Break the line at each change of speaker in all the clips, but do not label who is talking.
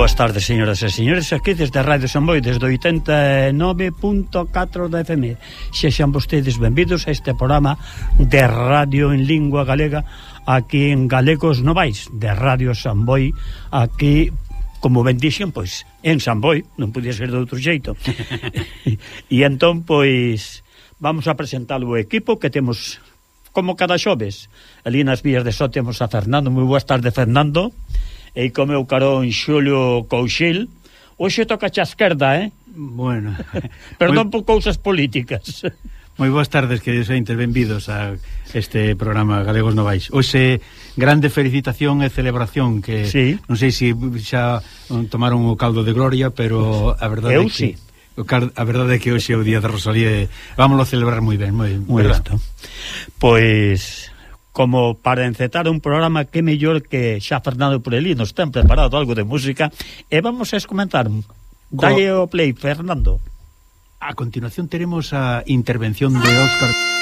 boas tardes, señoras e señores, aquí desde Radio Samboy, desde 89.4 da FM. Xexan vostedes benvidos a este programa de Radio en Lingua Galega, aquí en Galegos Novais, de Radio Samboy, aquí, como ben dixen, pois, en Samboy, non podía ser de outro xeito. e entón, pois, vamos a presentar o equipo que temos como cada xoves. Ali nas vías de só temos a Fernando. Moi boas tardes, Fernando e comeu carón Xulio Couchil, hoxe toca a esquerda, eh?
Bueno.
Perdón moi... por cousas políticas.
Moi boas tardes, queridos e interbenvidos a este programa Galegos Novais. Hoxe, grande felicitación e celebración que
sí.
non sei se xa tomaron o caldo de gloria, pero a verdade
Eu
é que...
Sí.
A verdade é que hoxe é o día da Rosalía e vámonos a celebrar moi ben, moi,
moi ben. Pois como para encetar un programa que mellor que xa Fernando Purelí nos ten preparado algo de música. E vamos a escomentar. Dalle o play, Fernando.
A continuación teremos a intervención de Óscar.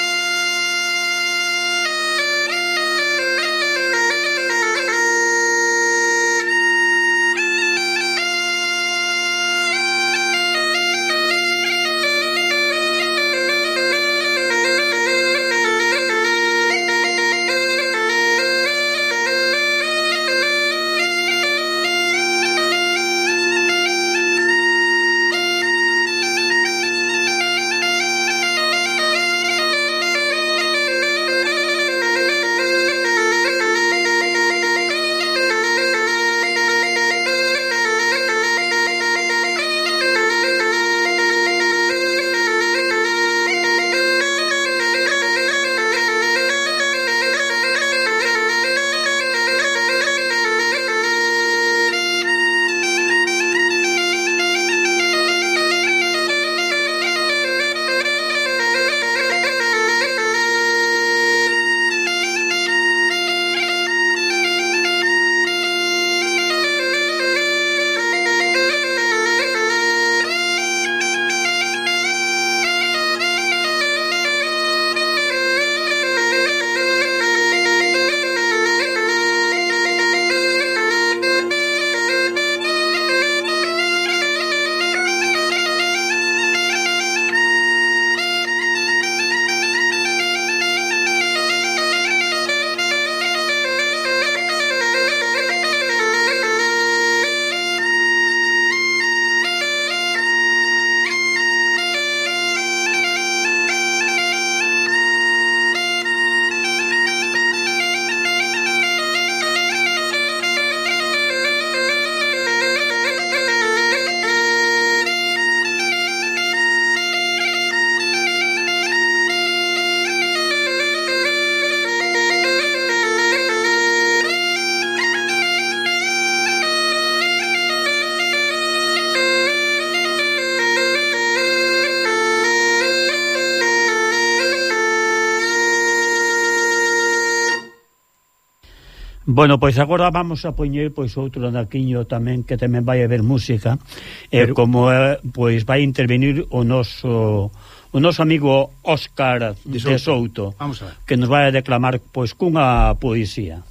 Bueno, pois agora vamos a poñer pois outro anaquiño tamén que tamén vai haber música, e Pero... como eh, pois vai intervenir o noso o noso amigo Óscar de Souto, de Souto
vamos a ver.
que nos vai a declamar pois cunha poesía.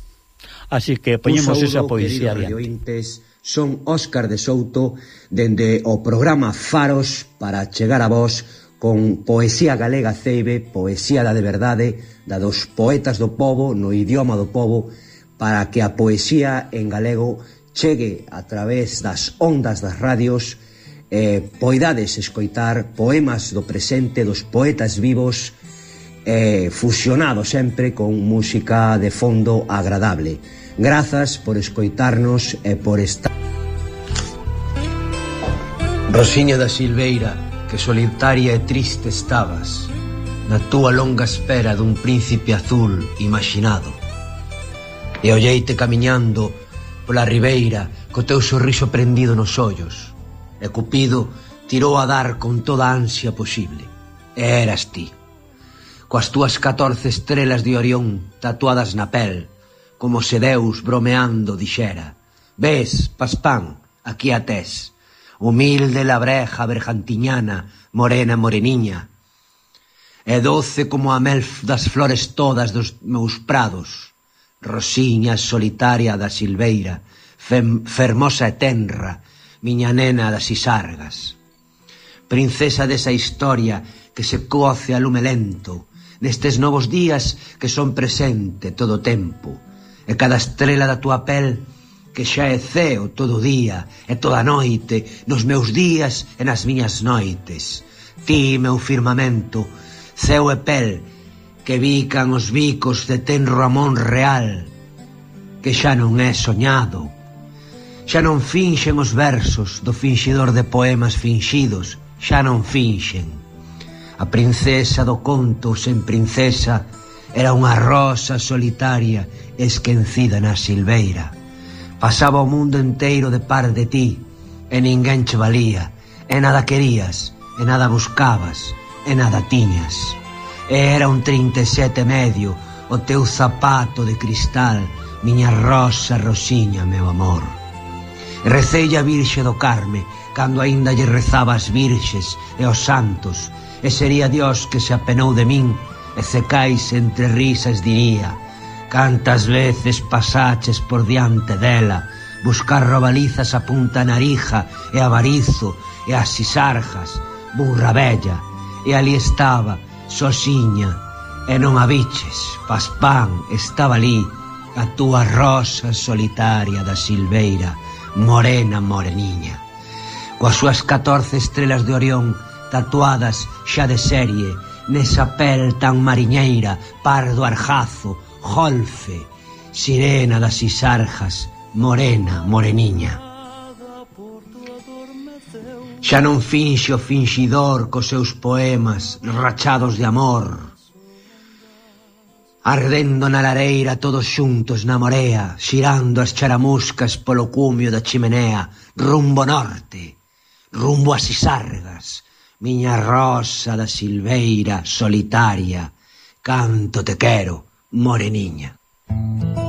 Así que poñemos esa poesía
adiante. Son Óscar de Souto dende o programa Faros para chegar a vós con Poesía Galega Ceibe, Poesía da de Verdade, da dos poetas do povo, no idioma do povo, para que a poesía en galego chegue a través das ondas das radios eh, poidades escoitar poemas do presente dos poetas vivos eh, fusionado sempre con música de fondo agradable. Grazas por escoitarnos e por estar... Rosiña da Silveira, que solitaria e triste estabas, na túa longa espera dun príncipe azul imaginado. E olleite camiñando pola ribeira co teu sorriso prendido nos ollos. E Cupido tirou a dar con toda a ansia posible. E eras ti. Coas túas catorce estrelas de Orión tatuadas na pel, como se Deus bromeando dixera. Ves, Paspán, aquí a tes. Humilde labreja berjantiñana, morena moreniña. E doce como a mel das flores todas dos meus prados Rosiña solitaria da silveira, fermosa e tenra, miña nena das sisargas. Princesa desa historia que se coce a lume lento, nestes novos días que son presente todo o tempo, e cada estrela da tua pel que xa é ceo todo o día e toda a noite, nos meus días e nas miñas noites. Ti, meu firmamento, ceo e pel, que bican os bicos de tenro amón real, que xa non é soñado. Xa non finxen os versos do finxidor de poemas finxidos, xa non finxen. A princesa do conto sen princesa era unha rosa solitaria esquecida na silveira. Pasaba o mundo enteiro de par de ti, e ninguén che valía, e nada querías, e nada buscabas, e nada tiñas. Era un 37 medio, o teu zapato de cristal, miña rosa rosiña, meu amor. Recei a Virxe do Carme, cando aínda lle rezaba as virxes e os santos, e sería Dios que se apenou de min, e cecais entre risas diría, cantas veces pasaches por diante dela, buscar robalizas a punta narija e avarizo e as sisarjas, burra bella, e ali estaba, Sosiña, e non a biches, Paspán estaba ali, a túa rosa solitaria da Silveira, morena moreniña. Coas súas 14 estrelas de Orión tatuadas xa de serie, nesa pel tan mariñeira, pardo arjazo, jolfe, sirena das isarjas, morena moreniña. Xa non finxe o finxidor cos seus poemas rachados de amor. Ardendo na lareira todos xuntos na morea, xirando as charamuscas polo cumio da chimenea, rumbo norte, rumbo as isargas, miña rosa da silveira solitaria, canto te quero, moreniña.
Música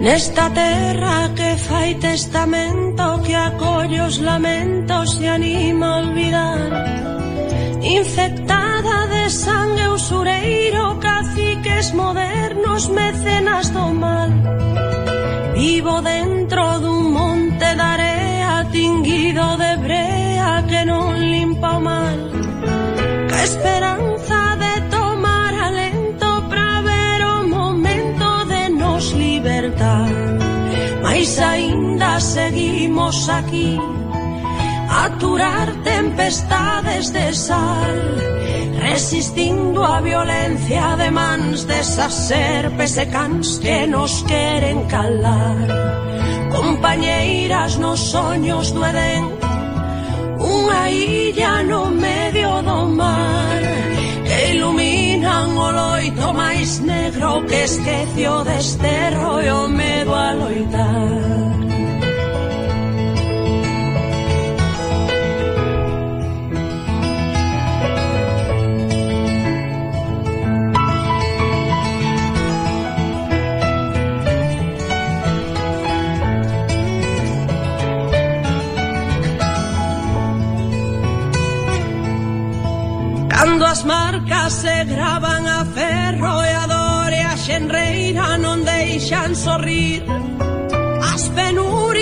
Nesta terra que fai testamento Que acolle os lamentos e anima a olvidar. Infectada de sangue usureiro Caciques modernos, mecenas do mal. Vivo dentro dun monte de area Tinguido de brea que non limpa o mal. Que esperan Pois aínda seguimos aquí Aturar tempestades de sal Resistindo a violencia de mans Desas serpes e cans que nos queren calar. Compañeiras nos soños do Edén Unha illa no medio do mar fan o loito máis negro que esquece o desterro e o medo a loitar Cando as mãos barcas se graban a ferro e a dor e a xenreira non deixan sorrir. As penuras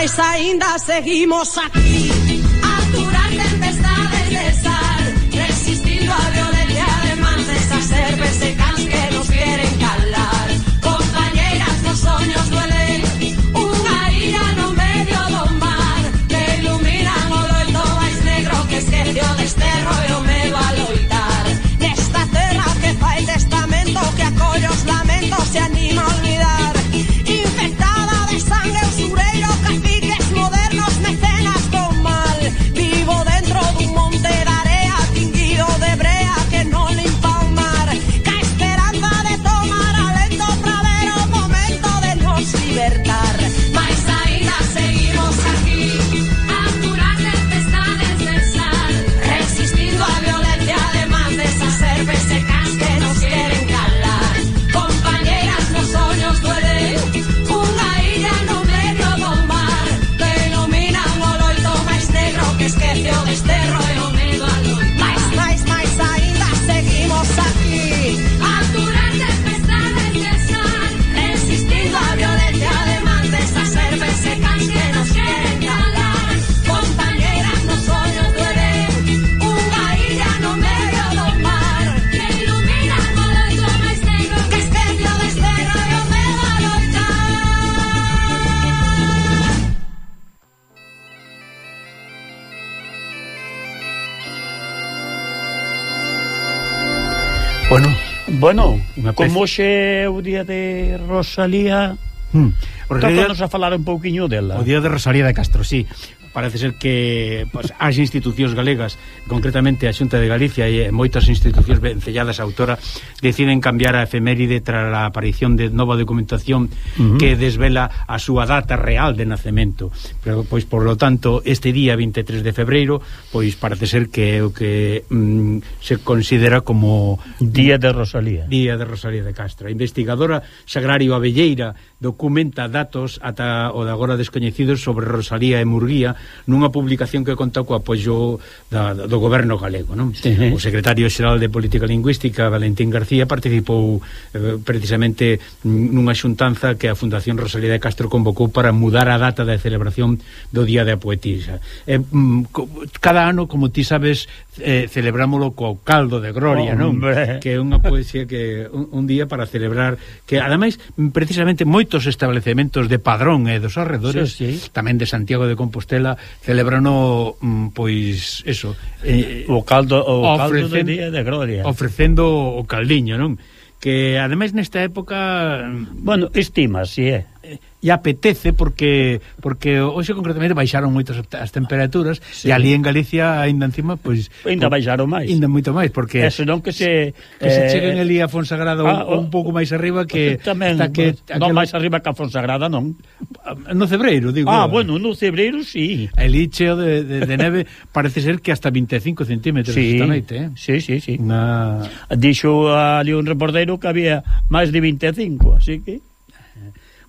Mas ainda seguimos aquí
bueno, unha
como xe o día de Rosalía...
Hmm.
Tócanos a falar un pouquiño dela.
O día de Rosalía de Castro, sí parece ser que pues, as institucións galegas, concretamente a Xunta de Galicia e moitas institucións vencelladas a autora, deciden cambiar a efeméride tras a aparición de nova documentación uh -huh. que desvela a súa data real de nacemento. Pero pois por lo tanto, este día 23 de febreiro, pois parece ser que é o que mm, se considera como
Día de Rosalía.
Día de Rosalía de Castro, investigadora Sagrario Abelleira documenta datos ata o de agora descoñecidos sobre Rosalía e Murguía nunha publicación que conta co apoio da, do goberno galego non?
Sí.
o secretario xeral de Política Lingüística Valentín García participou eh, precisamente nunha xuntanza que a Fundación Rosalía de Castro convocou para mudar a data da celebración do Día da Poetisa eh, mm, cada ano, como ti sabes eh, celebrámolo co caldo de gloria,
Hombre. non?
Que é unha poesía que un, un día para celebrar que ademais precisamente moitos establecementos de Padrón e eh, dos arredores,
sí, sí.
tamén de Santiago de Compostela, celebrano mm, pois eso, eh,
o caldo o caldo de día de gloria.
Ofrecendo o caldiño, non? Que ademais nesta época mm,
Bueno, estima, si é.
Eh, e apetece porque porque hoxe concretamente baixaron moitas as temperaturas
sí.
e ali en Galicia aínda encima pois
ainda baixaron máis.
Ainda moito máis porque
Eso non que se
que
eh, se
cheguen ali a Fonsagrada
ah,
un, un pouco máis arriba que
tamén,
hasta que aquel...
non máis arriba que a Fonsagrada non.
No Cebreiro, digo.
Ah, bueno, no Cebreiro sí.
Ali cheo de, de, de neve parece ser que hasta 25 centímetros
sí,
esta noite, eh.
Sí, sí, sí.
Na...
Dixo ali un reportero que había máis de 25, así que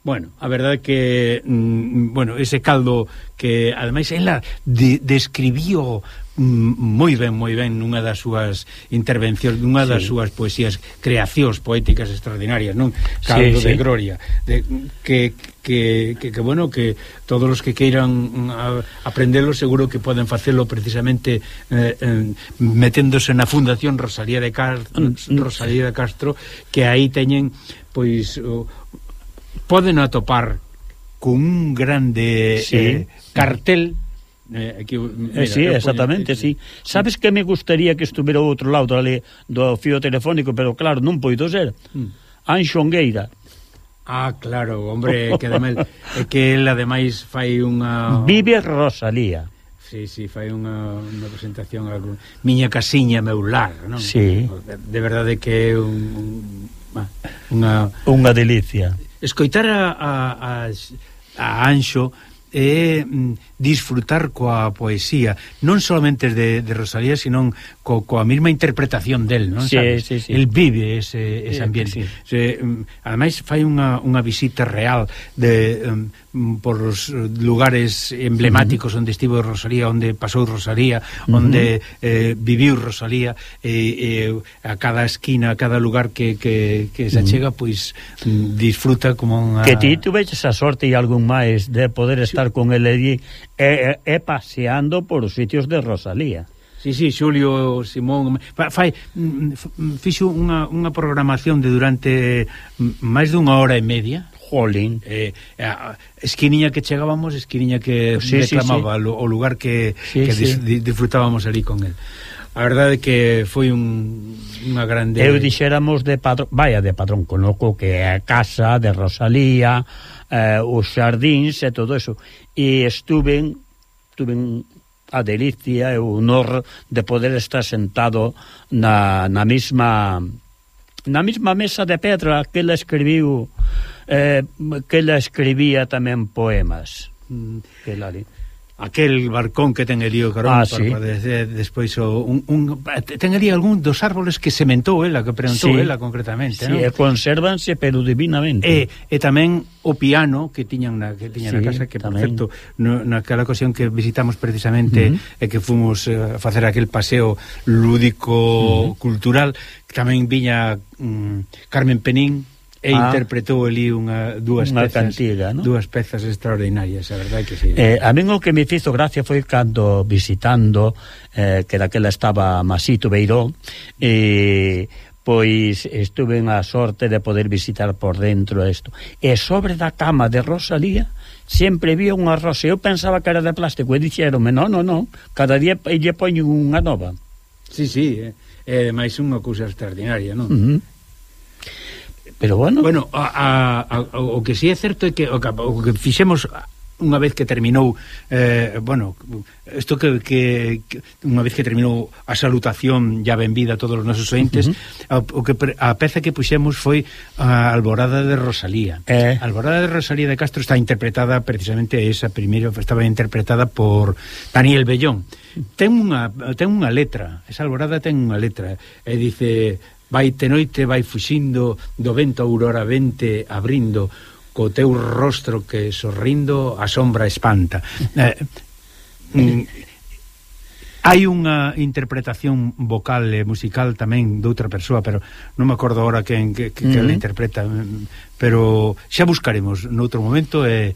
Bueno, a verdade que mm, bueno, ese caldo que ademais ela de, describío mm, moi ben, moi ben nunha das súas intervencións, nunha das
sí.
súas poesías, creacións poéticas extraordinarias, non? Caldo
sí, sí.
de gloria, de, que, que, que, que bueno, que todos os que queiran mm, a, aprendelo seguro que poden facelo precisamente eh, eh, meténdose na Fundación Rosalía de Castro, Rosalía de Castro que aí teñen pois o, poden atopar con un grande
sí,
eh, cartel Eh, aquí, mira,
eh, sí, exactamente,
poño,
sí. Sabes que me gustaría que estuvera ao outro lado ali, do fío telefónico, pero claro, non poido ser.
Hmm.
Anxongueira.
Ah, claro, hombre, que ademais, é que el ademais fai unha...
Vive Rosalía.
Sí, sí, fai unha, unha presentación algún... Miña casiña, meu lar, non?
Sí.
De verdade que é un, un, unha...
Unha delicia
escoitar a, a, a, a Anxo é eh, disfrutar coa poesía, non solamente de, de Rosalía, sino co, coa mesma interpretación del, non
sí,
sabes?
Sí, sí.
El vive ese, ese ambiente.
Sí, sí.
Se, mm, ademais, fai unha, unha visita real de, um, por os lugares emblemáticos uh -huh. onde estivo Rosalía, onde pasou Rosalía, onde uh -huh. eh, viviu Rosalía, eh, eh, a cada esquina, a cada lugar que, que, que se achega, pois mm, disfruta como unha...
Que ti tuveches a sorte e algún máis de poder estar sí. con ele allí é, é paseando por os sitios de Rosalía.
Sí, sí, Xulio Simón fai mm, mm, fixo unha, unha programación de durante mm, máis dunha hora e media.
Jolín.
Eh, esquiniña que chegábamos, esquiniña que
sí,
reclamaba sí, sí. o lugar que,
sí,
que
sí.
disfrutábamos ali con el. A verdade que foi un, unha grande...
Eu dixéramos de patrón... Vaya, de patrón, conoco que é a casa de Rosalía, eh, os xardíns e todo eso. E estuven, tuven a delicia e o honor de poder estar sentado na, na mesma na mesma mesa de pedra que ela escribiu eh, que ela escribía tamén poemas
mm.
que ela ali
aquel barcón que ten Elío Carón
ah, sí.
de, de, despois o, un, un, ten Elío algún dos árboles que sementou ela, que preguntou
sí.
ela concretamente
sí,
non?
conservanse pero divinamente
e, e tamén o piano que tiñan na, que tiñan
sí, na
casa que
tamén.
por certo, no, naquela ocasión que visitamos precisamente
uh -huh.
e que fomos eh, facer aquel paseo lúdico uh -huh. cultural tamén viña mm, Carmen Penín e
ah.
interpretou ali unha dúas
unha
pezas,
cantiga, ¿no?
dúas pezas extraordinarias, a verdade que si. Sí.
Eh, a min o que me fixo gracia foi cando visitando eh, que daquela estaba Masito Beiró e eh, pois estuve na sorte de poder visitar por dentro isto. E sobre da cama de Rosalía sempre vía unha rosa. Eu pensaba que era de plástico e dixeronme, non, non, non, cada día lle poño unha nova.
Sí, sí, eh. é eh, máis unha cousa extraordinaria, non?
Uh -huh. Pero bueno...
Bueno, a, a, a, o que si sí é certo é que o, que o que fixemos unha vez que terminou eh, bueno, isto que, que, que unha vez que terminou a salutación ya benvida a todos os nosos ointes uh -huh. o, o que a peza que puxemos foi a Alborada de Rosalía
eh.
Alborada de Rosalía de Castro está interpretada precisamente esa primeiro estaba interpretada por Daniel Bellón ten unha, ten unha letra esa Alborada ten unha letra e dice vai te noite, vai fuxindo do vento aurora vente abrindo co teu rostro que sorrindo a sombra espanta. Eh, mm, hai unha interpretación vocal e musical tamén de outra persoa pero non me acordo agora quen que, que, que uh interpreta pero xa buscaremos noutro momento e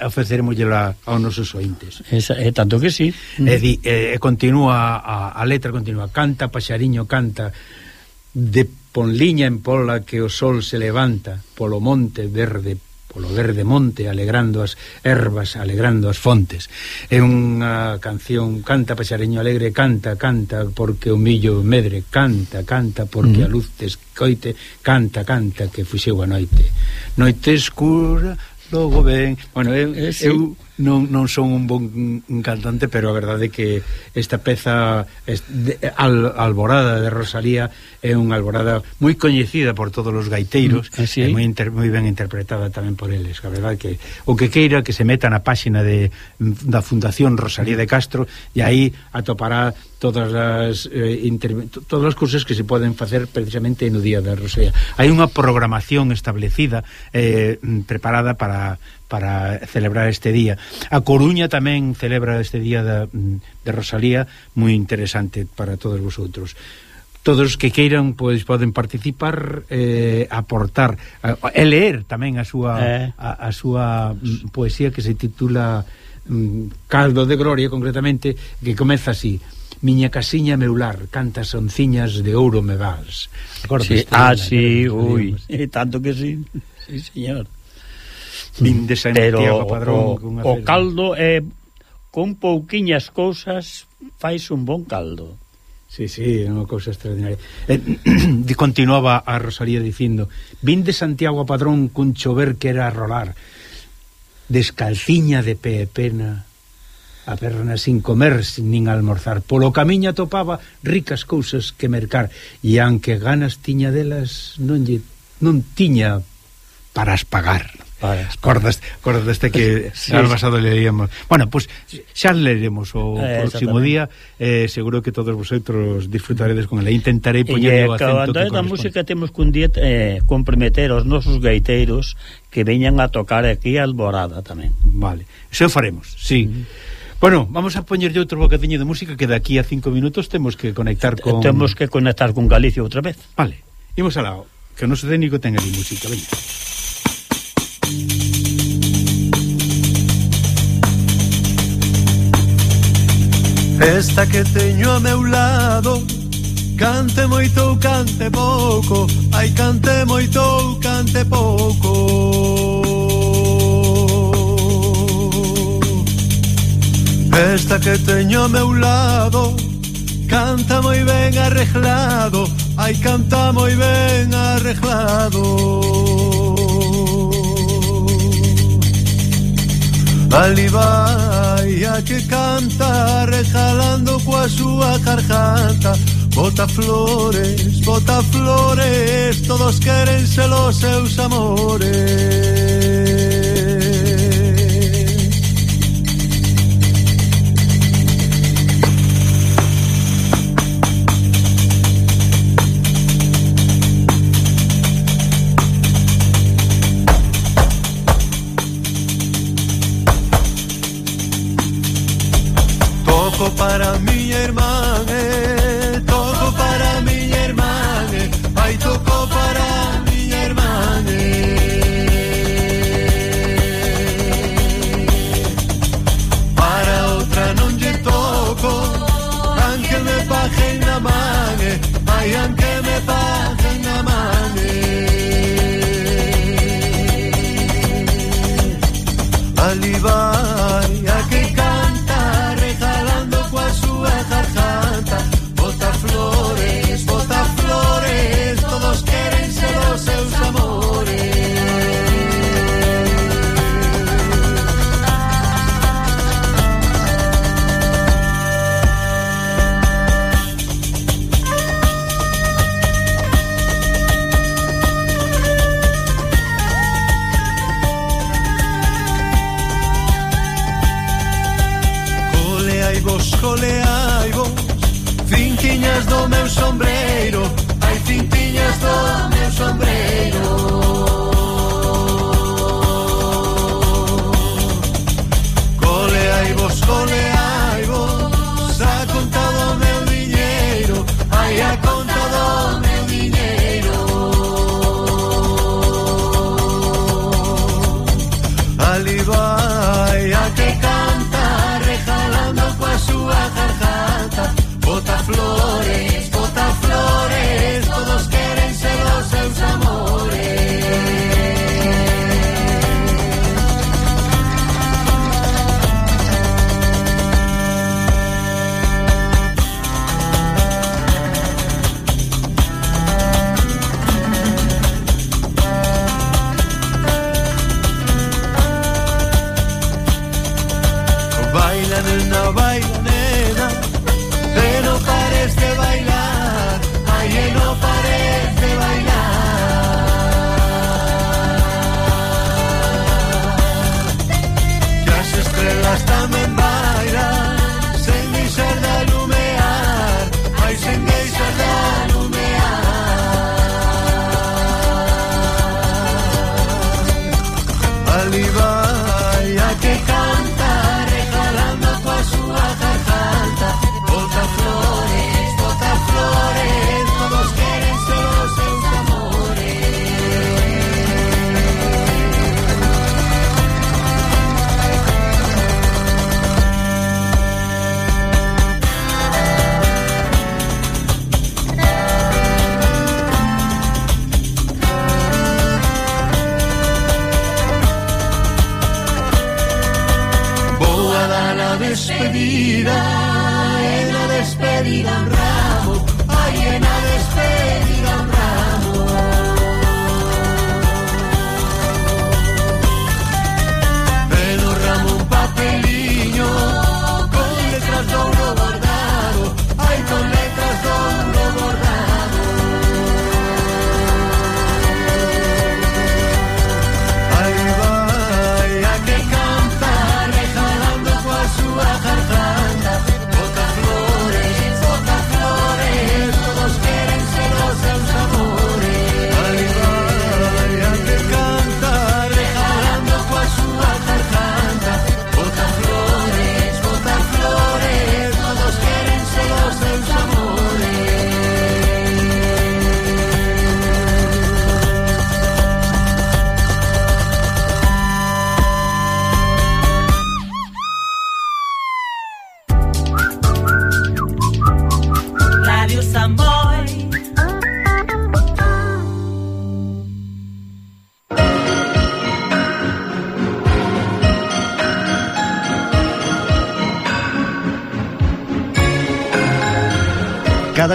ofreceremosllela aos nosos ointes.
Esa, é tanto que sí.
E, di, e, e continúa a, a letra continúa canta, paxariño, canta de Ponliña en Pola que o sol se levanta polo monte verde polo verde monte alegrando as ervas, alegrando as fontes. É unha canción canta paxareño alegre, canta, canta porque o millo medre, canta, canta porque mm. a luz te escoite, canta, canta que fuxeu a noite. Noite escura, logo ven Bueno, eu,
eh, sí.
eu non, non son un bon cantante, pero a verdade é que esta peza este, al, Alborada de Rosalía é unha alborada moi coñecida por todos os gaiteiros,
mm, eh, sí.
moi, inter, moi ben interpretada tamén por eles, a verdade que o que queira que se meta na páxina de, da Fundación Rosalía de Castro e aí atopará todas as eh, inter... todas as cousas que se poden facer precisamente no día da Rosalía. Hai unha programación establecida eh, preparada para para celebrar este día. A Coruña tamén celebra este día da, de Rosalía, moi interesante para todos vosotros. Todos os que queiran pois poden participar, eh, aportar, eh, e ler tamén a súa
eh.
a, a súa mm, poesía que se titula mm, Caldo de Gloria concretamente, que comeza así: Miña casiña meular, cantas onciñas de ouro me vals. Acordes?
Sí, ah, sí, ui, e tanto que sí. Sí, señor.
Vin de Santiago
Pero
Padrón.
O, o caldo é... Con pouquiñas cousas fais un bon caldo.
Sí, sí, é unha cousa extraordinaria. Eh, continuaba a Rosalía dicindo Vin de Santiago a Padrón cun chover que era a rolar Descalciña de pé e pena A perna sin comer, sin nin almorzar Polo camiña topaba ricas cousas que mercar E anque ganas tiña delas non, lle,
non tiña para as pagar
Vale.
Cordas, cordas deste que
sí,
ano pasado leíamos. Bueno, pues, xa leremos o
eh,
próximo día, eh, seguro que todos vosotros disfrutaredes con ele. Intentarei poñer o acento que
eh, da música temos cun día eh, comprometer os nosos gaiteiros que veñan a tocar aquí a Alborada tamén.
Vale, xa faremos, sí. Mm -hmm. Bueno, vamos a poñerlle outro bocadiño de música que daqui a cinco minutos temos que conectar con...
Temos que conectar con Galicia outra vez.
Vale, imos alao, que o noso técnico ten ali música, veña.
Esta que teño a meu lado Cante moito ou cante pouco. Ai cante moito ou cante pouco. Esta que teño a meu lado Canta moi ben arreglado. Ai canta moi ben arreglado. Ali vai a que canta Rejalando coa súa carjanta Bota flores, bota flores Todos queren ser os seus amores.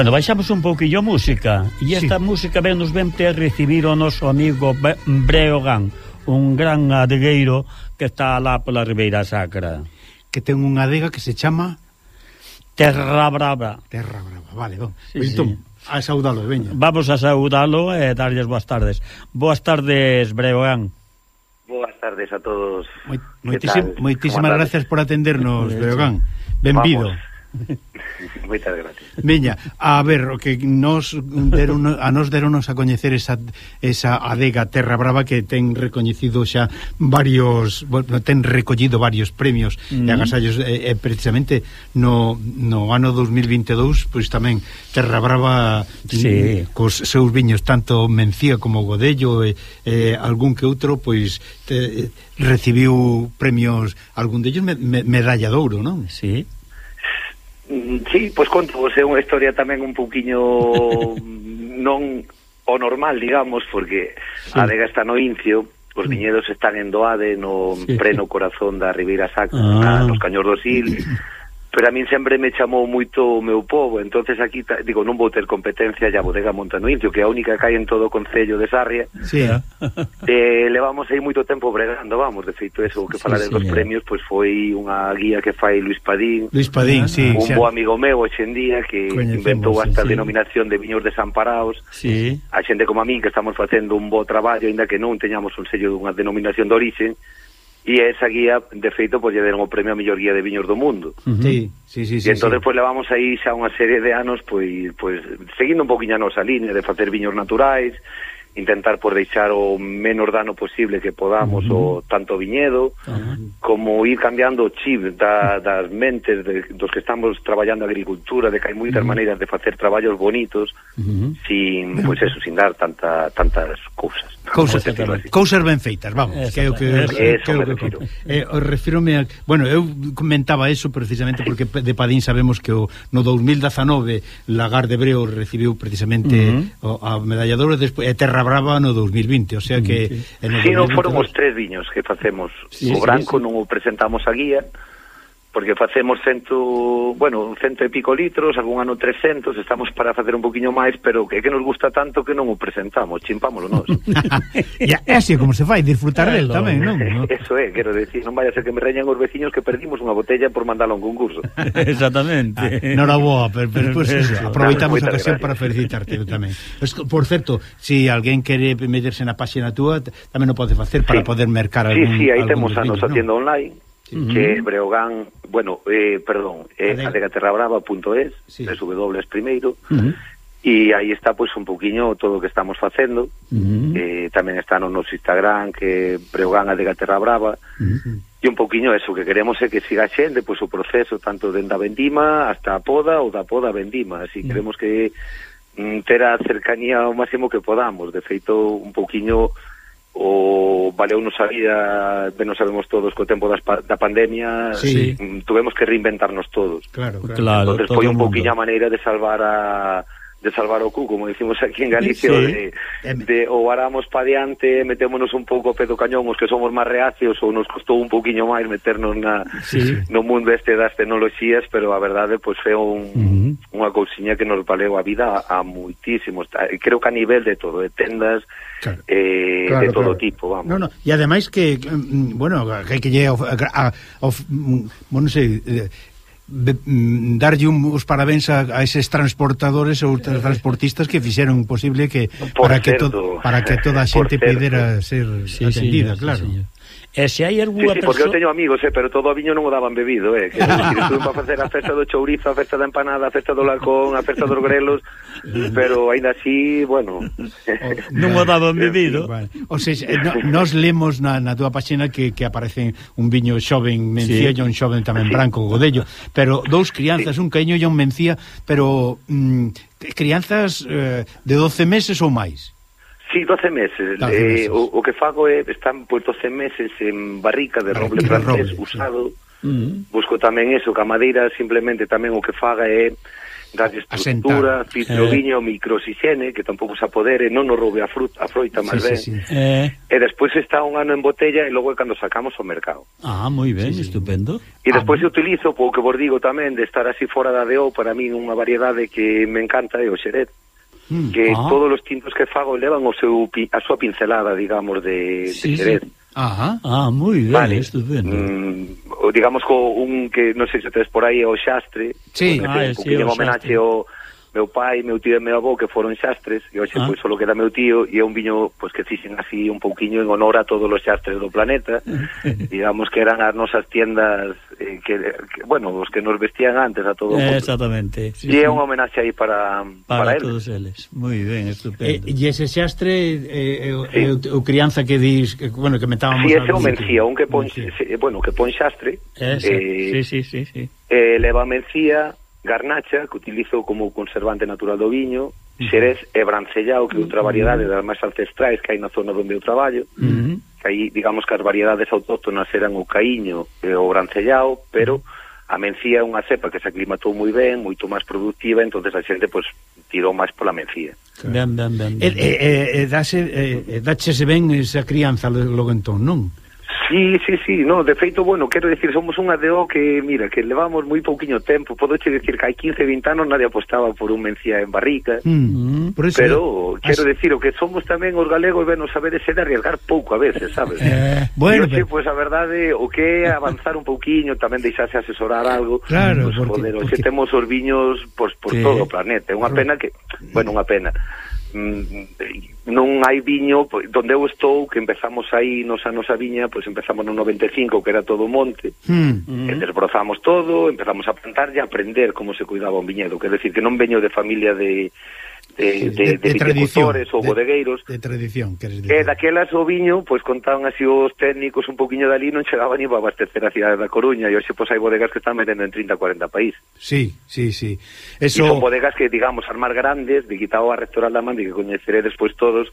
Bueno, baixamos un pouquillo a música. E esta sí. música ben nos vente a recibir o noso amigo Breogán Un gran adegueiro que está lá pola Ribeira Sacra.
Que ten unha adega que se chama...
Terra Brava.
Terra Brava, vale, bon.
Sí,
entón,
sí.
a saudalo, veña.
Vamos a saudalo e eh, darlles boas tardes. Boas tardes, Breogán.
Boas tardes a todos.
Moi, moitísimas gracias por atendernos, Breogán. Benvido.
Vamos. Moitas gracias.
Veña, a ver, o que nos deron, a nos deronos a coñecer esa, esa adega Terra Brava que ten recoñecido xa varios, bueno, ten recollido varios premios mm. e agasallos eh, precisamente no, no ano 2022, pois tamén Terra Brava mm, sí. cos seus viños tanto Mencía como Godello e eh, algún que outro, pois te, recibiu premios, algún deles me, me, medalla de ouro, non?
Sí.
Mm, sí, pois conto vos é unha historia tamén un pouquiño non o normal, digamos, porque
sí.
a adega está no Incio, os viñedos están en Doade, no
sí.
pleno corazón da Ribeira Sacra,
ah.
nos Cañor do Sil, pero a min sempre me chamou moito o meu povo, entonces aquí ta, digo, non vou ter competencia a bodega Montanuincio, que é a única que hai en todo o Concello de Sarria.
Sí,
eh? eh, levamos aí moito tempo bregando, vamos, de feito eso, que
sí,
falar sí, dos
eh.
premios, pois foi unha guía que fai Luis Padín.
Luis Padín, sí.
Un
xa.
bo amigo meu hoxe en día que
Coñecemos,
inventou hasta
sí,
a denominación de viños desamparados.
Sí.
A xente como a min que estamos facendo un bo traballo, aínda que non teñamos un sello dunha denominación de orixe, E esa guía, de feito, pois lle deron o premio a mellor guía de viños do mundo.
Uh -huh. Sí, sí, sí.
E entonces entón,
sí.
pois, levamos aí xa unha serie de anos, pois, pois seguindo un poquinho a nosa línea de facer viños naturais, intentar por deixar o menos dano posible que podamos uh -huh. o tanto viñedo, uh -huh. como ir cambiando o chip da, das mentes de, dos que estamos traballando agricultura, de que hai moitas uh -huh. maneiras de facer traballos bonitos, uh -huh. sin, pois eso, sin dar tanta, tantas cousas
cousas, cousas ben feitas, vamos, eso, que é o que,
eso,
que,
eso
que,
refiro.
Eh, refírome a, bueno, eu comentaba eso precisamente porque de Padín sabemos que o no 2019 Lagar de Breo recibiu precisamente uh -huh. o, a medalla de ouro despois e Terra Brava no 2020, o sea que uh -huh.
Si non foron os tres viños que facemos,
sí,
o branco
sí, sí.
non o presentamos a guía porque facemos cento, bueno, cento e pico litros, algún ano 300, estamos para facer un poquinho máis, pero que que nos gusta tanto que non o presentamos, chimpámolo nós.
e así como se fai, disfrutar del tamén, non?
Eso é, quero decir, non vaya a ser que me reñan os veciños que perdimos unha botella por mandalo a un concurso.
Exactamente.
Ah, Noraboa, pero, pero pues, eso, aproveitamos a ocasión para felicitarte tamén. Por certo, se si alguén quere meterse na páxina túa, tamén o pode facer para
sí.
poder mercar algún
Sí, sí, aí
algún
temos a nosa tienda online que Breogán, bueno, eh, perdón,
eh,
adegaterrabrava.es,
sí.
W primeiro,
uh -huh.
e aí está pois un poquinho todo o que estamos facendo,
uh -huh.
eh, tamén está no noso Instagram, que Breogán adegaterrabrava, uh -huh. E un poquinho eso, que queremos é que siga xente pois, o proceso tanto dende a vendima hasta a poda ou da poda a vendima. Así, uh -huh. queremos que mm, ter a cercanía ao máximo que podamos. De feito, un poquinho o valeu-nos a vida, ben nos sabemos todos, co tempo das, da pandemia,
sí.
Mm, tuvemos que reinventarnos todos.
Claro, claro.
claro
Entonces, foi un pouquiña maneira de salvar a de salvar o cu, como dicimos aquí en Galicia,
sí.
de, de ou aramos pa diante, metémonos un pouco pedo cañón, os que somos máis reacios, ou nos costou un pouquiño máis meternos na,
sí.
no mundo este das tecnoloxías, pero a verdade, pois foi un,
uh -huh.
unha cousiña que nos valeu a vida a, a muitísimos, creo que a nivel de todo, de tendas,
claro.
eh,
claro,
de todo
claro.
tipo, vamos.
No, no. E ademais que, mm, bueno, que, hai que lle, of, of, bueno, sei, eh, Mm, darlle un, os parabéns a, a eses transportadores ou transportistas que fixeron posible que
por
para
certo, que
to, para que toda a xente pudera ser
sí,
atendida,
sí,
claro.
Sí, E se hai algunha
sí, sí, porque eu teño amigos, eh, pero todo o viño non o daban bebido, eh. Que, estuve para facer a festa do chourizo, a festa da empanada, a festa do lacón, a festa dos grelos, pero aínda así, bueno...
non o daban bebido.
Vale. O sea, eh, no, nos lemos na, na túa páxina que, que aparecen un viño xoven mencía,
sí.
un xoven tamén
sí.
branco, godello, pero dous crianzas, sí. un caíño e un mencía, pero mm, crianzas eh, de 12 meses ou máis.
Sí, 12 meses.
12
eh,
meses.
Eh, o, o que fago é, están pois, 12 meses en barrica de roble
barrica
francés
roble,
usado.
Sí. Uh.
Busco tamén eso, que a madeira simplemente tamén o que faga é dar
estrutura,
filtro
eh.
viño, microxigene, que tampouco se apodere, non nos roube a, fruta, a froita, máis sí, ben.
Sí, sí.
Eh.
E despois está un ano en botella e logo é cando sacamos ao mercado.
Ah, moi ben, sí, estupendo.
E despois ah, utilizo, o que vos digo tamén, de estar así fora da DO, para mí unha variedade que me encanta é o xeret
mm,
que
ah.
todos os tintos que fago levan o seu a súa pincelada, digamos, de,
sí,
de xerez. Sí.
Ajá,
ah, moi ben,
vale.
estupendo.
Mm, digamos co un que non sei se tes por aí o xastre,
sí,
pois,
ah, sí, o
homenaxe ao meu pai, meu tío e meu avó que foron xastres e hoxe
ah.
pois solo queda meu tío e é un viño pois que fixen así un pouquiño en honor a todos os xastres do planeta. Digamos que eran as nosas tiendas eh, que, que bueno, os que nos vestían antes a todo
eh, Exactamente. Sí,
e é
sí.
unha homenaxe aí para
para,
para eles.
todos eles. Moi ben, estupendo.
E, e ese xastre eh, eh,
sí.
o, o crianza que dis que, bueno, que metábamos Sí,
ese o mencía, un que pon, sí. bueno, que pon xastre. Eh,
sí, sí, sí, sí.
Eh, leva mencía garnacha, que utilizo como conservante natural do viño, Xerez e brancellao, que é outra variedade das máis ancestrais que hai na zona onde eu traballo, que aí, digamos que as variedades autóctonas eran o caíño e o brancellao, pero a mencía é unha cepa que se aclimatou moi ben, moito máis productiva, entonces a xente pois, tirou máis pola mencía.
Ben, ben, ben. ben.
E, e, e, dase, e, e dachese ben esa crianza logo entón, non?
Sí, sí, sí, no, de feito, bueno, quero decir, somos unha DO que, mira, que levamos moi pouquiño tempo, podo che decir que hai 15, 20 anos nadie apostaba por un mencía en barrica,
mm, mm. por eso,
pero
eh,
quero decir, o que somos tamén os galegos, ben, o saber ese de arriesgar pouco a veces, sabes?
Eh, bueno,
e,
pero...
pois pues, a verdade, o que é avanzar un pouquiño, tamén deixarse asesorar algo,
claro,
pues,
porque,
joder,
porque...
temos os viños pues, por
que...
todo o planeta, é unha pena que, bueno, unha pena, Mm, non hai viño pois, donde eu estou que empezamos aí nos a nosa viña pois empezamos no 95 que era todo monte
mm,
mm. desbrozamos todo empezamos a plantar e a aprender como se cuidaba un viñedo quer decir que non veño de familia de de, de, de, de viticultores ou bodegueiros.
De, de tradición, queres dicir.
Daquelas o viño, pois contaban así os técnicos un poquinho dali, non chegaban ni para abastecer a cidade da Coruña, e hoxe pois hai bodegas que están metendo en 30, 40 país.
Sí, sí, sí. Eso...
Son bodegas que, digamos, armar grandes, de quitado a rectoral da man, de que coñeceredes pois todos,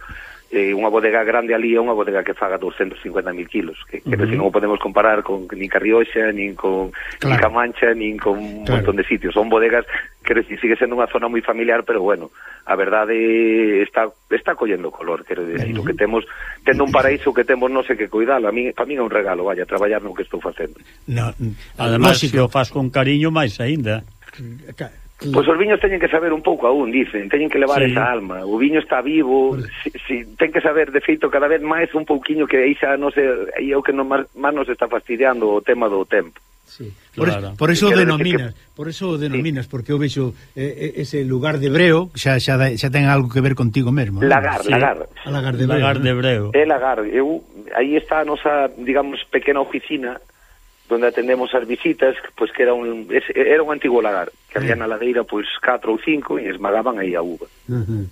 eh, unha bodega grande ali é unha bodega que faga 250.000 kilos que, que uh -huh. non o podemos comparar con nin Carrioxa, nin con
claro.
nin Camancha nin con
claro.
un montón de sitios son bodegas que decir, sigue sendo unha zona moi familiar pero bueno, a verdade está está collendo color quero decir, uh -huh. o que temos tendo un paraíso que temos non sei que cuidalo a mí, para mí é un regalo, vaya, traballar no que estou facendo
no,
además se
si
o fas con cariño máis aínda
Pois os viños teñen que saber un pouco a un, dicen, teñen que levar
sí.
esa alma. O viño está vivo, si, si, ten que saber, de feito, cada vez máis un pouquiño que aí xa non sei, aí é o que non máis nos está fastidiando o tema do tempo.
Sí. Por,
claro.
por eso denominas, que... por eso denominas, sí. porque eu vexo eh, ese lugar de Breo, xa, xa, xa ten algo que ver contigo mesmo. ¿no?
Lagar,
sí.
lagar.
A lagar de Breo.
Lagar de Breo.
É lagar, eu, aí está a nosa, digamos, pequena oficina, donde atendemos as visitas, pois que era un era un antigo lagar, que había mm. na ladeira pois catro ou cinco e esmagaban aí a uva.
Uh -huh.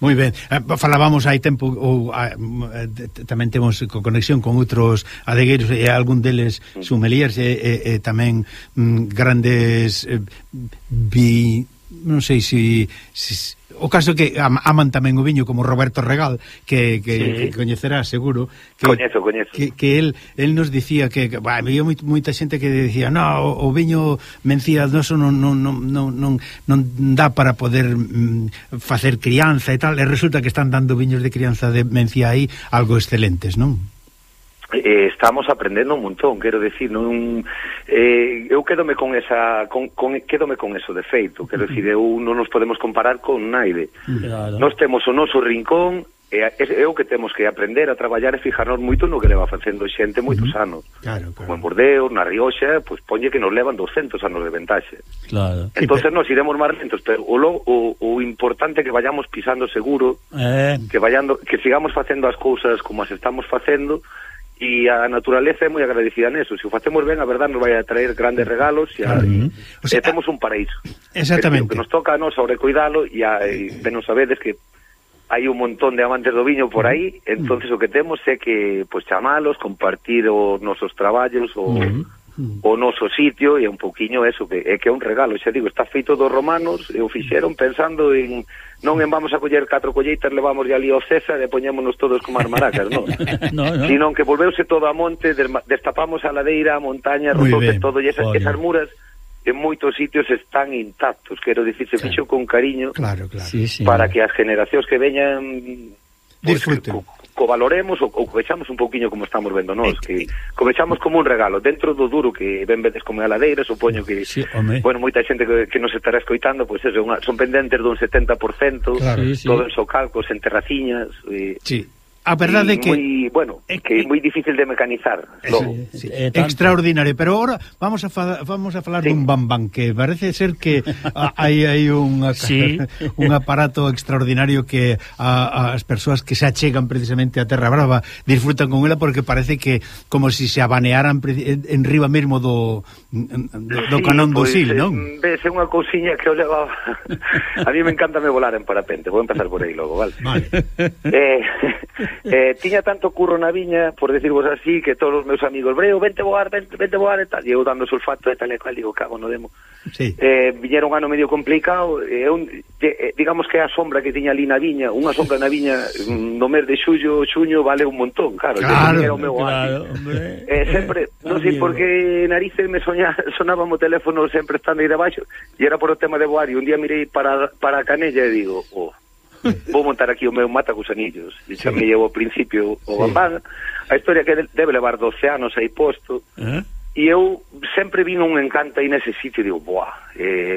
Moi ben, eh, falábamos hai tempo ou ah, mm, eh, tamén temos conexión con outros adegueiros e algún deles mm. sumeliers e, e, e tamén mm, grandes eh, bi non sei se si, si o caso que aman tamén o viño como Roberto Regal que que,
sí.
que coñecerá seguro que
coñezo, coñezo.
que que el el nos dicía que, que bah, había moita xente que dicía, "No, o, o viño mencía noso non non non non non non dá para poder mm, facer crianza e tal." E resulta que están dando viños de crianza de mencía aí algo excelentes, non?
eh, estamos aprendendo un montón, quero decir, non eh, eu quedome con esa con, con quedome con eso de feito, quero decir, eu non nos podemos comparar con naide.
Claro.
Nós temos o noso rincón e é o que temos que aprender a traballar e fijarnos moito no que leva facendo xente moitos anos.
Claro, claro.
Como en Bordeaux, na Rioxa, pois pues, ponlle que nos levan 200 anos de ventaxe.
Claro.
Entonces nos iremos máis lentos, pero o, lo, o, o importante é que vayamos pisando seguro,
eh...
que vayando, que sigamos facendo as cousas como as estamos facendo, E a naturaleza é moi agradecida neso. Se o facemos ben, a verdad, nos vai a traer grandes regalos e, a, uh -huh.
o sea,
e temos ah, un paraíso.
Exactamente.
Que, que nos toca a nos sobre cuidalo e, a, e ben sabedes que hai un montón de amantes do viño por aí, entonces uh -huh. o que temos é que pues chamalos, compartir os nosos traballos, o... Uh -huh mm. o noso sitio e un pouquiño eso que é que é un regalo, xa digo, está feito dos romanos e o fixeron pensando en non en vamos a coller catro colleitas, levamos de ali ao César e poñémonos todos como armaracas, non?
no, no.
Sino que volveuse todo a monte, destapamos a ladeira, a montaña, rotouse todo e esas,
Oye.
esas muras en moitos sitios están intactos, quero dicir, se claro. fixo con cariño
claro, claro.
Sí, sí,
para que as generacións que veñan pues,
disfruten.
Co, covaloremos ou, ou vexamos un pouquiño como estamos vendo nós, eh, que eh. comezamos como un regalo dentro do duro que ben vedes como a ladeira, supoño que
sí, home.
bueno, moita xente que, que nos estará escoitando, pois pues eso, unha, son pendentes dun 70%,
claro,
todo sí.
en socalcos, en terraciñas, e,
sí A verdade é que
moi, bueno,
é,
que é moi difícil de mecanizar. Logo.
Sí,
sí, é tanto.
Extraordinario, pero agora vamos a fa, vamos a falar
sí.
dun bambán que parece ser que hai hai un
sí.
un aparato extraordinario que a, a as persoas que se achegan precisamente a Terra Brava disfrutan con ela porque parece que como si se abanearan en, en riba mesmo do do, do
sí,
canón do
pois,
Sil, non?
Eh, Ves, é unha cousiña que eu levaba. a mí me encanta me volar en parapente, vou empezar por aí logo, vale.
Vale.
Eh eh, tiña tanto curro na viña, por decirvos así, que todos os meus amigos, breo, vente voar, vente, vente voar, e tal, e eu dando sulfato e tal e cual, digo, cago no demo.
Sí.
Eh, viñera un ano medio complicado, e un, eh, digamos que a sombra que tiña ali na viña, unha sombra na viña mm, no mes de xullo, xuño, vale un montón, claro.
Claro,
era o meu
claro, hombre.
Eh, sempre, non sei por que narices me soña, sonaba o teléfono sempre estando aí debaixo, e era por o tema de voar, e un día mirei para, para a canella e digo, oh, vou montar aquí o meu mata gusanillos e xa sí. llevo ao principio o sí. Bambán a historia que debe levar 12 anos aí posto
eh?
e eu sempre vino un encanto aí nese sitio e digo, buah,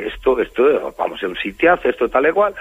isto, eh, isto, vamos, é un sitiazo, isto tal igual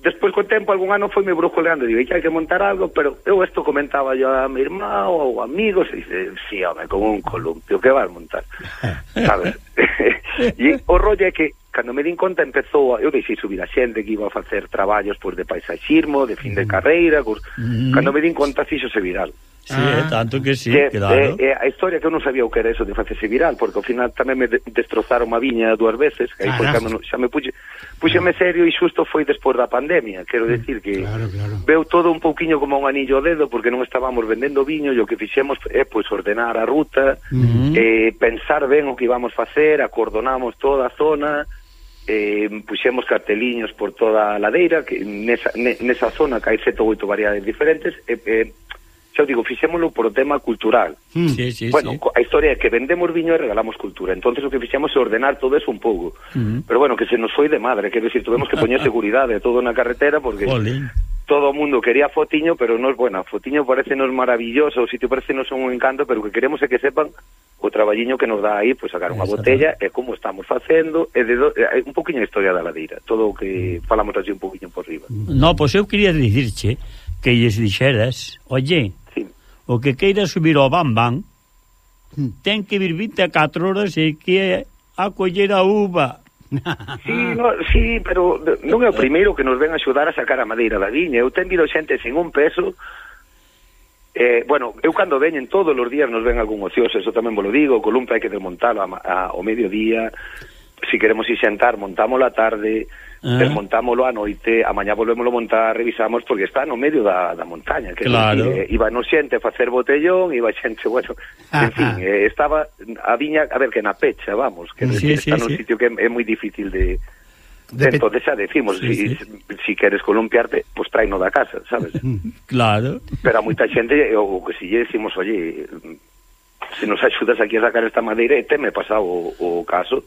Despois co tempo algún ano foi me brujoleando Digo, que hai que montar algo Pero eu isto comentaba yo a mi irmá ou amigos E dice, sí, home, con un columpio Que vas montar Sabes? e o rollo é que Cando me din conta empezou a, Eu deixei subir a xente que iba a facer traballos pois, De paisaxismo, de fin de mm. carreira cos...
mm.
Cando me din conta fixose viral
Sí, eh, ah. tanto que sí,
que,
claro.
Eh, eh, a historia que eu non sabía o que era eso de facerse viral, porque ao final tamén me de destrozaron a viña dúas veces, que aí cando xa me puxe, puxeme serio e xusto foi despois da pandemia, quero mm, decir que
claro, claro.
veu todo un pouquiño como un anillo ao dedo, porque non estábamos vendendo viño e o que fixemos é pois ordenar a ruta,
uh -huh.
eh, pensar ben o que íbamos facer, acordonamos toda a zona, eh, puxemos carteliños por toda a ladeira, que nesa, ne, nesa zona que hai sete ou oito variedades diferentes, e eh, eh, Xa digo, fixémolo por o tema cultural. Hmm.
Sí, sí,
bueno,
sí.
a historia é que vendemos viño e regalamos cultura. entonces o que fixemos é ordenar todo eso un pouco.
Mm.
Pero bueno, que se nos foi de madre, quero decir, tuvemos que poñer seguridade todo na carretera porque
Olín.
todo o mundo quería fotiño, pero non, bueno, fotiño parece nos maravilloso, o sitio parece nos un encanto, pero o que queremos é que sepan o traballiño que nos dá aí, pois sacar unha botella e como estamos facendo, e de do, e un poquinho a historia da ladeira, todo o que hmm. falamos así un poquinho por riba.
No, pois eu quería dicirche que lles dixeras, oye, o que queira subir ao bambán hmm. ten que vir 24 horas e que a coller a uva.
Sí, no, sí, pero non é o primeiro que nos ven axudar a sacar a madeira da viña. Eu ten vido xente sin un peso Eh, bueno, eu cando veñen todos os días nos ven algún ocioso, eso tamén vos lo digo, o columpa hai que desmontalo a, a, ao mediodía, si queremos ir xentar, montámoslo a tarde, Eh.
ah.
desmontámoslo a noite, a mañá volvémoslo montar, revisamos, porque está no medio da, da montaña. Que
claro.
Eh, iba no xente a facer botellón, iba xente, bueno, ah, en fin, ah. eh, estaba a viña, a ver, que na pecha, vamos, que,
sí,
que
sí,
está
sí.
sitio que é moi difícil de...
De
entonces xa decimos,
sí,
si,
sí.
si queres columpiarte, pois pues traino da casa, sabes? Mm.
Claro.
Pero a moita xente, o que si lle decimos, oye, se nos axudas aquí a sacar esta madeira, e teme pasado o, o caso,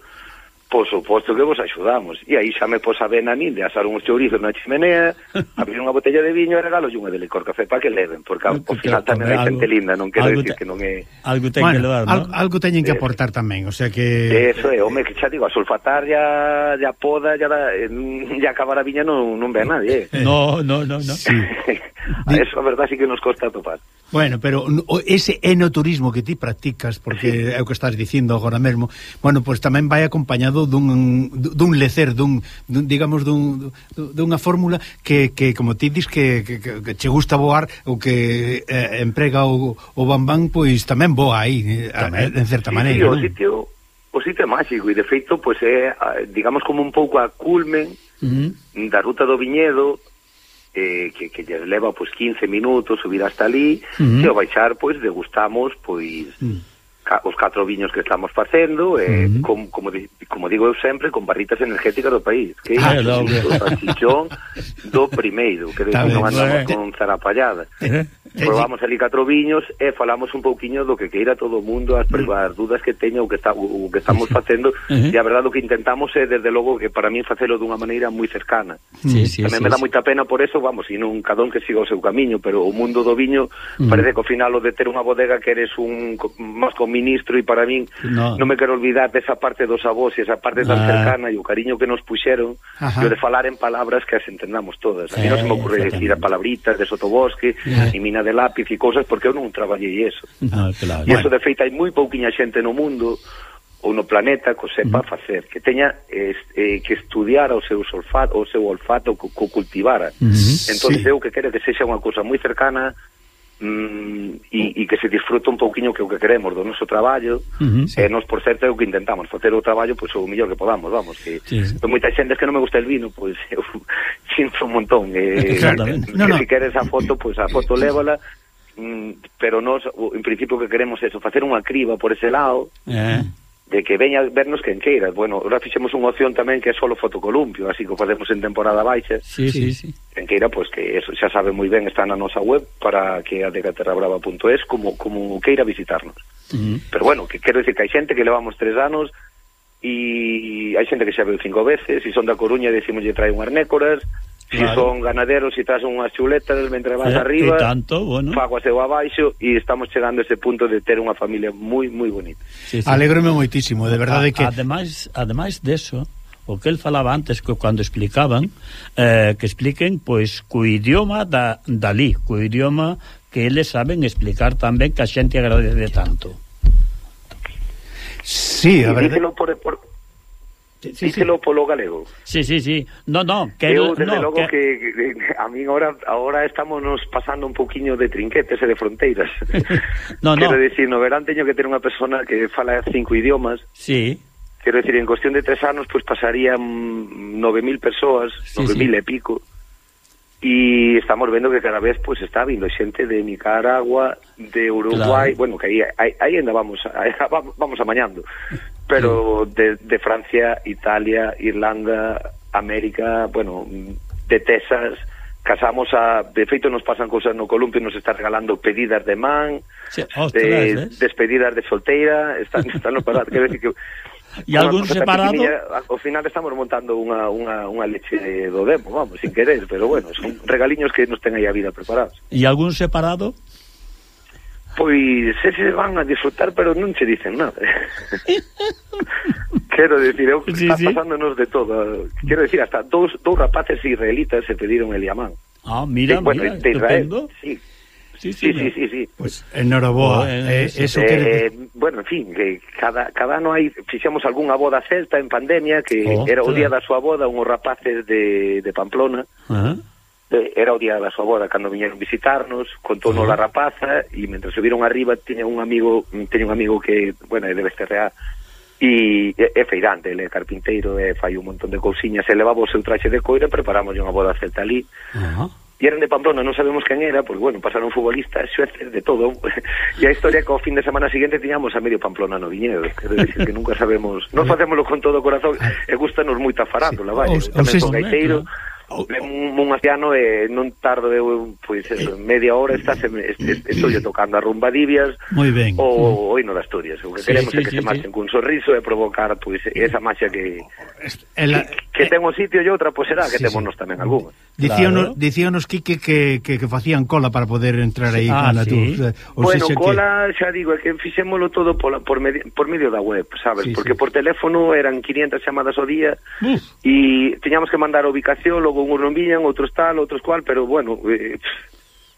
por suposto que vos axudamos. E aí xa me pos a ben a min de asar uns chourizos na chimenea, abrir unha botella de viño e regalo unha de licor café para que leven, porque ao final tamén hai xente linda, non quero decir que non é...
Algo teñen
bueno,
que levar, ¿no?
Algo teñen que
eh,
aportar tamén, o sea que...
Eso é, home, que xa digo, a sulfatar ya, ya poda, ya, da, eh, ya acabar a viña non, non ve a nadie. Eh.
No, no, no, no. Sí.
a eso a verdad sí que nos costa topar.
Bueno, pero ese enoturismo que ti practicas, porque é o que estás dicindo agora mesmo, bueno, pois pues tamén vai acompañado dun, dun lecer, dun, dun digamos, dun, dunha fórmula que, que como ti dis que, que, que che gusta voar ou que eh, emprega o, o bambán, pois tamén voa aí, eh,
tamén,
en certa
sí,
maneira.
Sí, o sitio, o sitio é máxico e, de feito, pois é, digamos, como un pouco a culmen
uh -huh.
da ruta do viñedo, eh, que, que lle leva pois 15 minutos subir hasta ali,
uh -huh.
e ao baixar pois degustamos pois uh -huh os catro viños que estamos facendo eh,
mm -hmm.
com, como, di, como digo eu sempre con barritas energéticas do país que
ah,
é o salchichón do primeiro que
decir,
non andamos
eh.
con zarapallada
eh?
probamos ali catro viños e falamos un pouquiño do que queira todo o mundo as, as dudas que teña o que, está, o que estamos facendo
uh
e a verdade o que intentamos é desde logo que para mí facelo dunha maneira moi cercana
sí, sí,
tamén
sí,
me dá
sí.
moita pena por eso vamos, e non cadón que siga o seu camiño pero o mundo do viño
mm
parece que ao final o de ter unha bodega que eres un máis ministro e para min
no.
non me quero olvidar desa parte dos avós e esa parte tan
ah.
cercana e o cariño que nos puxeron
Ajá.
de falar en palabras que as entendamos todas a mí
eh,
non se me ocurre decir a palabritas de sotobosque e mina de lápiz e cosas porque eu non traballei eso
no, claro.
e eso de feito hai moi pouquiña xente no mundo ou no planeta que o sepa facer, que teña eh, eh, que estudiar o seu olfato, o seu olfato que co cultivara.
Uh
entón,
sí.
eu que quero que sexa unha cousa moi cercana, mm, e, e que se disfruta un pouquiño que o que queremos do noso traballo
uh eh, -huh, sí.
e nos por certo é o que intentamos facer o traballo pois, o mellor que podamos, vamos que
sí, sí.
moita xente que non me gusta el vino pois eu sinto un montón eh,
Exactamente.
que
no, no.
si queres a foto, pois a foto lévala mm, pero nós, en principio que queremos é eso, facer unha criba por ese lado
eh
de que veña vernos quen queira. Bueno, ahora fixemos unha opción tamén que é solo fotocolumpio, así que o facemos en temporada baixa.
Sí, sí, sí.
Quen queira, pois que eso xa sabe moi ben, está na nosa web para que a decaterrabrava.es como, como queira visitarnos.
Uh -huh.
Pero bueno, que quero dicir que hai xente que levamos tres anos e hai xente que xa veu cinco veces, e son da Coruña e decimoslle trae unhas nécoras, Si
claro.
son ganaderos, si traes unhas chuletas mentre vas
eh,
arriba,
tanto, bueno.
fago seu abaixo e estamos chegando a ese punto de ter unha familia moi moi bonita.
Sí, sí.
Alégrome moitísimo, de verdade a, que
Ademais, ademais deso, o que el falaba antes que cando explicaban eh, que expliquen pois co idioma da, dali, co idioma que eles saben explicar tamén que a xente agradece tanto
Sí, a verdade.
Dícelo por, por,
sí, díselo
sí. polo galego.
Sí, sí, sí. No, no, que
eu, desde
no,
logo
que...
que a min ahora ahora estamos nos pasando un poquiño de trinquetes e de fronteiras.
no,
Quero no. decir, no verán teño que ter unha persona que fala cinco idiomas.
Sí.
Quero decir, en cuestión de tres anos pois pues, pasarían 9000 persoas,
sí,
9000
sí.
e pico. E estamos vendo que cada vez pois pues, está vindo xente de Nicaragua, de Uruguai,
claro.
bueno, que aí aí, aí ainda vamos, vamos amañando pero de, de Francia, Italia, Irlanda, América, bueno, de Texas, casamos a de feito nos pasan cousas no columpio nos está regalando pedidas de man
sí, ostras,
de,
¿ves?
despedidas de solteira están, están nos pasando quero decir que
E algún separado?
Ao final estamos montando unha, unha, unha leche do demo, vamos, sin querer Pero bueno, son regaliños que nos ten aí a vida preparados.
E algún separado?
Pois ese van a disfrutar, pero non che dicen nada. Quero decir, eu,
sí,
está pasándonos de todo. Quero decir, hasta dous, dous rapaces israelitas se pediron el Yamán.
Ah, mira,
sí, bueno,
mira,
de Israel, sí.
Sí,
sí,
sí,
sí, sí, sí.
Pues enhoraboa.
Bueno,
eh,
eh,
eso
eh,
quere...
bueno, en fin, que cada, cada ano hai fixemos algunha boda celta en pandemia que
oh,
era o día da súa boda unhos rapaces de, de Pamplona.
Uh -huh
eh, era o día da súa boda cando viñeron visitarnos, contou
uh
-huh. rapaza e mentre subiron arriba tiña un amigo, tiña un amigo que, bueno, é de Besterreá e é, é feirante, ele é carpinteiro, e fai un montón de cousiñas, e levaba o seu traxe de coira, preparamos unha boda celta ali.
Uh -huh
e eran de Pamplona, non sabemos quen era, porque, bueno, pasaron futbolistas, xueces, de todo, e a historia que ao fin de semana seguinte tiñamos a medio Pamplona no viñedo, quero dicir que nunca sabemos, non facémoslo con todo o corazón, e gustanos moita farándula,
sí. vai,
tamén son gaiteiro, claro Lemo un anciano e non tardo eu pois eso, media hora estás estou yo tocando a rumba divias
Moi ben.
O, o hino das Asturias. O que
sí,
queremos
sí,
é que
sí,
se
sí.
marchen cun sorriso e provocar pois esa maxia que,
que,
que ten un sitio e outra pois será que
sí,
temos
sí.
nós tamén algunha.
Dicíanos,
claro.
dicíanos Quique, que, que, que facían cola para poder entrar aí
ah,
cana,
sí.
tú. Eh, Ou
bueno,
sexa
cola, que... xa digo, é que fixémolo todo pola, por, medi, por medio da web, sabes?
Sí,
Porque
sí.
por teléfono eran 500 chamadas ao día e tiñamos teñamos que mandar a ubicación, logo uns non viñan, outros tal, outros cual, pero bueno, eh,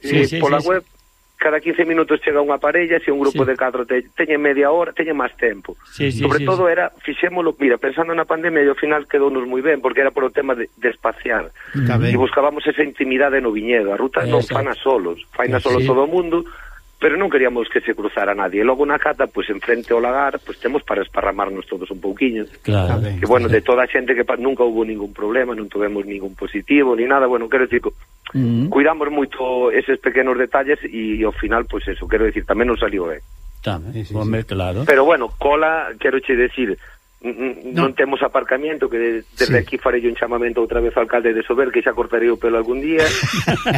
sí,
eh,
sí,
pola
sí,
web... Sí cada 15 minutos chega unha parella, se un grupo
sí.
de catro te, teñe media hora, teñe máis tempo.
Sí, sí,
Sobre
sí,
todo sí. era, fixémolo, mira, pensando na pandemia, e ao final quedounos moi ben, porque era polo tema de, de espaciar. E buscábamos esa intimidade no viñedo, a ruta non
fan
a solos, faina solo solos
sí.
todo o mundo, pero non queríamos que se cruzara nadie. E logo na cata, pois enfrente ao lagar, pois temos para esparramarnos todos un pouquiño.
Claro.
Que bueno, de toda a xente que nunca hubo ningún problema, non tivemos ningún positivo, ni nada, bueno, quero dicir,
Mm.
Cuidamos moito eses pequenos detalles e ao final, pois pues, eso, quero decir, tamén nos salió ben.
Tamén,
sí, sí,
sí. claro.
Pero bueno, cola, quero che decir,
no.
non temos aparcamiento que de, desde
sí.
aquí farei un chamamento outra vez ao alcalde de Sober que xa cortarei o pelo algún día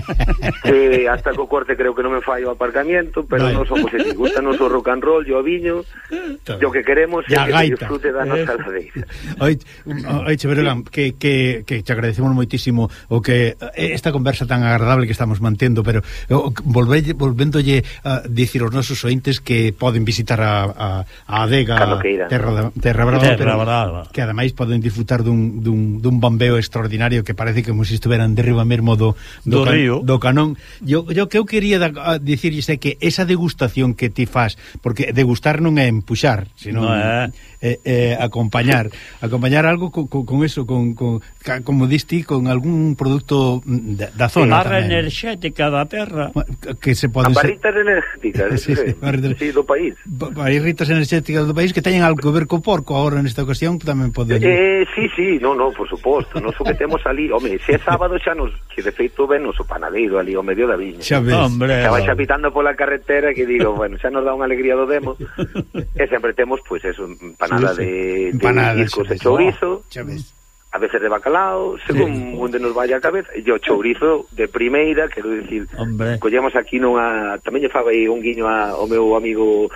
eh, hasta co corte creo que non me fai o aparcamiento pero
vale.
non somos así, gusta noso o rock and roll e o viño e o que queremos é que
gaita.
disfrute da nosa
eh.
ladeira
Oiche Berolán que, que, que te agradecemos moitísimo o que eh, esta conversa tan agradable que estamos mantendo pero eh, o, volve, volvéndolle a dicir aos nosos ointes que poden visitar a, a, a adega Terra, Terra Brava
terra,
pero,
verdad,
que ademais poden disfrutar dun, dun, dun bombeo extraordinario que parece que como se estiveran derriba mesmo do,
do, do,
can,
río.
do canón yo, yo que eu quería da, dicir é que esa degustación que ti faz porque degustar non é empuxar sino
no, eh. é.
Eh, eh, acompañar acompañar algo co, co, con eso con, con, ca, como diste con algún produto da, da zona
barra
tamén.
enerxética da terra
que se poden ser
barritas energéticas
sí, sí,
sí,
barritas...
sí, do país
barritas enerxéticas do país que teñen algo que ver co porco agora curro nesta ocasión, tamén poden...
Eh, sí, sí, no, no, por suposto, nos o que temos ali, home, se é sábado xa nos, que de feito ven o panadeiro ali ao medio da viña.
Xa ves.
Hombre,
Estaba xa pitando pola carretera que digo, bueno, xa nos dá unha alegría do demo, e sempre temos, pois, pues, eso, empanada
sí, sí.
de, empanada,
de
discos de chourizo,
xa oh, ves
a veces de bacalao, según sí. onde nos vaya a cabeza, e o chourizo de primeira, quero dicir,
Hombre.
collemos aquí nunha, tamén lle fago aí un guiño a, ao meu amigo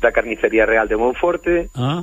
da carnicería real de Monforte,
ah.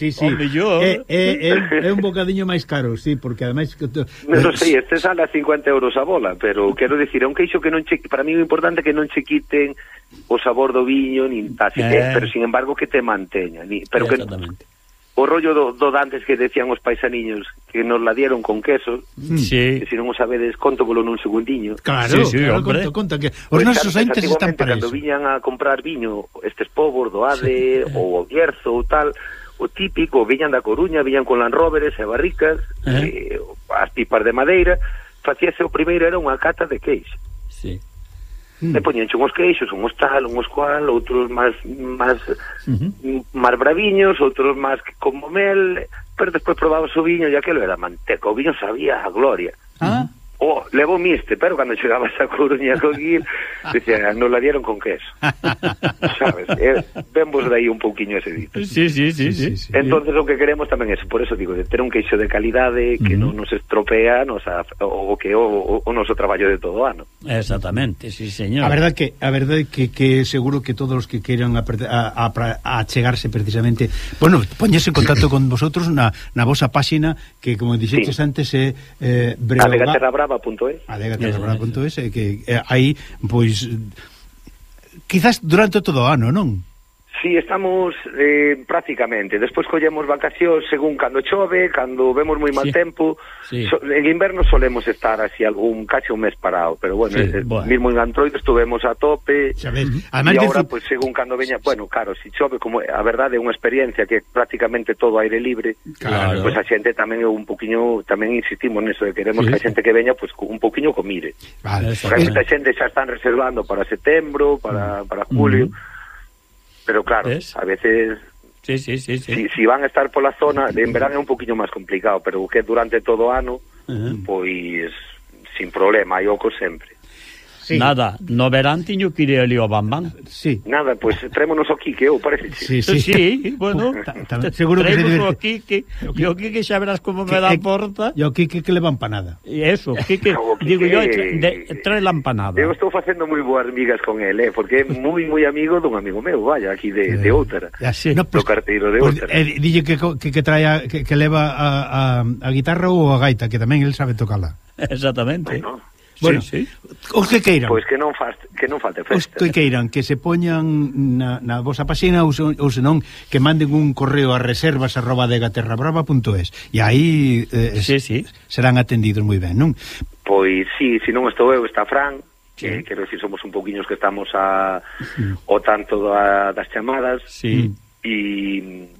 Sí,
sí. O mellor.
É, é, é, é un bocadiño máis caro, sí, porque ademais...
Non eh, sei, este sale a 50 euros a bola, pero quero dicir, é un queixo que non che... Para mí o importante é que non che quiten o sabor do viño, nin tase,
eh.
pero sin embargo que te manteña. Ni, pero que, o rollo do, do dantes que decían os paisaniños que nos la dieron con queso mm.
sí.
que se non o sabedes, conto polo nun segundiño
claro,
sí, sí,
claro
hombre.
conto, conto que os
pues
nosos entes están para
cando
eso cando
viñan a comprar viño estes povos do ADE sí. ou o Bierzo ou tal o típico, viñan da Coruña, viñan con Land Rovers e barricas,
eh.
Eh, as pipas de madeira, facíase o primeiro era unha cata de queixo.
Sí.
Mm.
E poñenche unhos queixos, unhos tal, unhos cual, outros máis máis
uh -huh.
máis braviños, outros máis como mel, pero despois probabas o viño e aquilo era manteca, o viño sabía a gloria.
Ah. Hmm.
Oh, levo miste, pero cando chegabas a Coruña con Gil, dicían, non la dieron con queso. Sabes? Eh, vemos de aí un pouquiño ese dito.
Sí, sí, sí. sí,
sí.
Entonces sí. o que queremos tamén é eso, por eso digo, de ter un queixo de calidade que non nos estropea nos a, o, o que o, o, o noso traballo de todo o ano.
Exactamente, sí, señor.
A verdade que a verdade que, que seguro que todos os que queiran a, a, a, a chegarse precisamente, bueno, poñese en contacto con vosotros na, na vosa páxina que como dixetes
sí.
antes é eh, Breoga
brava.es.
Adegaterrabrava.es eh, que eh, aí pois quizás durante todo o ano, non?
Sí, estamos eh, prácticamente. Despois collemos vacacións según cando chove, cando vemos moi mal
sí.
tempo.
Sí.
So, en inverno solemos estar así algún casi un mes parado, pero bueno,
sí,
eh, eh
bueno.
mismo en Android estuvemos a tope.
Sabes,
e agora pues, según cando veña, bueno, claro, si chove como a verdade é unha experiencia que prácticamente todo aire libre.
Claro.
Pois pues, a xente tamén é un poquiño, tamén insistimos neso, de queremos
sí.
que a xente que veña pues, un poquiño comire.
Vale,
Porque a xente xa están reservando para setembro, para para julio. Mm -hmm Pero claro,
¿ves?
a veces
sí, sí, sí, sí.
Si, si van a estar pola zona, en verán é un poquinho máis complicado, pero que durante todo o ano,
uh -huh.
pois sin problema, hai oco sempre.
Sí.
Nada, no verán tiño que ir ali ao Bambán.
Sí.
Nada, pois pues, trémonos o Quique, eu parece.
Sí,
sí.
sí
bueno,
seguro que se
diverte. o Quique, e o Quique xa verás como me dá porta.
E o Quique que levan panada.
Eso, Quique, digo yo, trae la empanada.
Eu estou facendo moi boas migas con ele, eh, porque é moi moi amigo dun amigo meu, vaya, aquí de, eh, de Outara.
Así.
No, pues, do carteiro de
pues,
Outara.
Eh, dille que, que, que trae a, que, que leva a, a, a guitarra ou a gaita, que tamén el sabe tocala.
Exactamente.
Bueno.
Bueno,
sí, sí.
os que queiran.
Pois que non faz, que non falte festa.
Os que queiran que se poñan na, na vosa páxina ou, ou senón que manden un correo a reservas@degaterrabrava.es e aí eh,
sí, sí.
serán atendidos moi ben, non?
Pois sí, se non estou eu, está Fran,
Sí.
Que, quero dicir, somos un poquinhos que estamos a, sí. o tanto da, das chamadas
sí.
Mm.
e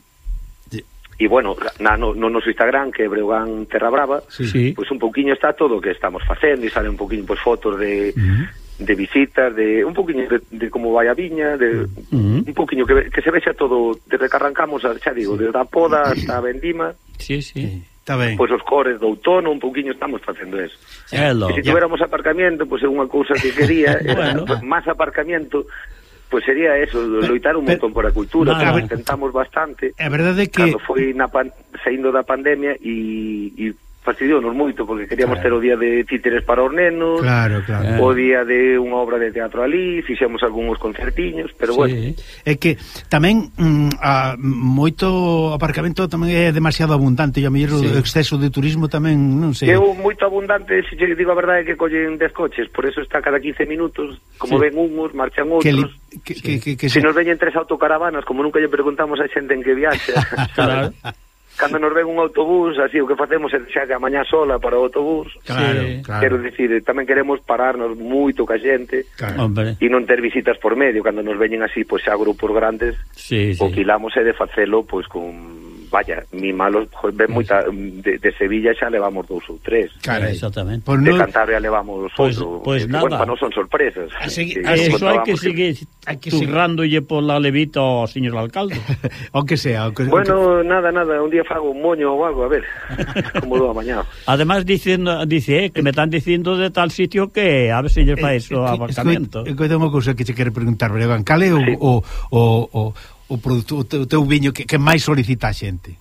E bueno, na, no, no noso Instagram que é Breogán Terra Brava,
sí, sí.
pois pues un pouquiño está todo o que estamos facendo e sale un pouquiño pois pues, fotos de uh -huh. de visitas, de un pouquiño de, de como vai a viña, de
uh -huh.
un pouquiño que, que se vexa todo desde que arrancamos, xa digo, sí. desde a poda hasta a vendima.
Sí, sí.
Está ben.
Pois os cores do outono, un pouquiño estamos facendo eso.
Hello,
e se tuviéramos aparcamiento, pois é unha cousa que quería,
bueno.
Eh, máis aparcamiento, Pois sería eso, loitar un montón por a cultura,
nada,
que tentamos bastante.
É verdade que
cando foi na pan, saindo da pandemia e, e fastidiounos moito porque queríamos
claro.
ter o día de títeres para os nenos,
claro, claro. Eh.
o día de unha obra de teatro ali, fixemos algúns concertiños, pero
sí. bueno.
É que tamén mm, a, moito aparcamento tamén é demasiado abundante, e a mellor
sí.
o exceso de turismo tamén, non sei.
Eu moito abundante, se digo a verdade é que collen 10 coches, por eso está cada 15 minutos, como
sí.
ven unhos, marchan outros.
Que li que, sí. que, que, que
se...
Si
nos veñen tres autocaravanas, como nunca lle preguntamos a xente en que viaxa,
claro.
Cando nos ven un autobús, así, o que facemos é xa que a mañá sola para o autobús.
Claro,
sí.
claro.
Quero dicir, eh, tamén queremos pararnos moito ca xente
claro.
Hombre.
e non ter visitas por medio. Cando nos veñen así, pois xa grupos grandes,
sí, sí.
o que ilamos é de facelo pois, con vaya, mi malo ven moita de, de Sevilla xa levamos dous ou tres.
Claro,
exactamente.
Pues
de
no,
Cantabria levamos
pues,
outro.
Pues
que,
nada.
Bueno, non son sorpresas.
A segui, a
eso hai que seguir
que...
turrándolle pola levita ao señor alcalde.
o que sea. O que, bueno, o que...
nada, nada, un día fago un moño ou algo, a ver, como do amañado.
Además, diciendo, dice, eh, que me están dicindo de tal sitio que a ver se lle eh, fa eso
eh,
eh,
apartamento. Eu tengo cousa que che quero preguntar, Brevan, cale o,
sí.
o, o, o o, produto, o, teu, o teu viño que, que máis solicita a xente?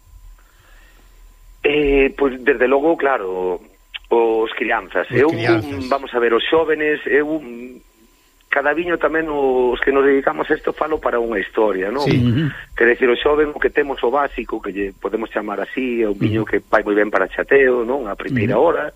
Eh, pois, pues, desde logo, claro, os crianzas.
Os
eu,
crianzas.
vamos a ver, os xóvenes, eu cada viño tamén os que nos dedicamos a isto falo para unha historia, non?
Sí.
Quer decir, o xoven o que temos o básico, que lle podemos chamar así, é un viño que vai moi ben para chateo, non? A primeira hora.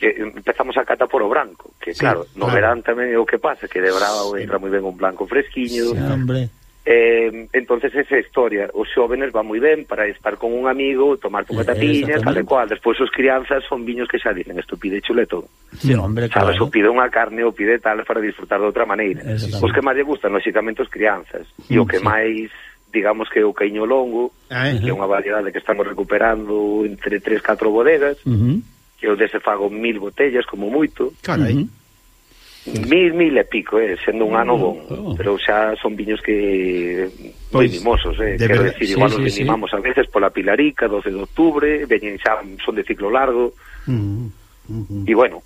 Que empezamos a cata polo branco, que
sí,
claro, no
claro.
verán tamén é o que pasa, que de bravo entra moi ben un blanco fresquiño.
Sí, hombre
Eh, entonces esa historia, os xóvenes van moi ben para estar con un amigo, tomar
tu
tapiña, tal e cual, despois os crianzas son viños que xa dicen, isto pide chuleto
sí, hombre,
sabes,
claro.
o pide unha carne ou pide tal para disfrutar de outra maneira os que máis lle gustan, lóxicamente, os crianzas e o que
sí.
máis digamos que o caiño longo,
ah,
que eh. é unha variedade que estamos recuperando entre 3-4 bodegas,
uh -huh.
que eu dese fago mil botellas como moito.
Carai.
Uh -huh
Mil, mil e pico, eh, sendo un ano mm, bon
oh.
Pero xa son viños que Moi
pues,
mimosos, eh,
de
quero decir
sí,
Igual
sí,
nos
animamos
sí. a veces pola Pilarica 12 de Octubre, veñen xa Son de ciclo largo
mm, mm. mm.
E bueno,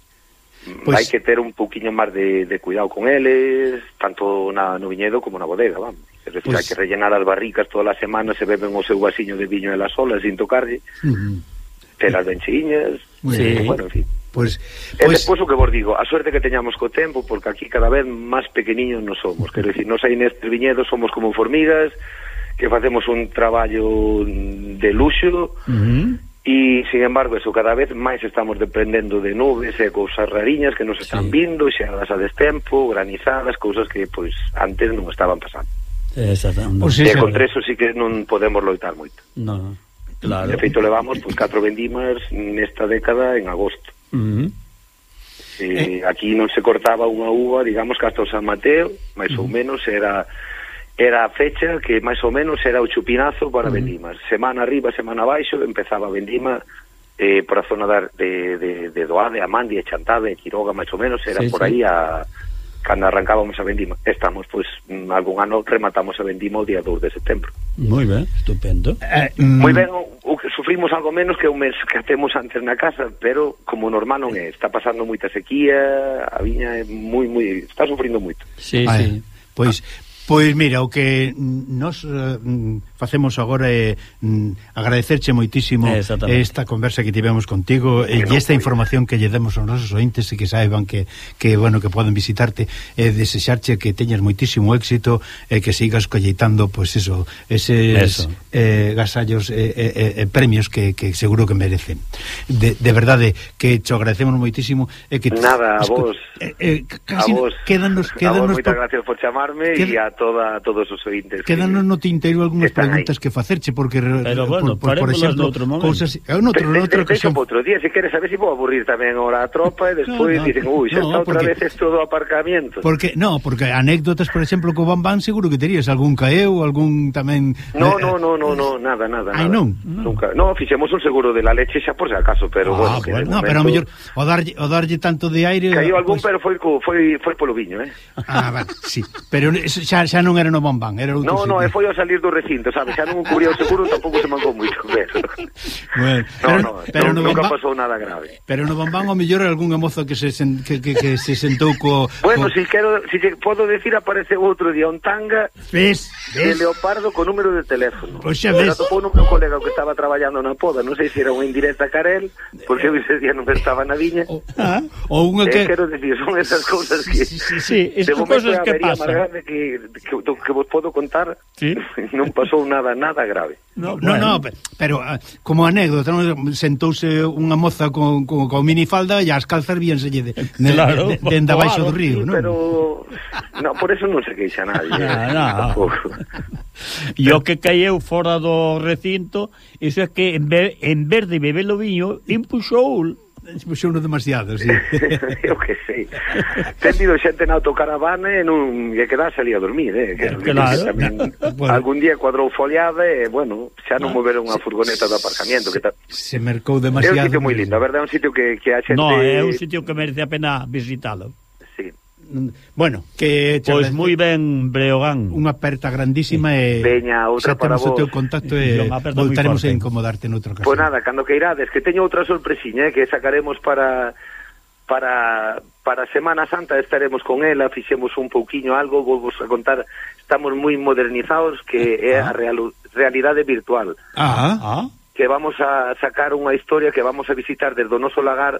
pues,
hai que ter un poquinho máis de, de cuidado con eles, tanto na, no viñedo como na bodega, vamos. Es decir,
pues,
hai que rellenar as barricas todas as semanas, se beben o seu vasiño de viño e la sola sin tocarlle,
mm,
uh -huh. las ben cheiñas,
sí.
bueno, en fin.
Pois, pois...
E despois o que vos digo, a suerte que teñamos co tempo, porque aquí cada vez máis pequeniños nos somos, quero dicir, nos aí nestes viñedos somos como formigas, que facemos un traballo de luxo,
uh -huh.
e, sin embargo, eso, cada vez máis estamos dependendo de nubes e cousas rariñas que nos están
sí.
vindo, xeadas a destempo, granizadas, cousas que, pois, antes non estaban pasando.
Exactamente.
Pois,
sí,
e
contra eso sí que non podemos loitar moito.
No, no. Claro.
De feito, levamos, pois, catro vendimas nesta década en agosto.
Uh
eh, eh. Aquí non se cortaba unha uva, digamos, que hasta o San Mateo, máis ou menos, era era a fecha que máis ou menos era o chupinazo para uh. Vendima. Semana arriba, semana abaixo, empezaba Vendima eh, por a zona da, de, de, de Doade, Amandia, Chantada, Quiroga, máis ou menos, era
sí,
por
sí.
aí a cando arrancábamos a vendima. Estamos, pois, mm, algún ano rematamos a vendima o día 2 de setembro.
Moi ben, estupendo.
Eh, mm...
Moi ben, o, o que sufrimos algo menos que o mes que temos antes na casa, pero como normal non é, está pasando moita sequía, a viña é moi moi, está sufrindo moito.
Sí,
Ai.
sí.
Pois, Pois mira, o que nos eh, facemos agora é mm, agradecerche moitísimo esta conversa que tivemos contigo e,
e
esta información que lle demos aos nosos ointes e que saiban que, que bueno que poden visitarte e desexarche que teñas moitísimo éxito e que sigas colleitando pois eso, eses
eso.
Eh, gasallos e eh, eh, premios que, que seguro que merecen. De, de verdade que te agradecemos moitísimo e que
Nada, a vos.
Eh, eh, casi
a vos,
quédanos,
a vos moitas gracias por chamarme e a toda a todos os ointes.
Quedanos no tinteiro algunhas preguntas
ahí.
que facerche porque
Pero bueno,
por, por, por exemplo,
outro
cousas, é un
outro, de,
outro
te, te, outro día se queres saber se si vou aburrir tamén ora a tropa e despois
no, no,
dicen, ui, xa
no,
está
porque,
outra vez todo aparcamiento.
Porque no, porque anécdotas, por exemplo, co Bambán seguro que terías algún caeu, algún tamén
No,
eh,
no, no, no, no, eh, nada, nada.
Ai, non.
Nunca. No, fixemos un seguro de la leche xa por se acaso, pero
ah,
bueno, que
bueno, no, pero a mellor o darlle o darlle tanto de aire
Caiu algún,
pues...
pero foi foi foi polo viño, eh.
Ah, vale, sí. Pero xa xa non era no bombán, era outro
No, sitio. no, e foi ao salir do recinto, sabes? Xa non cubría o seguro, tampouco se mancou moito, pero...
Bueno, pero,
no,
pero
no,
no
nunca pasou nada grave.
Pero no bombán o mellor algunha moza que se sen, que, que, que se sentou co
Bueno,
co...
si quero, si lle podo decir aparece outro día un tanga.
Ves, ves?
De leopardo co número de teléfono.
Pois xa ves.
Topou un meu colega que estaba traballando na poda, non sei se era unha indirecta carel, porque eh. ese día non estaba na viña.
O, ah, ou unha
eh,
que...
Eh, quero decir, son esas cousas que...
Sí, sí, sí,
sí.
De
momento,
cosas que pasan
que, do que vos podo contar
¿Sí?
non pasou nada nada grave.
No, bueno.
no, no pero ah, como anécdota, non? sentouse unha moza con, con, con minifalda e as calzas víanselle de, de,
claro,
de, de, de, de abaixo
claro,
do
río,
non?
Pero no, por eso non se queixa nadie. Ah,
no. E o que caeu fora do recinto, iso é que en vez, en vez de beber o viño, impuxou
Puxouno demasiado, sí.
eu que sei. Ten vido xente na autocaravana e non e quedase ali a dormir, eh? Que,
claro.
Que tamén,
bueno.
Algún día cuadrou foliada e, bueno, xa non ah, moveron unha furgoneta do aparcamiento. Que ta...
Se mercou demasiado.
É un sitio moi lindo, a verdade, é un sitio que, que a xente...
No, é un sitio que merece a pena visitalo.
Bueno, que
Pois
pues
moi ben Breogán.
Unha aperta grandísima sí. e
Veña, outra para
temos o teu contacto e voltaremos a incomodarte noutra ocasión.
Pois nada, cando que irades, que teño outra sorpresiña eh, que sacaremos para para para Semana Santa estaremos con ela, fixemos un pouquiño algo, vou a contar, estamos moi modernizados que é a ah. real, realidade virtual.
Ah,
ah.
Que vamos a sacar unha historia que vamos a visitar desde o noso lagar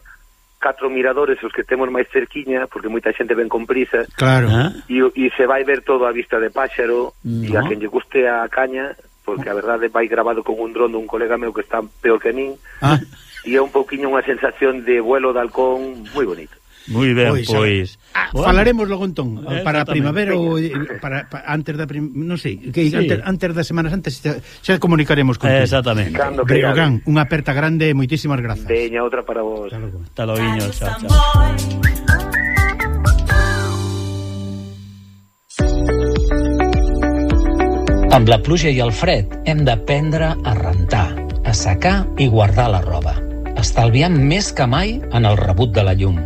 catro miradores os que temos máis cerquiña, porque moita xente ven con prisa.
Claro.
E, e se vai ver todo a vista de páxaro, no. e a quen lle guste a caña, porque a verdade vai grabado con un dron dun colega meu que está peor que min,
ah.
e é un pouquiño unha sensación de vuelo de halcón moi bonito.
Moi ben,
Pois,
pois.
ah,
Bueno,
falaremos logo entón
Eh,
para a primavera ou eh, para, para antes da prim, non sei, que
Sí.
antes, antes da Semana Santa xa, xa comunicaremos con
Eh, Exactamente.
Cando que
Breogán, unha aperta grande, moitísimas grazas.
Veña outra para vos
Hasta logo.
Hasta logo, chao, chao.
Amb la pluja i el fred hem d'aprendre a rentar, a secar i guardar la roba, estalviant més que mai en el rebut de la llum.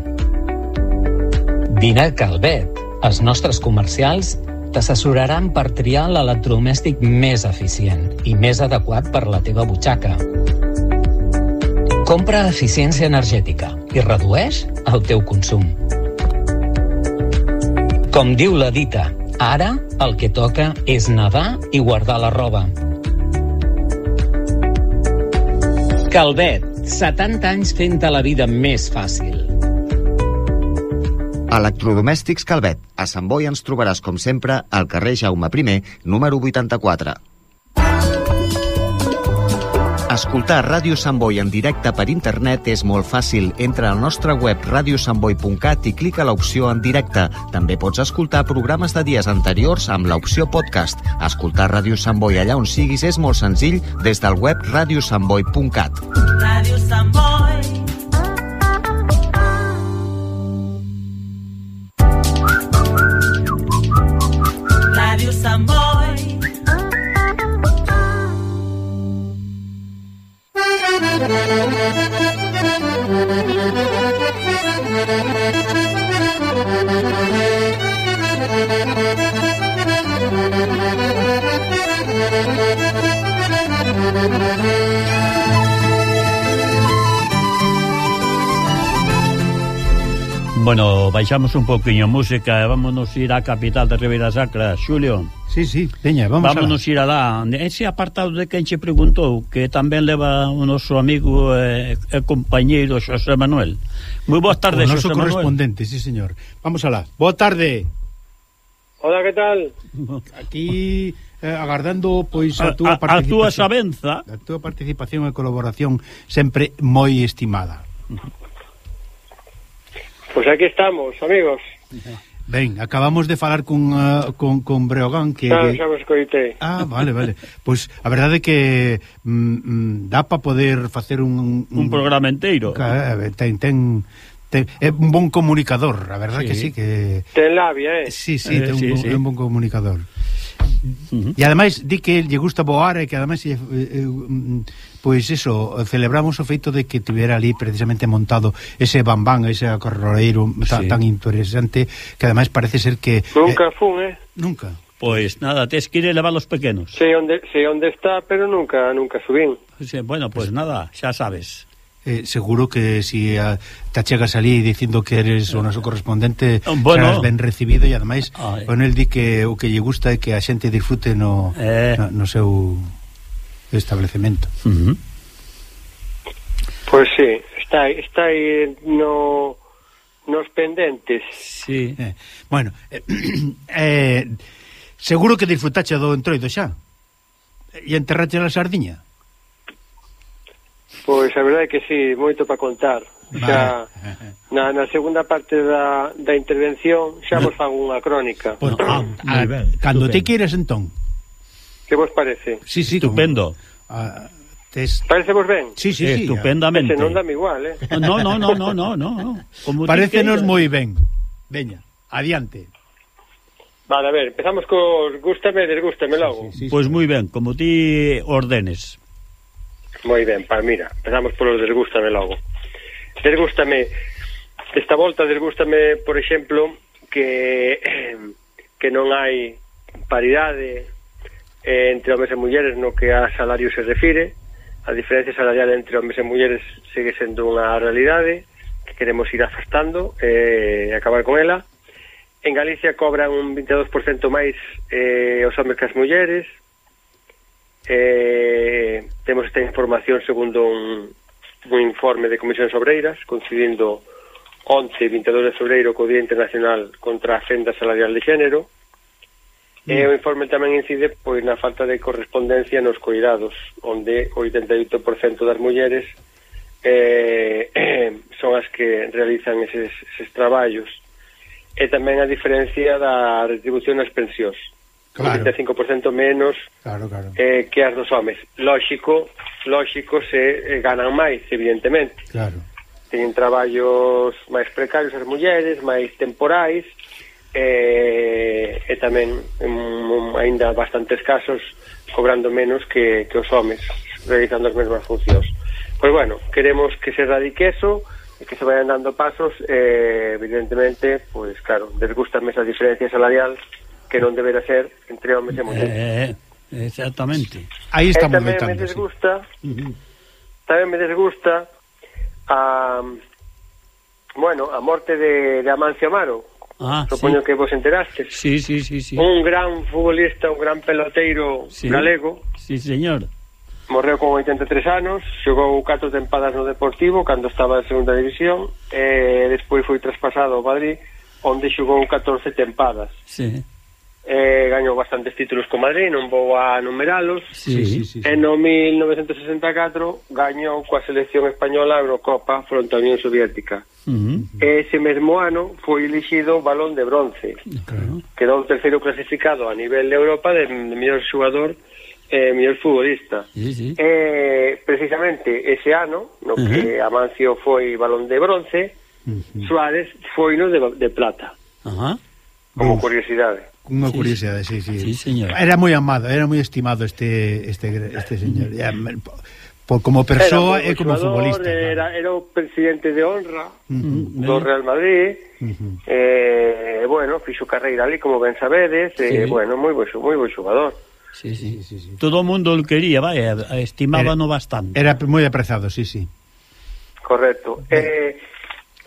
Vine a Calvet. Els nostres comercials t'assessoraran per triar l'electrodomèstic més eficient i més adequat per la teva butxaca. Compra eficiència energètica i redueix el teu consum. Com diu la dita, ara el que toca és nedar i guardar la roba. Calvet, 70 anys fent-te la vida més fàcil.
Electrodomèstics Calvet. A Sant Boi ens trobaràs, com sempre, al carrer Jaume I, número 84. Escoltar Ràdio Sant Boi en directe per internet és molt fàcil. Entra al nostre web radiosantboi.cat i clica l'opció en directe. També pots escoltar programes de dies anteriors amb l'opció podcast. Escoltar Ràdio Sant Boi allà on siguis és molt senzill des del web radiosantboi.cat.
Radio Samboy. Radio
baixamos un poquinho música e vámonos ir á capital da Ribeira Sacra, Xulio.
Sí, sí, teña, vamos
Vámonos a ir alá. Ese apartado de quen che preguntou, que tamén leva o noso amigo e, e compañeiro Xosé Manuel. Moi boas tardes,
o noso
Xosé Manuel.
correspondente, sí, señor. Vamos alá. Boa tarde.
Hola, que tal?
Aquí eh, agardando pois
a
túa
participación.
A,
a túa sabenza.
A túa participación e colaboración sempre moi estimada.
Pois aquí estamos, amigos.
Ben, acabamos de falar con, uh, con, con Breogán que...
Claro, xa vos coitei.
Ah, vale, vale. Pois pues, a verdade é que mm, mm, dá para poder facer un,
un... Un programa
inteiro. Eh, ten, ten, ten, é un bon comunicador, a verdade
sí.
que sí. que
Ten labia, eh?
Sí, sí,
eh,
ten
sí,
un,
sí.
un bon comunicador.
Uh -huh.
E ademais di que lle gusta voar e que ademais lle, eh, eh mm, pois eso, celebramos o feito de que tivera ali precisamente montado ese bambán, ese acorroleiro tan,
sí.
tan interesante, que ademais parece ser que...
Eh, nunca
eh,
fun, eh?
Nunca.
Pois nada, tes que ir a levar os pequenos.
Sei onde, sei onde está, pero nunca nunca subín.
Sí, bueno, pois pues nada, xa sabes.
Eh, seguro que si a, te achegas ali dicindo que eres o noso correspondente ah,
bueno.
serás ben recibido e ademais con el di que o que lle gusta é que a xente disfrute no,
eh.
no, no seu establecemento.
Uh -huh.
Pois sí, está, está aí no, nos pendentes.
Sí,
eh, bueno, eh, eh, seguro que disfrutaxe do entroido xa. E enterraxe a sardiña.
Pois a verdade é que sí, moito para contar. Xa na, na segunda parte da, da intervención xa vos fago unha crónica.
Bueno,
ah, ah,
cando te queres entón.
Que vos parece?
Sí, sí,
estupendo.
Ah, tes...
Parece vos ben?
Sí, sí, sí
estupendamente.
Se non dame igual, eh?
No, no, no, no, no, no. Como
Parecenos moi ben. Veña, adiante.
Vale, a ver, empezamos cos gústame e desgústame logo.
Sí, sí, sí,
pois sí. moi ben, como ti ordenes.
Moi ben, pa, mira, empezamos polo desgústame logo. Desgústame, esta volta desgústame, por exemplo, que que non hai paridade eh, entre homens e mulleres no que a salario se refire. A diferencia salarial entre homens e mulleres segue sendo unha realidade que queremos ir afastando eh, e eh, acabar con ela. En Galicia cobran un 22% máis eh, os homens que as mulleres. Eh, temos esta información segundo un, un informe de Comisións Obreiras, coincidindo 11 e 22 de febreiro, co Día Internacional contra a Fenda Salarial de Género, Mm. E o informe tamén incide pois na falta de correspondencia nos cuidados, onde o 88% das mulleres eh, eh, son as que realizan eses, eses traballos. E tamén a diferencia da retribución das pensións.
Claro.
35% menos
claro, claro.
Eh, que as dos homes. Lóxico, lóxico se eh, ganan máis, evidentemente.
Claro.
Teñen traballos máis precarios as mulleres, máis temporais, e, e tamén en, um, ainda bastantes casos cobrando menos que, que os homes realizando as mesmas funcións. Pois bueno, queremos que se radique eso e que se vayan dando pasos eh, evidentemente, pois claro desgústame esa diferencia salarial que non deberá ser entre homes e mulleres
eh, eh, exactamente.
Aí estamos e
tamén me
desgusta sí.
Tamén me desgusta a bueno, a morte de, de Amancio Amaro.
Ah,
Supoño
sí.
que vos enterastes.
Sí, sí, sí, sí.
Un gran futbolista, un gran peloteiro
sí.
galego.
Sí, señor.
Morreu con 83 anos, xogou catro tempadas no Deportivo cando estaba en segunda división e despois foi traspasado ao Madrid onde xogou 14 tempadas.
Sí
eh, gañou bastantes títulos co Madrid, non vou a numeralos.
Sí, sí, sí, sí.
E no 1964 gañou coa selección española a Eurocopa fronte a Unión Soviética.
Uh -huh.
Ese mesmo ano foi elixido balón de bronce.
Claro.
Quedou terceiro clasificado a nivel de Europa de, de mellor xogador eh, mellor futbolista.
Sí, sí.
Eh, precisamente ese ano, no
uh -huh.
que Amancio foi balón de bronce, uh -huh. Suárez foi no de, de plata.
Uh -huh.
Como
Uf.
curiosidade.
Unha
sí,
curiosidade, sí, sí.
sí señor.
Era moi amado, era moi estimado este este este señor. Mm. Ya, por, como persoa e como futbolista.
Era, claro. era o presidente de honra
uh -huh,
do? Real Madrid.
Uh -huh.
eh, bueno, fixo carreira ali, como ben sabedes.
Sí.
Eh, bueno, moi bo, moi bo xogador.
Sí, sí. Sí, sí. Todo o mundo o quería, vai, estimaba no bastante.
Era moi aprezado, sí, sí.
Correcto. Eh,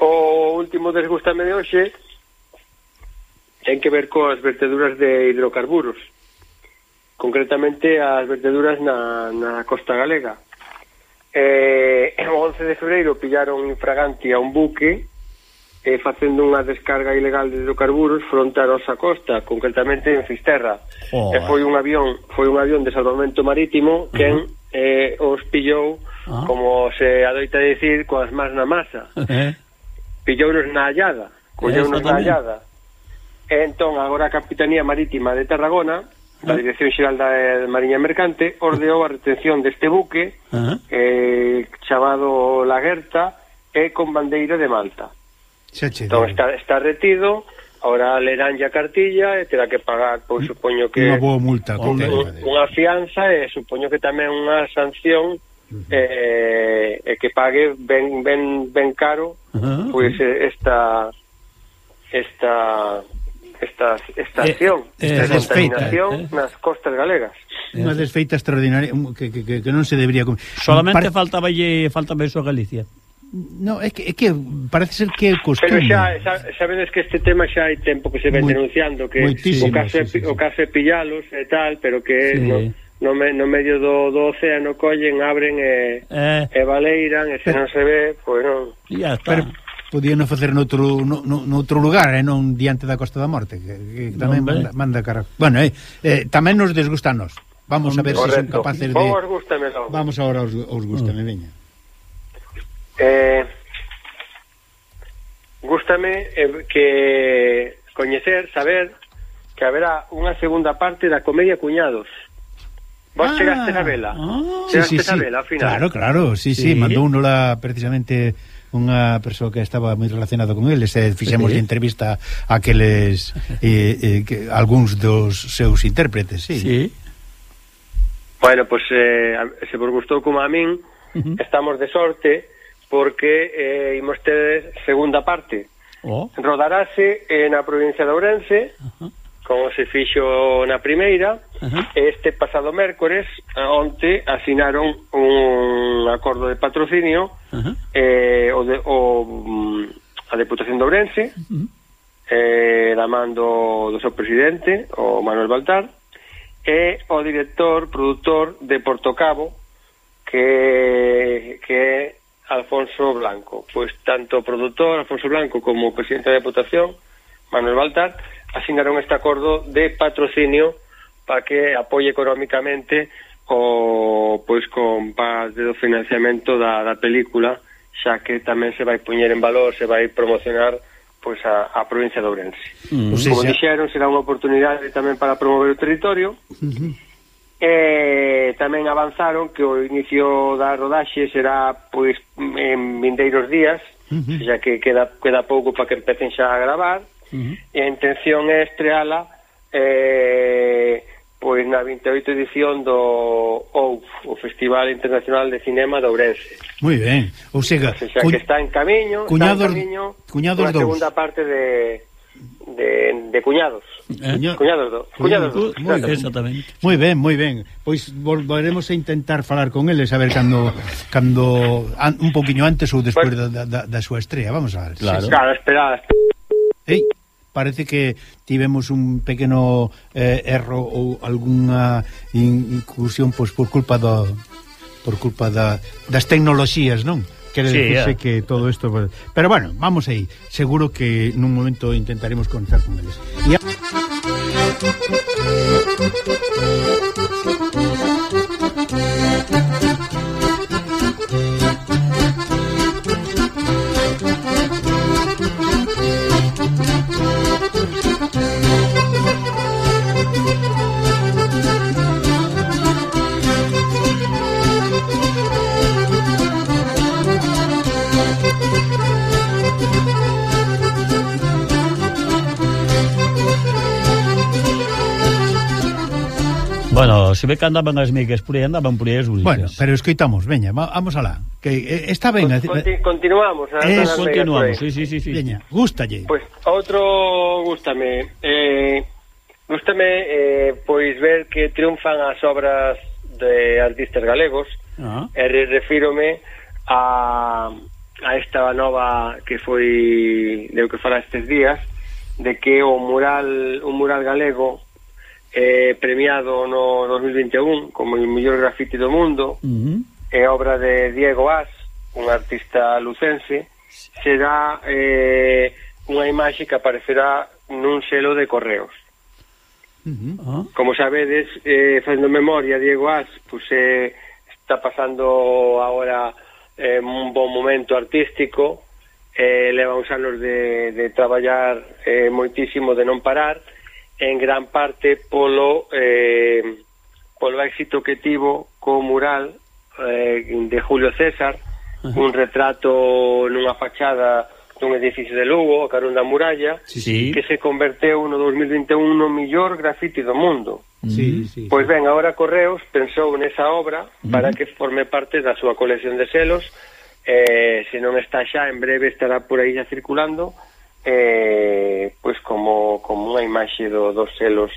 o último desgústame de hoxe ten que ver coas verteduras de hidrocarburos, concretamente as verteduras na, na costa galega. Eh, o 11 de febreiro pillaron infraganti a un buque eh, facendo unha descarga ilegal de hidrocarburos fronte a nosa costa, concretamente en Fisterra.
Oh,
e foi un avión, foi un avión de salvamento marítimo que uh -huh. eh, os pillou,
uh -huh.
como se adoita dicir, coas más na masa.
Uh -huh.
Pillounos na hallada, colleunos na hallada E entón, agora a Capitanía Marítima de Tarragona, a Dirección Xeral da Mariña Mercante, ordeou a retención deste buque, eh, chamado Laguerta, e con bandeira de Malta.
Xa
entón, está, está retido, ahora lerán a cartilla e terá que pagar, pois supoño que...
Unha boa multa. Que
un, unha fianza e supoño que tamén unha sanción uh -huh. eh, e que pague ben, ben, ben caro
uh -huh.
pois eh, esta... esta esta,
eh, esta
acción,
eh,
esta
eh,
contaminación
eh,
nas costas galegas. Eh.
Unha desfeita extraordinaria que, que, que, que non se debería...
Solamente
Pare...
faltaba faltaba iso a Galicia.
No, é que, é que parece ser que é costume.
Pero xa, xa, xa que este tema xa hai tempo que se ven
Muy,
denunciando que o caso,
sí, sí, sí.
o caso é pillalos e tal, pero que
sí.
no, no, me, no medio do, do océano collen, abren e,
eh.
e baleiran, e se pero, non se ve, pois pues non.
Ya está.
Pero, podíano facer noutro, no, no, noutro lugar e eh, non diante da Costa da Morte que, que tamén
non,
manda, manda cara bueno, eh, eh, tamén nos desgusta nos vamos a ver correcto. se si
son
capaces de
vamos, gústame,
vamos agora os, os gustame, mm. veña
eh, gústame eh, que coñecer, saber que haberá unha segunda parte da comedia Cuñados Vos
ah,
chegaste na ah, vela.
Ah,
chegaste sí, sí, vela, ao final.
Claro, claro, sí, sí,
sí.
mandou la precisamente unha persoa que estaba moi relacionado con eles e fixemos
sí.
entrevista a aqueles eh, eh, que, algúns dos seus intérpretes sí.
sí.
Bueno, pois pues, eh, se vos gustou como a min
uh -huh.
estamos de sorte porque eh, imos ter segunda parte
oh.
rodarase eh, na provincia de Ourense uh -huh como se fixo na primeira,
uh -huh.
este pasado mércores, onte asinaron un acordo de patrocinio
uh -huh.
eh, o de, o, mm, a Deputación de Ourense, uh -huh. eh, da mando do seu presidente, o Manuel Baltar, e o director, produtor de Portocabo, que, que é Alfonso Blanco. Pois tanto o produtor, Alfonso Blanco, como o presidente da Deputación, Manuel Baltar, asinaron este acordo de patrocinio para que apoie económicamente o pois con paz de do financiamento da, da película xa que tamén se vai poñer en valor se vai promocionar pois a, a provincia de Ourense.
Mm.
como
sí,
dixeron será unha oportunidade tamén para promover o territorio. Mm e tamén avanzaron que o inicio da rodaxe será pois en vindeiros días mm-hmm. xa que queda, queda pouco para que empecen xa a gravar.
-huh.
e a intención é estreala eh, pois na 28 edición do OUF, o Festival Internacional de Cinema de Ourense.
Moi ben. Ou seja,
o sea,
cu...
que está en camiño,
cuñados,
está en camiño
cuñados dous.
segunda parte de de, de cuñados.
Eh?
Cuña...
Cuñados do. Cuñados do.
Moi exactamente.
Moi ben, moi ben. Pois volveremos a intentar falar con eles a ver cando cando an, un poquiño antes ou despois pues... da, da, da súa estreia, vamos a ver.
Claro, sí,
claro espera.
Ei parece que tivemos un pequeno eh, erro ou algunha incursión pois, por culpa do, por culpa da, das tecnoloxías, non? Quere
sí,
decirse
yeah.
que todo isto... Pero bueno, vamos aí. Seguro que nun momento intentaremos conectar con eles. E... Thank
Bueno, se ve que andaban as migas por aí, andaban por aí as usinas.
Bueno, pero escoitamos, veña, vamos alá. Que eh, está ben.
Conti, continuamos. Eso,
eh,
continuamos, sí, sí, sí, sí.
Veña, gustalle.
Pois pues, outro gústame. Eh, gústame, eh, pois ver que triunfan as obras de artistas galegos.
Ah.
E eh, refírome a a esta nova que foi de o que fala estes días de que o mural un mural galego eh, premiado no 2021 como o mellor grafite do mundo
uh -huh.
é obra de Diego As un artista lucense será eh, unha imaxe que aparecerá nun selo de correos uh -huh.
ah.
como sabedes eh, fazendo memoria Diego As pues, eh, está pasando agora eh, un bon momento artístico eh, leva uns anos de, de traballar eh, moitísimo de non parar en gran parte polo eh, polo éxito que tivo co mural eh, de Julio César un retrato nunha fachada dun edificio de Lugo, a carón da muralla
sí, sí.
que se converteu no 2021 no millor grafiti do mundo. Mm.
Sí, sí,
pois ben, agora Correos pensou nesa obra mm. para que forme parte da súa colección de selos eh, se non está xa, en breve estará por aí xa circulando eh, pois como, como unha imaxe do, dos selos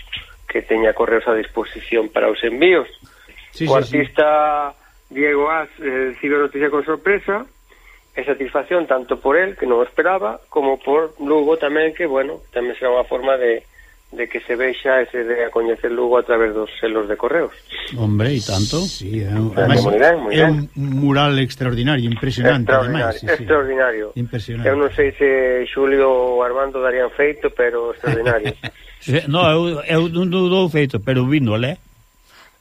que teña correos a disposición para os envíos.
Sí,
o
artista sí.
Diego As eh, recibe noticia con sorpresa e satisfacción tanto por el, que non esperaba, como por Lugo tamén, que, bueno, tamén será unha forma de de que se vexa e se dé a coñecer Lugo a través dos selos de correos.
Hombre, e tanto?
Sí, é un, además,
moi ben, moi
é un mural extraordinario, impresionante,
extraordinario,
además. Sí,
extraordinario. Sí.
Impresionante.
Eu non sei se Xulio ou Armando darían feito, pero extraordinario.
no, eu, eu non dou feito, pero Vinol, eh?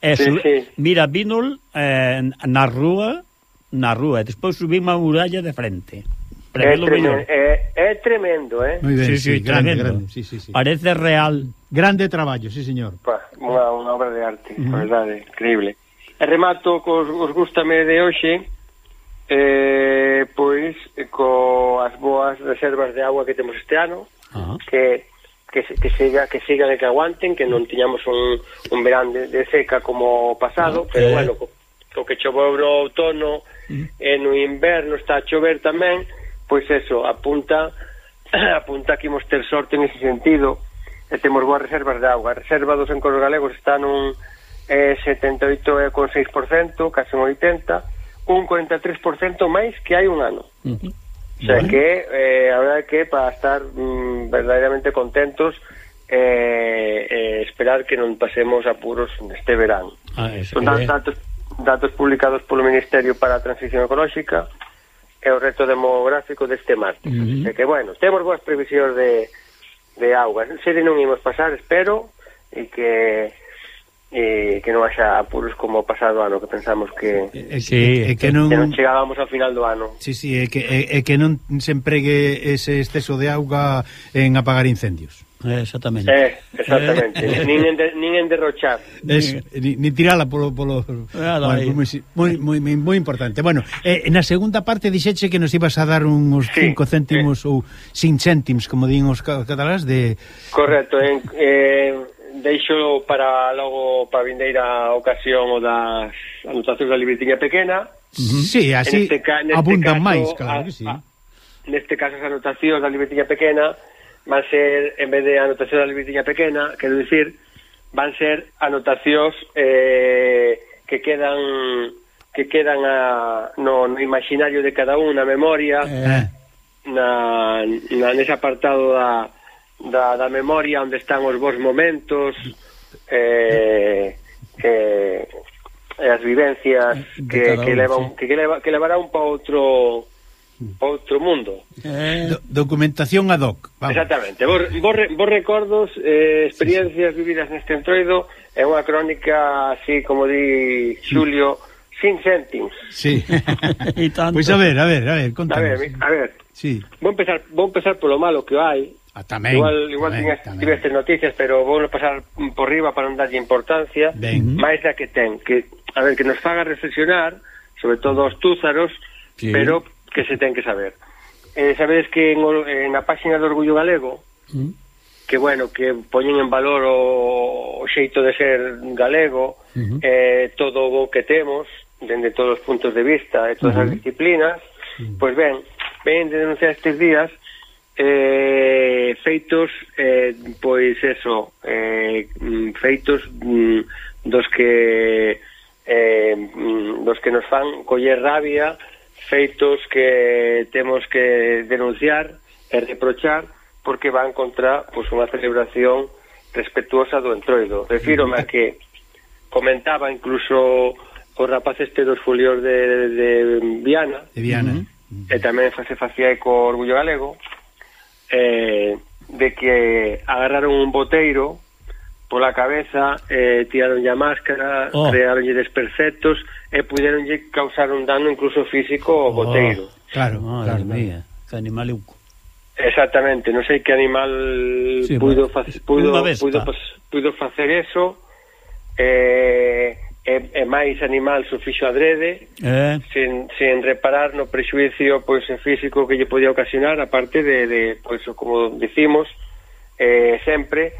É,
sí,
su,
sí.
Mira, Vinol eh, na rúa, na rúa, e despois subimos a muralla de frente.
É, tremendo, é, é eh, tremendo, eh?
Muy ben,
sí,
sí,
sí,
grande, grande, sí, sí, sí.
Parece real.
Grande traballo, sí, señor.
Pa, unha, unha obra de arte, uh -huh. verdade, increíble. E remato cos os gustame de hoxe, eh, pois, co as boas reservas de agua que temos este ano,
uh
-huh. que que, que siga que sigan e que aguanten, que non tiñamos un, un verán de, de seca como pasado,
okay.
pero
eh.
bueno, co, co que choveu no outono mm. e no inverno está a chover tamén, pois eso, apunta apunta que imos ter sorte en ese sentido e temos boas reservas de auga. A reserva dos encoros galegos está nun eh, 78,6%, casi un 80%, un 43% máis que hai un ano.
Uh -huh.
O sea vale. que, eh, a verdade que para estar mm, verdadeiramente contentos eh, eh, esperar que non pasemos apuros neste verán.
Ah,
Son
eh.
datos, datos publicados polo Ministerio para a Transición Ecolóxica, é o reto demográfico deste martes.
Uh
-huh. Que, bueno, temos boas previsións de, de auga. Se non imos pasar, espero, e que e que non haxa apuros como o pasado ano que pensamos que
é
que,
é que, non,
que non chegábamos ao final do ano
sí, sí, é, que, é, é que non se empregue ese exceso de auga en apagar incendios
Eh, Exactamente.
Eh, exactamente. Eh. nin, en de, nin en derrochar.
Es, ni, ni tirala polo... polo
Nada,
bueno, moi, moi, moi, moi importante. Bueno, eh, na segunda parte dixeche que nos ibas a dar uns 5 céntimos eh. ou 5 céntims, como din os catalás, de...
Correcto. En, eh, deixo para logo para vindeira ocasión o das anotacións da libretiña pequena.
Sí, así
en este, ca, neste
abundan
caso,
máis, claro
a,
que sí.
A, neste caso as anotacións da libretiña pequena van ser, en vez de anotación da libretiña pequena, quero dicir, van ser anotacións eh, que quedan que quedan a, no, no imaginario de cada un, na memoria,
eh.
na, na nese apartado da, da, da memoria onde están os bons momentos, eh, eh, as vivencias que, que,
leva,
que, que, leva, que levará un pa outro Hmm. outro mundo.
Eh,
do, documentación ad hoc. Vamos.
Exactamente. Vos, vos, vos recordos, eh, experiencias sí. vividas neste entroido, é unha crónica así como di Xulio, sin céntimos.
Sí. pois a ver, a ver, a ver, contanos.
A ver, a ver.
Sí.
Vou empezar, vou empezar polo malo que hai.
Ah, tamén.
Igual, igual
tamén, tamén.
noticias, pero vou pasar por riba para non darlle importancia,
ben.
máis da que ten, que a ver, que nos faga reflexionar, sobre todo os túzaros,
sí.
pero que se ten que saber. Eh, sabedes que en, en a páxina do Orgullo Galego,
mm.
que bueno, que poñen en valor o, o xeito de ser galego,
uh
eh, todo o que temos, dende todos os puntos de vista e todas as disciplinas, mm. pois ben, ven de denunciar estes días eh, feitos eh, pois eso eh, mm, feitos mm, dos que eh, mm, dos que nos fan coller rabia feitos que temos que denunciar e reprochar porque van contra pois, unha celebración respetuosa do entroido. Refírome a que comentaba incluso o rapaz este dos folios de, de Viana,
de Viana.
E tamén se facía eco orgullo galego, eh, de que agarraron un boteiro pola cabeza, eh, tiraronlle a máscara,
oh.
crearonlle desperfectos e puderonlle causar un dano incluso físico ao boteiro.
Oh, claro,
madre
claro,
mía, que animal euco.
Exactamente, non sei que animal
sí,
puido, fa puido, puido, puido facer eso eh, e, e máis animal se fixo adrede
eh.
sen, sen reparar no prexuicio pois, físico que lle podía ocasionar aparte de, de pois, como dicimos eh, sempre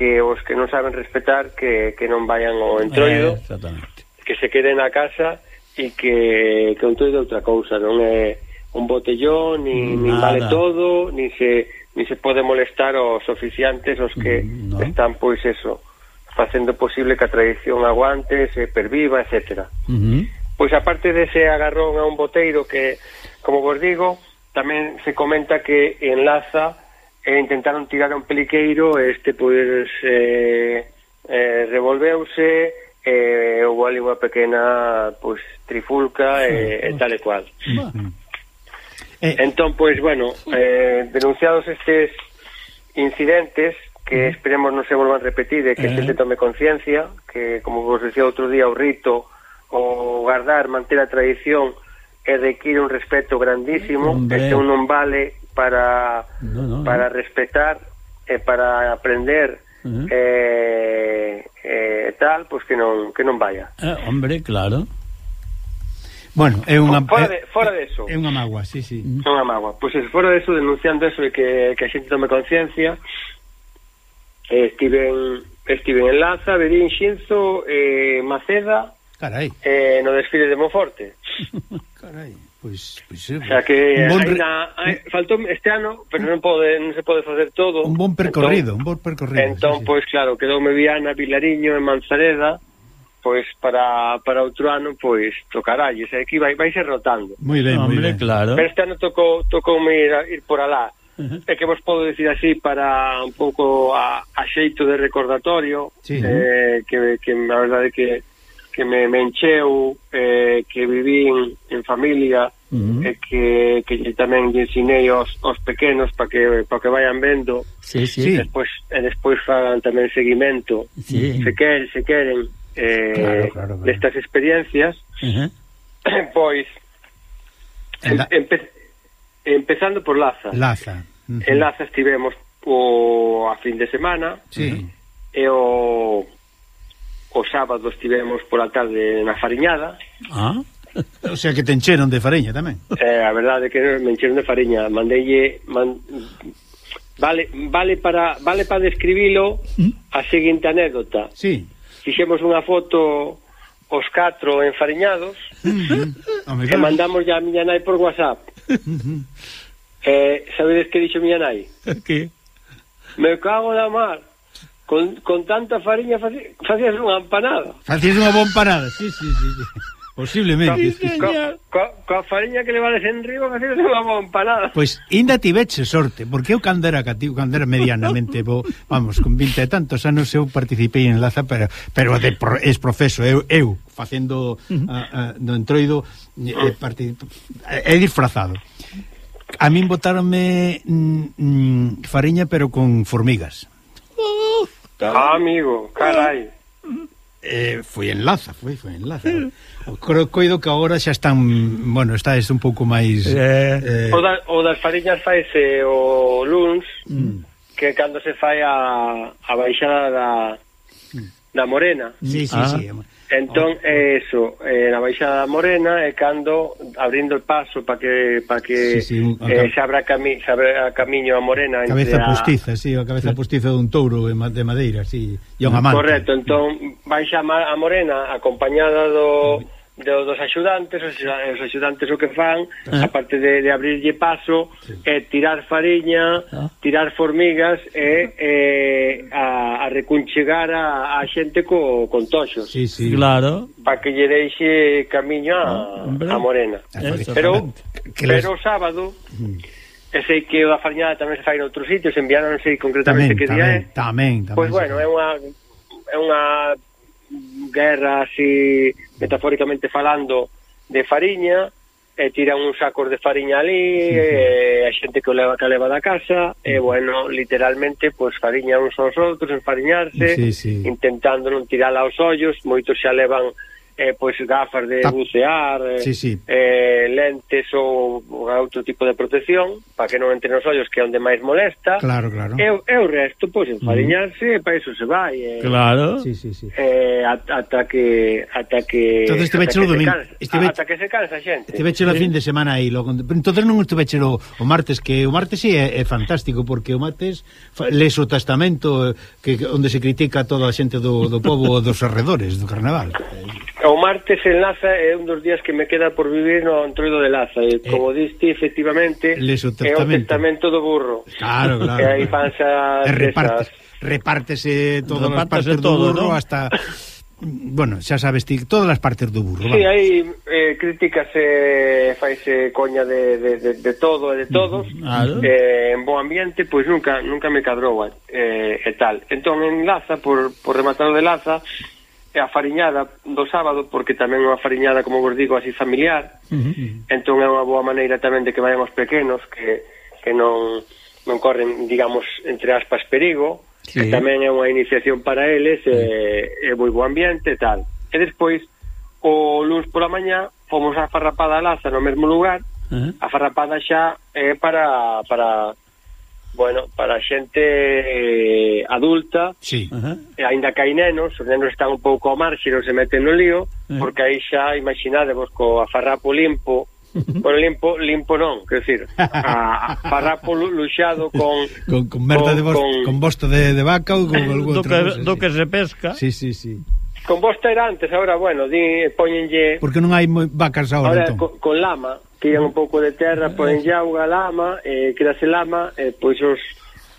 que os que non saben respetar que, que non vayan ao entroido
eh,
que se queden na casa e que, que o entroido é outra cousa non é un botellón ni, ni vale todo ni se, ni se pode molestar aos oficiantes os que
no.
están pois eso facendo posible que a tradición aguante se perviva, etc
uh -huh.
pois aparte dese agarrón a un boteiro que, como vos digo tamén se comenta que enlaza e intentaron tirar a un peliqueiro este pois eh, eh, revolveuse e eh, houve ali unha pequena pois trifulca e, e tal e cual
eh.
entón pois bueno eh, denunciados estes incidentes que esperemos non se volvan a repetir e que
eh.
se tome conciencia que como vos decía outro día o rito o guardar, manter a tradición e require un respeto grandísimo
Hombre.
un non vale para
no, no,
para no. respetar e para aprender
uh -huh.
eh, eh, tal, pois pues que non que non vaya.
Eh, hombre, claro.
Bueno, é unha
fora
eh,
de, fora de eso.
É unha magua, sí, sí.
É unha mágoa. Pois pues, fora de eso, denunciando eso de que, que a xente tome conciencia, eh, estiven estiven en Laza, Berín, Xinzo, eh, Maceda,
Carai.
Eh, no desfile de Monforte.
Carai. Pois, pois é,
o sea que
un eh, bon re...
hai, faltou este ano, pero non pode non se pode facer todo.
Un bon percorrido, entón, un bon entón- percorrido.
Entón,
sí,
pois sí. claro, quedoume Viana, Vilariño e Manzareda, pois para, para outro ano pois tocaralles, aquí vai vai ser rotando.
Moi ben, moi ben,
claro.
Pero este ano tocou tocoume ir, ir por alá. Uh -huh. É que vos podo dicir así para un pouco a, a xeito de recordatorio,
sí,
eh, uh -huh. que, que a verdade que que me, me encheu, eh, que vivín en familia,
uh eh, -huh.
e que, que tamén lle ensinei aos, aos pequenos para que, pa que vayan vendo,
sí, sí.
e despois, e despois fagan tamén seguimento,
sí.
se queren, se queren, eh,
claro, claro, claro.
destas experiencias,
uh -huh.
pois,
en la...
empe, empezando por Laza.
Laza. Uh -huh.
En Laza estivemos o, a fin de semana,
sí.
e o o sábado estivemos pola tarde na Fariñada.
Ah,
o sea que te encheron de fariña tamén.
Eh, a verdade é que me encheron de fariña. Mandeille... Man... Vale, vale para vale para describilo mm. a seguinte anécdota.
Sí.
Fixemos unha foto os catro enfariñados
mm-hmm.
e mandamos ya a miña nai por WhatsApp. Mm-hmm. eh, sabedes que dixo miña nai?
Que?
Me cago na mar con, con tanta fariña facías unha empanada.
Facías unha boa empanada, sí, sí, sí. sí. Posiblemente. Sí, coa,
co, coa fariña que le vales en río, facías unha boa empanada.
Pois, pues, inda tiveche sorte, porque eu cando era cativo, cando era medianamente, bo, vamos, con vinte e tantos anos eu participei en Laza, pero, pero de pro, es profeso, eu, eu facendo uh -huh. a, a, do entroido, eh, eh, eh disfrazado. A min botaronme mm, mm, fariña, pero con formigas. Oh!
Ah, amigo, carai.
Eh, eh foi en Laza, foi, foi en Laza. Creo, coido que agora xa están, bueno, está es un pouco máis...
Eh,
eh...
O, da, o das fariñas faise o luns,
mm.
que cando se fai a, a baixada da, da Morena.
Sí, sí,
ah.
sí.
Entón é eso, eh, na baixada Morena é cando abrindo o paso para que para que
sí, sí, un,
eh, se abra cami, se abra camiño a Morena
cabeza
a...
postiza, si, sí, a cabeza postiza dun touro de madeira, si, sí, e un amante.
Correcto, entón baixa a Morena acompañada do do, dos axudantes, os, os axudantes o que fan, eh.
ah.
aparte de, de abrirlle paso, sí. é tirar fariña,
ah.
tirar formigas e eh, a, a recunchegar a, a xente co, con toxos.
Sí, sí.
Claro.
Para que lle deixe camiño a,
ah,
a Morena.
Eso,
pero, pero o sábado... Mm. E sei que a fariñada tamén se fai en outros sitios, enviáronse concretamente
tamén,
que día tamén, é.
Tamén, tamén.
Pois pues bueno, é unha é unha guerra así metafóricamente falando, de fariña, e tiran uns sacos de fariña ali, sí, sí. e a xente que o leva, que leva da casa, e bueno, literalmente, pois pues, fariña uns aos outros, enfariñarse,
sí, sí.
intentando non tirala aos ollos, moitos xa levan eh, pois gafas de
Tap.
bucear, eh,
sí, sí.
Eh, lentes ou outro tipo de protección para que non entre nos ollos que é onde máis molesta.
Claro, claro.
E, e o resto pois enfariñarse, mm. para iso se vai. Eh,
claro.
Sí, sí, sí.
Eh, ata que ata que
Entonces
que, vechelo
domingo, estive
ata que se cansa xente.
Este vechelo sí. fin de semana aí logo. Entonces non estivechelo o martes que o martes sí é, é fantástico porque o martes les o testamento eh, que onde se critica toda a xente do do pobo dos arredores do carnaval.
O martes en Laza é un dos días que me queda por vivir no Antroido de Laza. E, como eh, diste, efectivamente
les o
é o
testamento
do burro.
Claro, claro,
e aí pansa
e repartes, repártese todas as partes
todo, do
burro
¿no?
hasta bueno, xa sabes ti, todas as partes do burro
Si,
sí,
hai eh, críticas eh, faise coña de, de, de, de todo e de todos.
Mm, claro.
eh, en bo ambiente, pois nunca nunca me cadrou eh, e tal. Entón en Laza, por, por rematar de Laza e a fariñada do sábado porque tamén é unha fariñada, como vos digo, así familiar uh -huh. entón é unha boa maneira tamén de que vayan os pequenos que, que non, non corren, digamos, entre aspas perigo
sí.
que tamén é unha iniciación para eles é, e, é moi bo ambiente e tal e despois o luns pola mañá fomos a Farrapada a Laza no mesmo lugar
uh -huh.
a Farrapada xa é para, para bueno, para xente eh, adulta,
sí.
uh eh,
e ainda que hai nenos, os nenos están un pouco ao marxe, non se meten no lío,
eh.
porque aí xa, imaginadevos, co afarrapo limpo, Bueno, limpo, limpo non, quer decir, a, a farrapo luxado con
con, con merda con, de bos, con, con bosto de, de vaca ou con algún
do, que, do que se pesca.
Sí, sí, sí.
Con bosta era antes, agora bueno, di, poñenlle
Porque non hai moi vacas agora,
ahora
entón.
Con, con lama tiran un pouco de terra, ponen eh. auga, lama, eh, quedase lama, eh, pois os,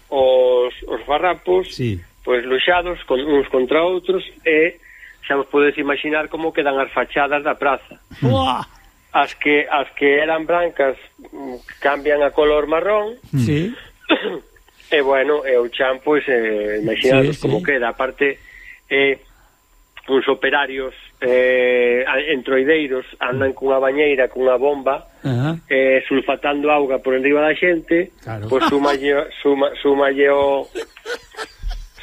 os, os farrapos,
sí.
pois luxados con, uns contra outros, e xa vos podes imaginar como quedan as fachadas da praza. As que, as que eran brancas mm, cambian a color marrón,
sí.
e bueno, e o chan, pois, eh, imaginados
sí, sí.
como queda. Aparte, eh, uns operarios eh, entroideiros andan cunha bañeira, cunha bomba
uh -huh.
eh, sulfatando auga por enriba da xente
claro.
pois sumalle, suma, sumalle o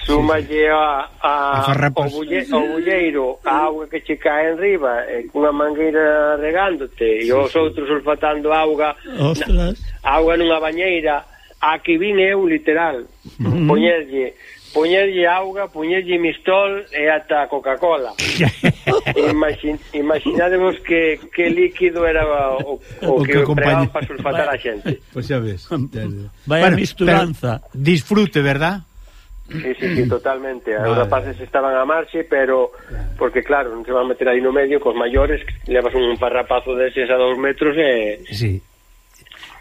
sumalle a, a,
a
o, bulle, o bulleiro a auga que che cae en riba eh, cunha mangueira regándote e os outros sulfatando auga
Ostras.
na, auga nunha bañeira a que vine eu literal uh -huh. poñerlle puñerlle auga, puñerlle mistol e ata Coca-Cola. Imagin, imaginadevos que, que líquido era o, o,
o
que,
que
empregaban para sulfatar a xente.
Pois pues xa ves.
Vaya bueno, misturanza.
Pero, disfrute, verdad?
Sí, sí, sí, totalmente.
Vale.
Os rapaces estaban a marxe, pero porque claro, non se van meter aí no medio cos maiores, levas un parrapazo deses a dos metros e...
Sí.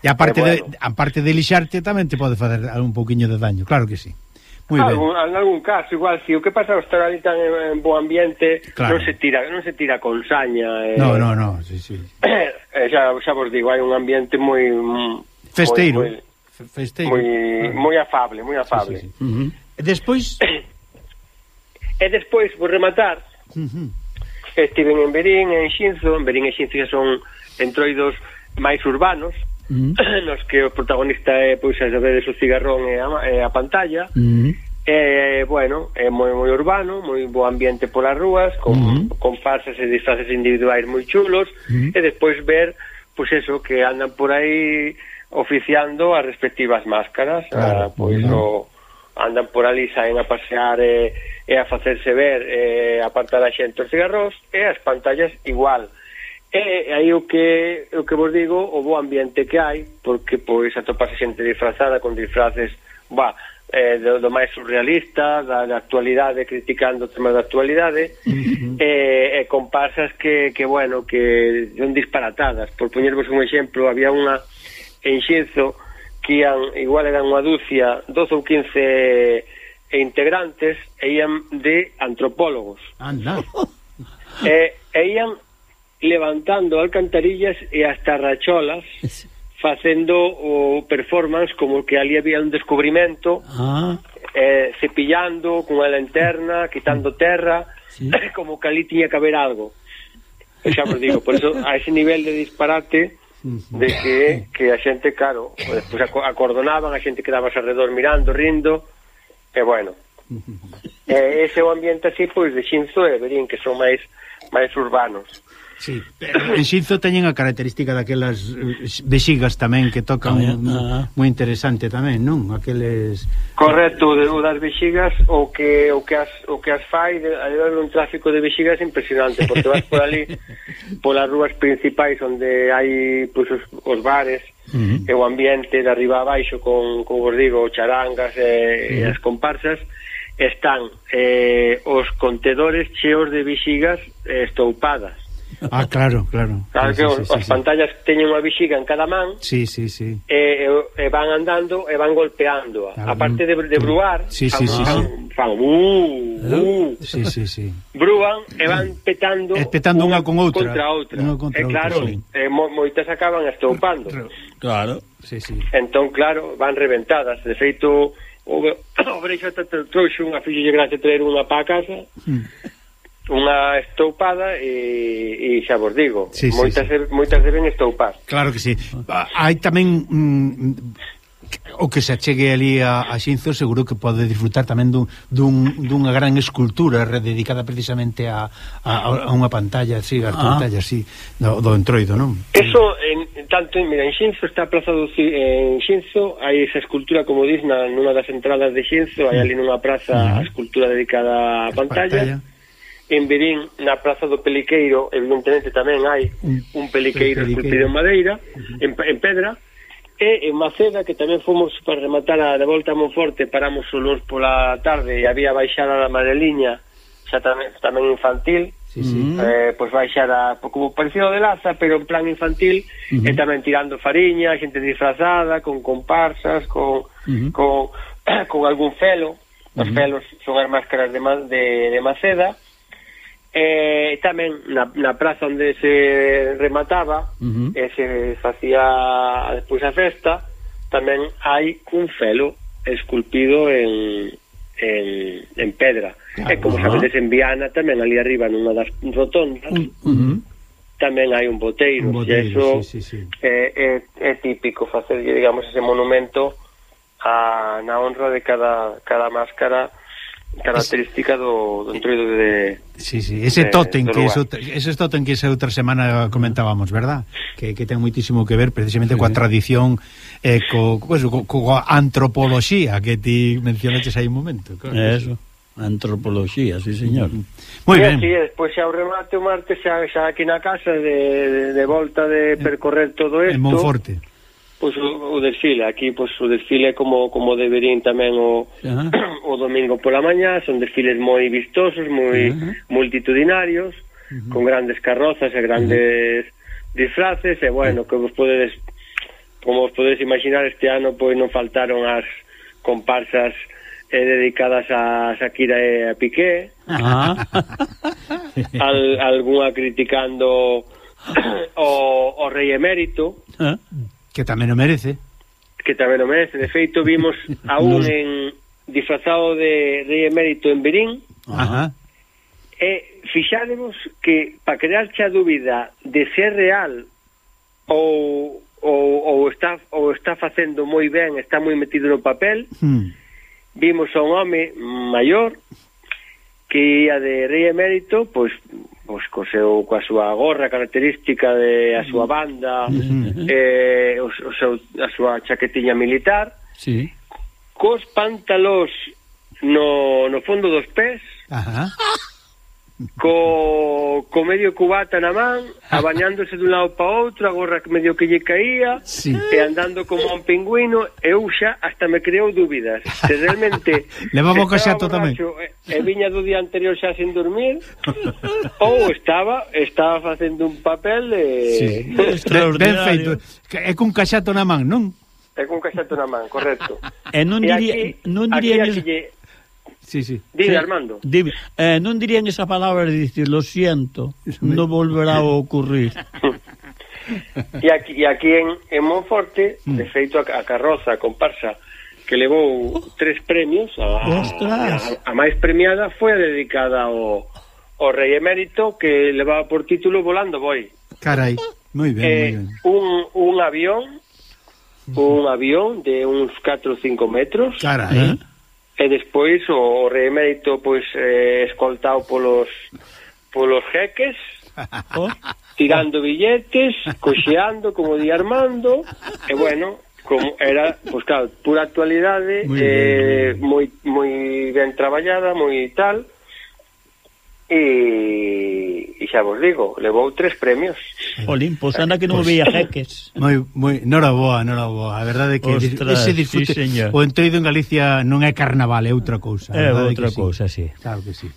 E aparte,
bueno.
de, aparte de lixarte tamén te pode fazer un pouquiño de daño, claro que sí. Muy ah,
algún, en algún caso, igual, si o que pasa estar ali tan en, en bo ambiente,
claro.
non se tira non se tira con saña. Eh.
No, no, no, sí, sí.
eh, xa, xa vos digo, hai un ambiente moi...
Festeiro.
Moi,
moi, Festeiro.
Moi,
ah.
moi afable, moi afable.
Sí, sí, sí.
Uh -huh.
E despois...
e despois, por rematar,
uh -huh.
estiven en Berín, en Xinzo, en Berín e Xinzo son entroidos máis urbanos, Mm-hmm.
mm.
nos que o protagonista é, pois, a sabedes, o cigarrón e a, e a pantalla,
mm.
Eh, bueno, é moi moi urbano, moi bo ambiente polas rúas, con
Ujú.
con farsas e disfraces individuais moi chulos,
mm.
e despois ver, pois, eso, que andan por aí oficiando as respectivas máscaras,
claro,
a, pois, bueno. o andan por ali, saen a pasear e, e a facerse ver eh, e a apartar a xente os cigarros e as pantallas igual E aí o que o que vos digo, o bo ambiente que hai, porque pois atopase xente disfrazada con disfraces, va, eh, do, do máis surrealista, da, da actualidade, criticando o tema da actualidade, uh -huh. e, e comparsas que, que, bueno, que son disparatadas. Por poñervos un exemplo, había unha en Xenzo que ian, igual eran unha dúcia, 12 ou 15 integrantes, e ian de antropólogos.
Anda.
E, e ian levantando alcantarillas e hasta racholas facendo o performance como que ali había un descubrimento
ah.
eh, cepillando a lanterna, quitando terra
sí.
como que ali tiña que haber algo. E xa vos digo, por eso a ese nivel de disparate de que, que a xente, claro despois acordonaban, a xente quedaba alrededor mirando, rindo e bueno. E ese o ambiente así, pois de Xinzo e Berín que son máis máis urbanos.
Sí. En Xinzo teñen a característica daquelas eh, vexigas tamén que tocan
ah, ah.
moi interesante tamén, non? Aqueles
Correcto, de, o das vexigas o que o que as o que as fai de, de un tráfico de vexigas impresionante, porque vas por ali polas rúas principais onde hai pois pues, os, os bares
uh -huh.
e o ambiente de arriba abaixo con, con os digo, charangas e, uh -huh. e as comparsas están eh, os contedores cheos de vexigas estoupadas
Ah, claro, claro.
Claro que
sí,
os,
sí,
as
sí.
pantallas teñen unha vexiga en cada man.
Sí, sí, sí.
E, e van andando e van golpeando.
Ah,
a parte de, de bruar,
sí, sí, sí,
fan,
sí.
fan uh, uh,
sí, sí, sí.
Bruan e van petando
e petando unha con outra.
Contra outra.
Unha contra
e claro,
outra, sí.
e mo, moitas acaban estoupando.
Claro.
Sí, sí.
Entón, claro, van reventadas. De feito, o, o Breixo trouxe unha fixo de gracia traer unha pa casa.
Mm
unha estoupada e, e xa vos digo,
sí,
moitas,
sí,
sí. moitas deben estoupar.
Claro que sí. Hai tamén mm, o que se achegue ali a, a Xinzo seguro que pode disfrutar tamén dun, dun, dunha gran escultura rededicada precisamente a, a, a unha pantalla así, a
ah.
pantalla así do, do entroido, non?
Eso, en, tanto, mira, en Xinzo está aplazado en Xinzo, hai esa escultura como dis na, nunha das entradas de Xinzo, hai mm. ali nunha praza ah. a escultura dedicada a pantalla, pantalla en Verín, na Praza do Peliqueiro, evidentemente tamén hai
un
peliqueiro esculpido en madeira, uh -huh. en, en pedra, e en Maceda, que tamén fomos para rematar a de volta a Monforte, paramos o luz pola tarde e había baixada da Madeliña, xa tamén, tamén infantil,
sí, sí.
Eh, pois baixar a, como parecido de Laza, pero en plan infantil, uh -huh. e tamén tirando fariña, xente disfrazada, con comparsas, con,
uh -huh.
con, con algún felo, os felos son as máscaras de, de, de Maceda, Eh, tamén na, na praza onde se remataba
uh eh, -huh.
e se facía despois a festa tamén hai un felo esculpido en, en, en pedra claro, e como
uh -huh.
sabedes en Viana tamén ali arriba nunha das rotondas
uh -huh.
tamén hai un boteiro,
un boteiro
e iso
sí, sí, sí.
É, é, é típico facer digamos ese monumento a, na honra de cada, cada máscara característica do, do entroido de
Sí, sí, ese
totem,
tótem que
es
outra, ese tótem que esa outra semana comentábamos, verdad? Que, que ten muitísimo que ver precisamente sí. coa tradición eh, co, pues, co, coa antropoloxía que ti mencionaches aí un momento. Claro,
eso. Antropoloxía, sí, señor.
Moi ben.
Sí, despois xa o remate o martes xa, xa aquí na casa de, de, de volta de percorrer todo isto.
En Monforte
Pois o, o desfile, aquí pois o desfile como como deberín tamén o
Ajá.
o domingo pola mañá, son desfiles moi vistosos, moi
Ajá.
multitudinarios, con grandes carrozas e grandes disfraces e bueno, que vos podedes como vos podedes imaginar este ano pois non faltaron as comparsas eh, dedicadas a Shakira e a Piqué.
Ah.
Al, algunha criticando o, o rei emérito.
Ah.
Que tamén o merece.
Que tamén o merece. De feito, vimos a un Nos... en disfrazado de rei emérito en Berín.
Ajá.
E fixádemos que para crearche a dúbida de ser real ou, ou, ou, está, ou está facendo moi ben, está moi metido no papel,
hmm.
vimos a un home maior que ia de rei emérito, pois pois, co seu, coa súa gorra característica de a súa banda, eh, o, o seu, a súa chaquetiña militar,
sí.
cos pantalós no, no fondo dos pés,
Ajá
co, co medio cubata na man, abañándose dun lado para outro, a gorra medio que lle caía,
sí.
e andando como un pingüino, eu xa hasta me creou dúbidas. Se realmente Levamos
caxato tamén.
Eh, e viña do día anterior xa sin dormir, ou estaba estaba facendo un papel de...
Sí. ben, ben feito. É cun caxato na man, non?
É cun caxato na man, correcto.
E non diría...
Aquí,
non diría
aquí, aquí,
Sí, sí.
Dime,
sí.
Armando.
Dime. Eh, non dirían esa palabra de dicir, lo siento, non volverá a ocurrir.
e aquí, e aquí en, en Monforte,
mm.
de feito, a, a carroza, a comparsa, que levou oh. tres premios, a,
Ostras.
a, a máis premiada foi dedicada ao, ao rei emérito, que levaba por título Volando Boi.
Carai, moi ben,
eh,
ben.
Un, un avión, un avión de uns 4 ou 5 metros.
Carai, eh?
e despois o reemérito pois eh, escoltado polos polos jeques
oh.
tirando billetes coxeando como di Armando e bueno como era, pois claro, pura actualidade
moi
eh, moi, moi ben traballada moi tal e, e xa vos digo, levou tres premios.
Olimpo, anda que non pues, veía jeques.
Moi, moi, nora boa, nora boa. A verdade é que
Ostras,
ese disfrute,
sí, señor.
o entroido en Galicia non é carnaval, é outra cousa.
É outra
cousa, sí.
sí.
Claro que sí.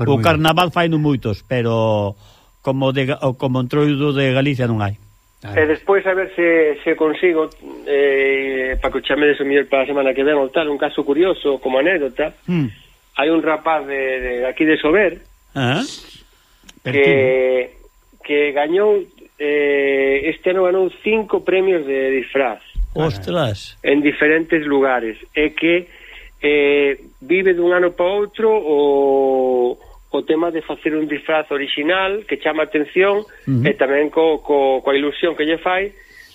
Pero
o carnaval fai non moitos, pero como de, como entroido de Galicia non hai. Claro.
E despois a ver se, se consigo eh, para que o chamedes o mellor para a semana que ven ou tal, un caso curioso como anécdota.
Mm.
Hai un rapaz de, de aquí de Sober
Ah,
que, que gañou eh, este ano ganou cinco premios de disfraz.
Ostras.
En diferentes lugares. É que eh, vive dun ano para outro o, o tema de facer un disfraz original que chama atención
uh -huh.
e tamén co, co, coa ilusión que lle fai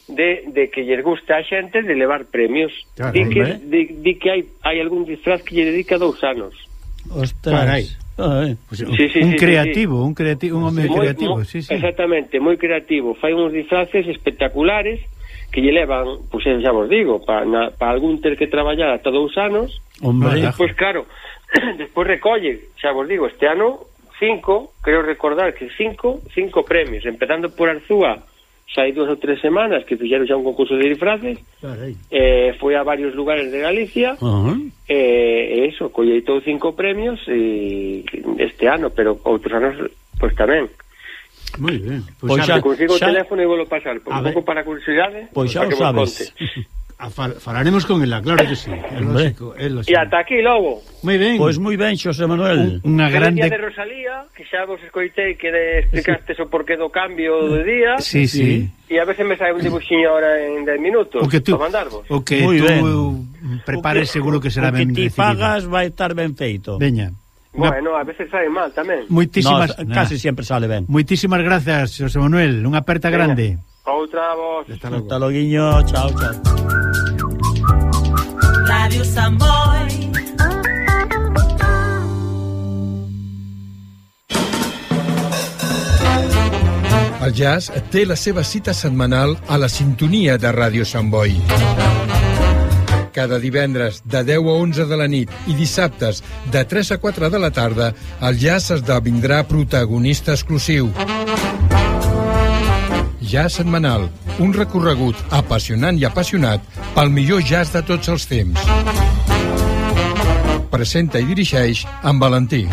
de, de que lles gusta a xente de levar premios.
Claro,
di, que, di, di que hai, hai algún disfraz que lle dedica dous anos.
Ostras.
Carai.
Ah,
pues,
sí, sí,
un
sí,
creativo, sí, un creativo, un home
moi,
creativo,
moi,
sí, sí.
Exactamente, moi creativo, fai uns disfraces espectaculares que lle levan, pois pues, eh, xa vos digo, para pa algún ter que traballar ata dous anos.
Hombre,
pois claro, despois recolle, xa vos digo, este ano cinco, creo recordar que cinco, cinco premios, empezando por Arzúa xa hai dúas ou tres semanas que fixeron xa un concurso de disfraces eh, foi a varios lugares de Galicia
uh
-huh. eh, eso, colleitou cinco premios e este ano, pero outros anos pois pues, tamén
Moi ben.
Pois,
pois
xa,
consigo
xa,
o teléfono e volo pasar, por un pouco para curiosidade,
pois xa o sabes.
Ah, fal falaremos con ela, claro que sí, é lógico, é lógico.
E ata aquí logo.
Moi ben.
Pois moi ben, Xosé Manuel.
Unha
grande de Rosalía, que xa vos escoitei que de explicaste sí. o porqué do cambio do día.
Sí, sí.
E a veces me sai un dibuxiño ahora en 10 minutos
o que tú,
para mandarvos.
O que
moi
tú
ben.
prepares
o que,
seguro que será
o
ben que
ti
recibido.
pagas vai estar ben feito.
Veña.
Bueno, a veces sale mal tamén.
Moitísimas,
no, casi sempre sale ben.
Moitísimas grazas, Xosé Manuel. Unha aperta
Veña.
grande.
Outra voz.
Hasta logo.
Hasta logo, chao, chao.
Radio Samboy.
El jazz té la seva cita setmanal a la sintonia de Ràdio Sant Boi. Cada divendres de 10 a 11 de la nit i dissabtes de 3 a 4 de la tarda, el jazz esdevindrà protagonista exclusiu. Jazz setmanal, un recorregut apassionant i apassionat pel millor jazz de tots els temps. Presenta i dirigeix en Valentí.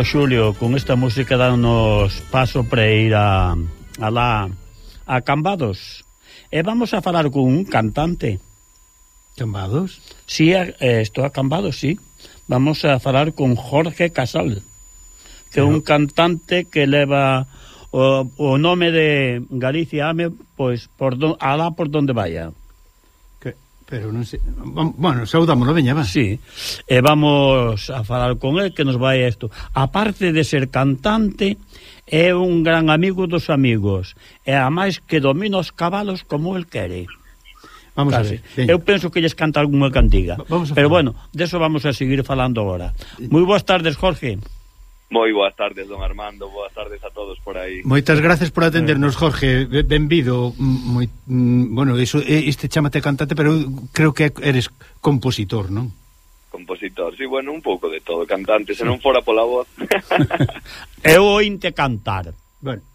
Bueno, Xulio con esta música danos paso para ir a, a la a Cambados. E vamos a falar con un cantante.
Cambados?
Sí, a, eh, estou a Cambados, sí. Vamos a falar con Jorge Casal que é un cantante que leva o, o nome de Galicia Ame pois por do, alá por donde vaya.
Pero non sei... Bueno, saudámolo, veña, va.
Sí, e vamos a falar con el que nos vai a isto. Aparte de ser cantante, é un gran amigo dos amigos. E a máis que domina os cabalos como el quere.
Vamos
Casi.
a ver. Veña.
Eu penso que lles canta algunha cantiga. Pero bueno, deso vamos a seguir falando agora. Eh. Moi boas tardes, Jorge.
Moi boas tardes, don Armando, boas tardes a todos por aí.
Moitas gracias por atendernos, Jorge, benvido. Moi, bueno, iso, este chamate cantante, pero creo que eres compositor, non?
Compositor, sí, bueno, un pouco de todo, cantante, se non fora pola voz.
Eu ointe cantar.
Bueno,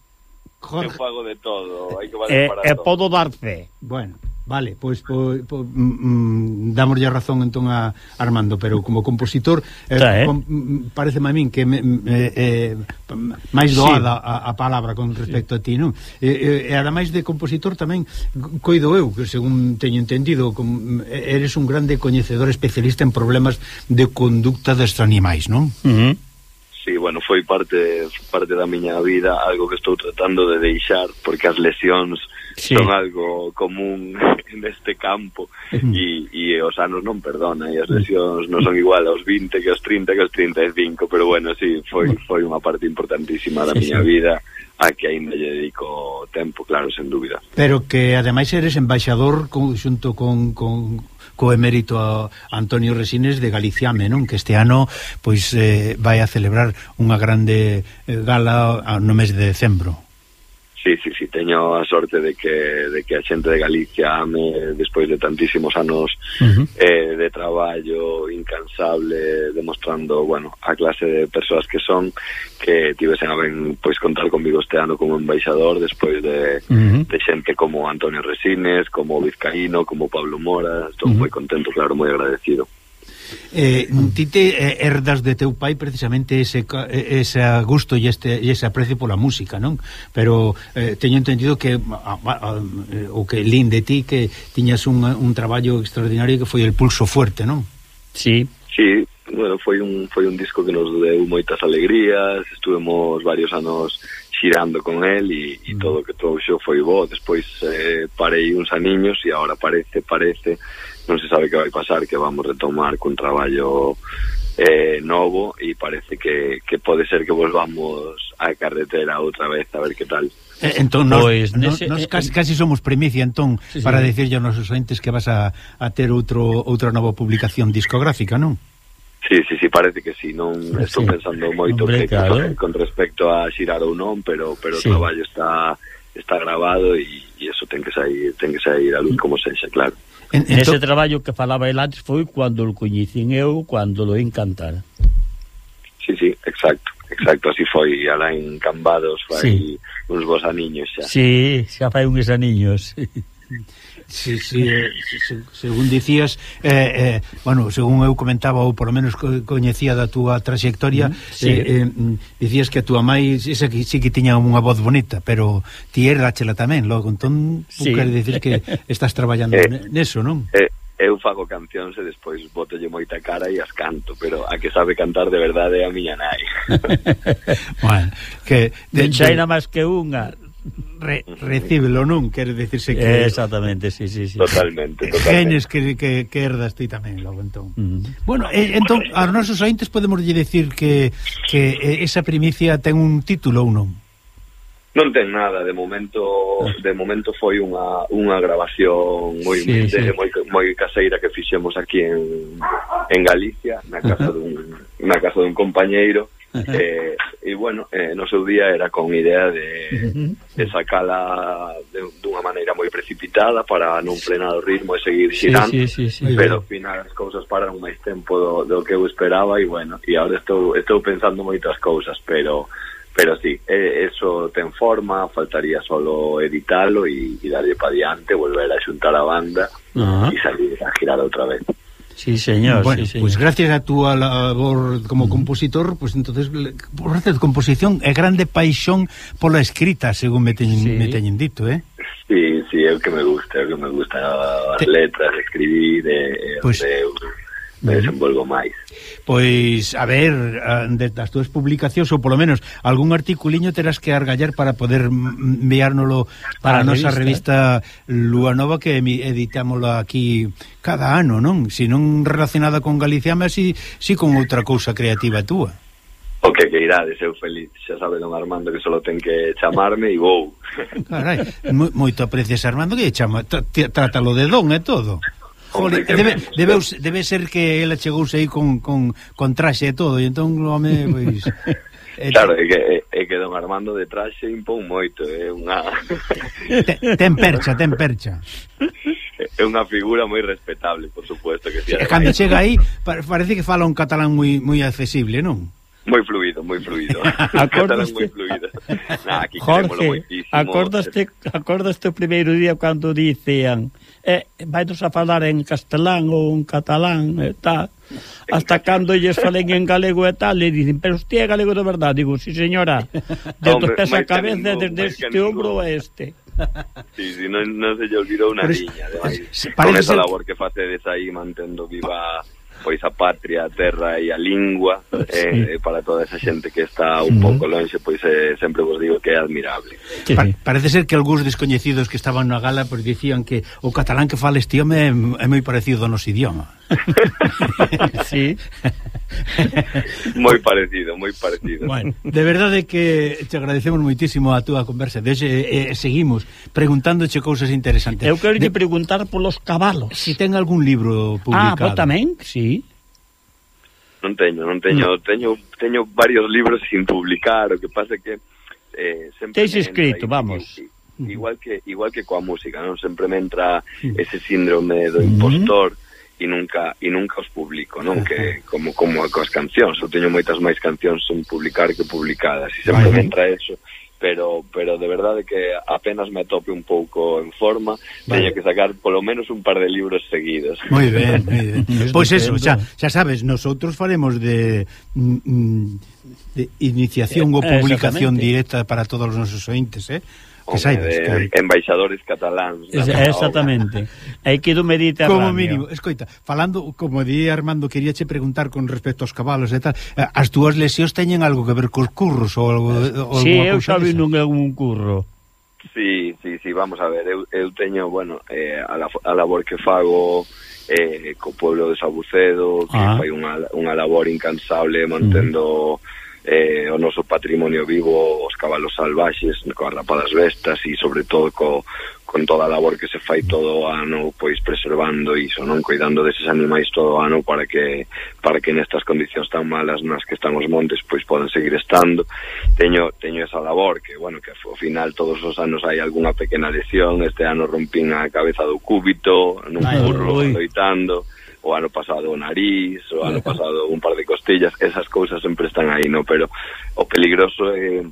Jorge...
Eu fago de todo, hai que valer
eh,
para
eh,
todo.
E podo dar fe.
Bueno. Vale, pois, po, po, mm, mm damoslle razón entón a Armando, pero como compositor eh,
Está, eh?
Com, mm, mm, parece a min que me, me, eh, eh máis doada sí. a, a palabra con respecto sí. a ti, non? E, e, e ademais de compositor tamén coido eu, que según teño entendido, com, eres un grande coñecedor especialista en problemas de conducta dos animais, non?
Uh -huh.
Sí, bueno, foi parte parte da miña vida, algo que estou tratando de deixar porque as lesións
sí.
son algo común neste campo e, e os anos non perdona e as lesións non son igual aos 20 que aos 30 que aos 35 pero bueno, sí, foi, foi unha parte importantísima da
sí,
miña
sí.
vida a que aínda lle dedico tempo, claro, sen dúbida.
Pero que ademais eres embaixador con, xunto con, con co emérito a Antonio Resines de Galiciame, non? Que este ano pois eh, vai a celebrar unha grande eh, gala ah, no mes de decembro.
Sí, sí, sí, teño a sorte de que, de que a xente de Galicia ame despois de tantísimos anos
uh -huh.
eh, de traballo incansable, demostrando, bueno, a clase de persoas que son que tivesen a ben, pois, contar comigo este ano como embaixador despois de,
uh -huh.
de xente como Antonio Resines, como Vizcaíno, como Pablo Mora, estou
uh -huh.
moi contento, claro, moi agradecido.
Eh, mm. ti te eh, herdas de teu pai precisamente ese, eh, ese gusto e, este, e ese aprecio pola música, non? Pero eh, teño entendido que a, a, a, eh, o que lin de ti que tiñas un, un traballo extraordinario que foi el pulso fuerte, non?
Sí.
Sí, bueno, foi un, foi un disco que nos deu moitas alegrías, estuvemos varios anos xirando con el e, e mm. todo o que trouxo foi bo despois eh, parei uns aniños e agora parece, parece non se sabe que vai pasar, que vamos retomar cun traballo eh, novo e parece que, que pode ser que volvamos á carretera outra vez a ver que tal.
Eh, entón, nos,
pois,
nos,
nese,
nos
eh,
casi, eh, casi somos primicia, entón,
sí, sí.
para dicirlle aos nosos entes que vas a, a ter outro outra nova publicación discográfica, non?
Sí, sí, sí, parece que sí, non
sí, estou
pensando moito
Hombre,
que,
claro.
Con respecto a xirar ou non, pero pero
sí.
o traballo está está grabado e, e eso ten que sair, ten que sair a luz como sexa, claro.
En,
ese traballo que falaba el antes foi cando o coñecín eu, cando lo encantar.
Sí, sí, exacto. Exacto, así foi alá en Cambados fai
sí.
uns bons aniños xa.
Sí, xa fai uns aniños.
Sí. si, si, si, según dicías eh, eh, bueno, según eu comentaba ou polo menos co coñecía da túa trayectoria mm,
sí.
eh, eh, dicías que a túa mãe esa que, sí que tiña unha voz bonita pero ti errachela tamén logo entón
sí.
quer dicir que estás traballando
eh,
neso, non?
Eh, eu fago cancións e despois botolle moita cara e as canto, pero a que sabe cantar de verdade é a miña nai.
bueno, que
de, de China máis que unha
re, recíbelo, non? Quer dicirse que...
Exactamente, sí, sí, sí.
Totalmente, eh, totalmente.
Genes que, que, que herdas ti tamén, logo, entón.
Mm.
Bueno, eh, entón, aos nosos ointes podemos dicir que, que eh, esa primicia ten un título ou non?
Non ten nada, de momento de momento foi unha, unha grabación moi
sí,
humilde,
sí.
moi moi caseira que fixemos aquí en, en Galicia, na casa dun na casa dun compañeiro Eh, e, e bueno, eh, no seu día era con idea de, de sacala de, dunha maneira moi precipitada para non frenar o ritmo e seguir xirando
sí, sí, sí, sí,
pero ao final as cousas pararon máis tempo do, do que eu esperaba e bueno, e agora estou, estou pensando moitas cousas pero pero sí, eh, eso ten forma, faltaría solo editarlo y, y darle para adelante, volver a juntar a banda
uh
-huh. y salir a girar otra vez.
Sí, señor.
Bueno,
sí, señor.
pues gracias a túa labor como compositor, pues entonces por de composición é grande paixón pola escrita, según me teñen,
sí.
me teñen dito, eh?
Sí, sí, é o que me gusta, é o que me gusta as
Te...
letras, escribir, e,
eh,
pues... onde eu me desenvolvo máis.
Pois, a ver, das túas publicacións ou polo menos algún articuliño terás que argallar para poder enviárnolo para a,
a
nosa
revista,
revista eh. Lua Nova que editámola aquí cada ano, non? Si non relacionada con Galicia, mas si, si con outra cousa creativa túa.
O que que irades, eu feliz, xa sabe don Armando que solo ten que chamarme e vou.
Carai, moito aprecias Armando que chama, trátalo de don e todo. Jole, debe, debe, debe ser que ela chegouse aí con, con, con traxe e todo, e entón o home, pois... Eh,
claro, é que, é que don Armando de traxe impón moito, é unha...
Ten, ten percha, ten percha
é unha figura moi respetable, por supuesto que si. Sí,
e cando chega aí, parece que fala un catalán moi moi accesible, non?
Moi fluido, moi fluido. Acordaste, moi fluido. Nah, aquí
Jorge, acordaste, acordaste o primeiro día cando dicían eh, vainos a falar en castelán ou en catalán e tal. Hasta cando lles falen en galego e tal, le dicen, pero usted é galego de verdade? Digo, sí señora, de
dos
pés a cabeza, desde este ombro a este.
Sí, sí, non, non se lle olvidou
na
niña, ademais, con esa labor que facedes aí mantendo viva... Pa pois a patria, a terra e a lingua eh, sí. Eh, para toda esa xente que está un pouco lonxe, pois eh, sempre vos digo que é admirable.
Sí,
pa
sí.
Parece ser que algúns descoñecidos que estaban na gala pois dicían que o catalán que fala este home é, é moi parecido ao noso idioma.
sí.
moi parecido, moi parecido.
Bueno, de verdade que te agradecemos moitísimo a túa conversa. Desde eh, eh, seguimos preguntándoche cousas interesantes.
Eu quero
de...
preguntar polos cabalos.
Si ten algún libro publicado.
Ah, vos tamén? Sí.
Non teño, non teño, no. teño teño varios libros sin publicar, o que pasa que eh, sempre
Tes escrito, vamos.
Y, igual que igual que coa música, non sempre me entra ese síndrome do mm. impostor. Mm -hmm e nunca e nunca os publico, non? Que como como coas cancións, eu teño moitas máis cancións sen publicar que publicadas, e sempre me entra eso, pero pero de verdade que apenas me atope un pouco en forma,
vale.
teño que sacar polo menos un par de libros seguidos.
Moi ben, moi ben. pois pues eso, xa, xa sabes, nosotros faremos de mm, mm de iniciación
eh,
ou
publicación
directa para todos os nosos ointes, eh? que saibas,
De,
que...
Embaixadores cataláns.
Es, exactamente. Hai que do Mediterráneo.
Como mínimo. Escoita, falando, como di Armando, queríache preguntar con respecto aos cabalos e tal, eh, as túas lesións teñen algo que ver cos curros ou algo... Ou
sí, eu xa vi nun un curro.
Sí, sí, sí, vamos a ver, eu, eu teño, bueno, eh, a, la, a labor que fago eh, co pueblo de Sabucedo, que
ah.
fai unha, unha labor incansable mantendo eh, o noso patrimonio vivo, os cabalos salvaxes, coas rapadas bestas e sobre todo co, con toda a labor que se fai todo o ano pois preservando iso, non? Cuidando deses animais todo o ano para que para que nestas condicións tan malas nas que están os montes pois poden seguir estando. Teño teño esa labor que bueno, que ao final todos os anos hai algunha pequena lesión, este ano rompín a cabeza do cúbito, nun burro loitando o ano pasado o nariz, o ano pasado un par de costillas, esas cousas sempre están aí, no, pero o peligroso é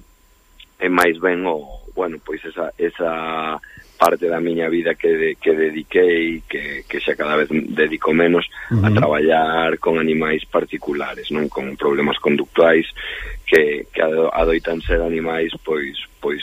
é máis ben o, bueno, pois esa esa parte da miña vida que de, que dediquei, que, que xa cada vez dedico menos uh -huh. a traballar con animais particulares, non con problemas conductuais que, que adoitan ser animais pois pois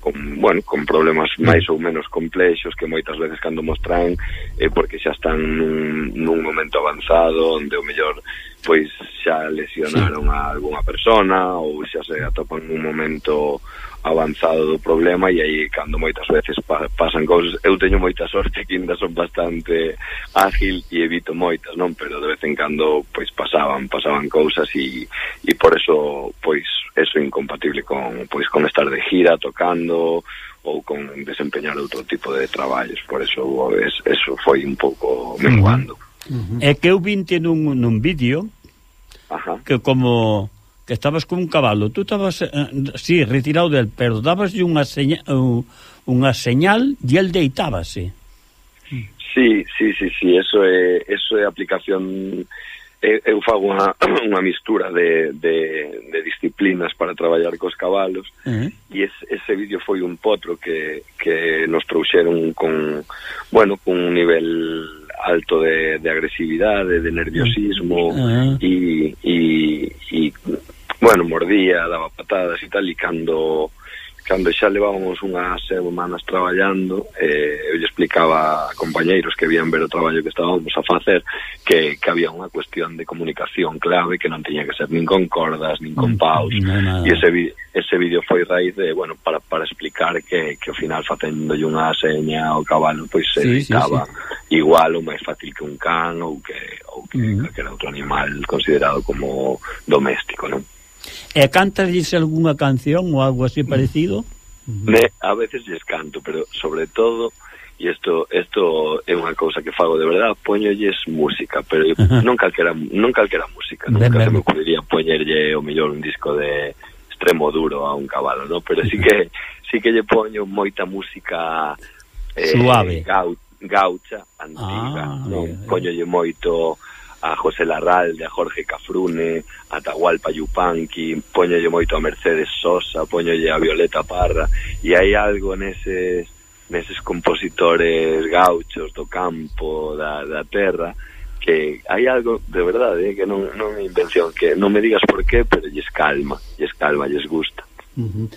con, bueno, con problemas mm. máis ou menos complexos que moitas veces cando mostran eh, porque xa están nun, nun momento avanzado onde o mellor pois xa lesionaron a algunha persona ou xa se atopan un momento avanzado do problema e aí cando moitas veces pa, pasan cousas. Eu teño moita sorte que ainda son bastante ágil e evito moitas non? Pero de vez en cando pois pasaban pasaban cousas e, e por eso pois eso incompatible con pois con estar de gira tocando ou con desempeñar outro tipo de traballos. Por eso eso foi un pouco menguando. Mm -hmm.
É -huh. Que eu vinte nun, nun vídeo
Ajá.
que como que estabas con un cabalo, tú estabas eh, eh sí, retirado del, pero dabas eh, unha señal, unha señal e el deitábase.
Sí, sí, sí, sí, eso é, eso é aplicación eu fago unha, unha mistura de, de, de disciplinas para traballar cos cabalos
uh -huh.
e es, ese vídeo foi un potro que, que nos trouxeron con, bueno, con un nivel alto de, de agresividad, de, de
nerviosismo
y, y, y, bueno, mordía, daba patadas y tal, y cuando cando xa levábamos unhas semanas traballando, eh, eu lle explicaba a compañeiros que vían ver o traballo que estábamos a facer que, que había unha cuestión de comunicación clave que non tiña que ser nin con cordas, nin con mm, paus.
No, no, no.
E ese, ese vídeo foi raíz de, bueno, para, para explicar que, que ao final facendo unha seña ao cabalo, pois se
sí, sí,
sí. igual ou máis fácil que un can ou que, ou que
mm.
calquera outro animal considerado como doméstico, non?
E cantas algunha canción ou algo así parecido?
Me, a veces lles canto, pero sobre todo e isto isto é unha cousa que fago de verdade, poñolles música, pero non calquera non calquera música, nunca
ben,
se me ocurriría poñerlle o mellor un disco de extremo duro a un cabalo, no, pero sí que sí que lle poño moita música eh,
suave,
gau, gaucha, antiga,
ah,
non?
Eh,
poñolle moito a José Larralde, a Jorge Cafrune, a Tahualpa Yupanqui, poñolle moito a Mercedes Sosa, poñolle a Violeta Parra, e hai algo neses neses compositores gauchos do campo, da, da terra, que hai algo de verdade eh, que non, non é invención, que non me digas por qué, pero lles calma, lles calma, lles gusta.
Uh -huh.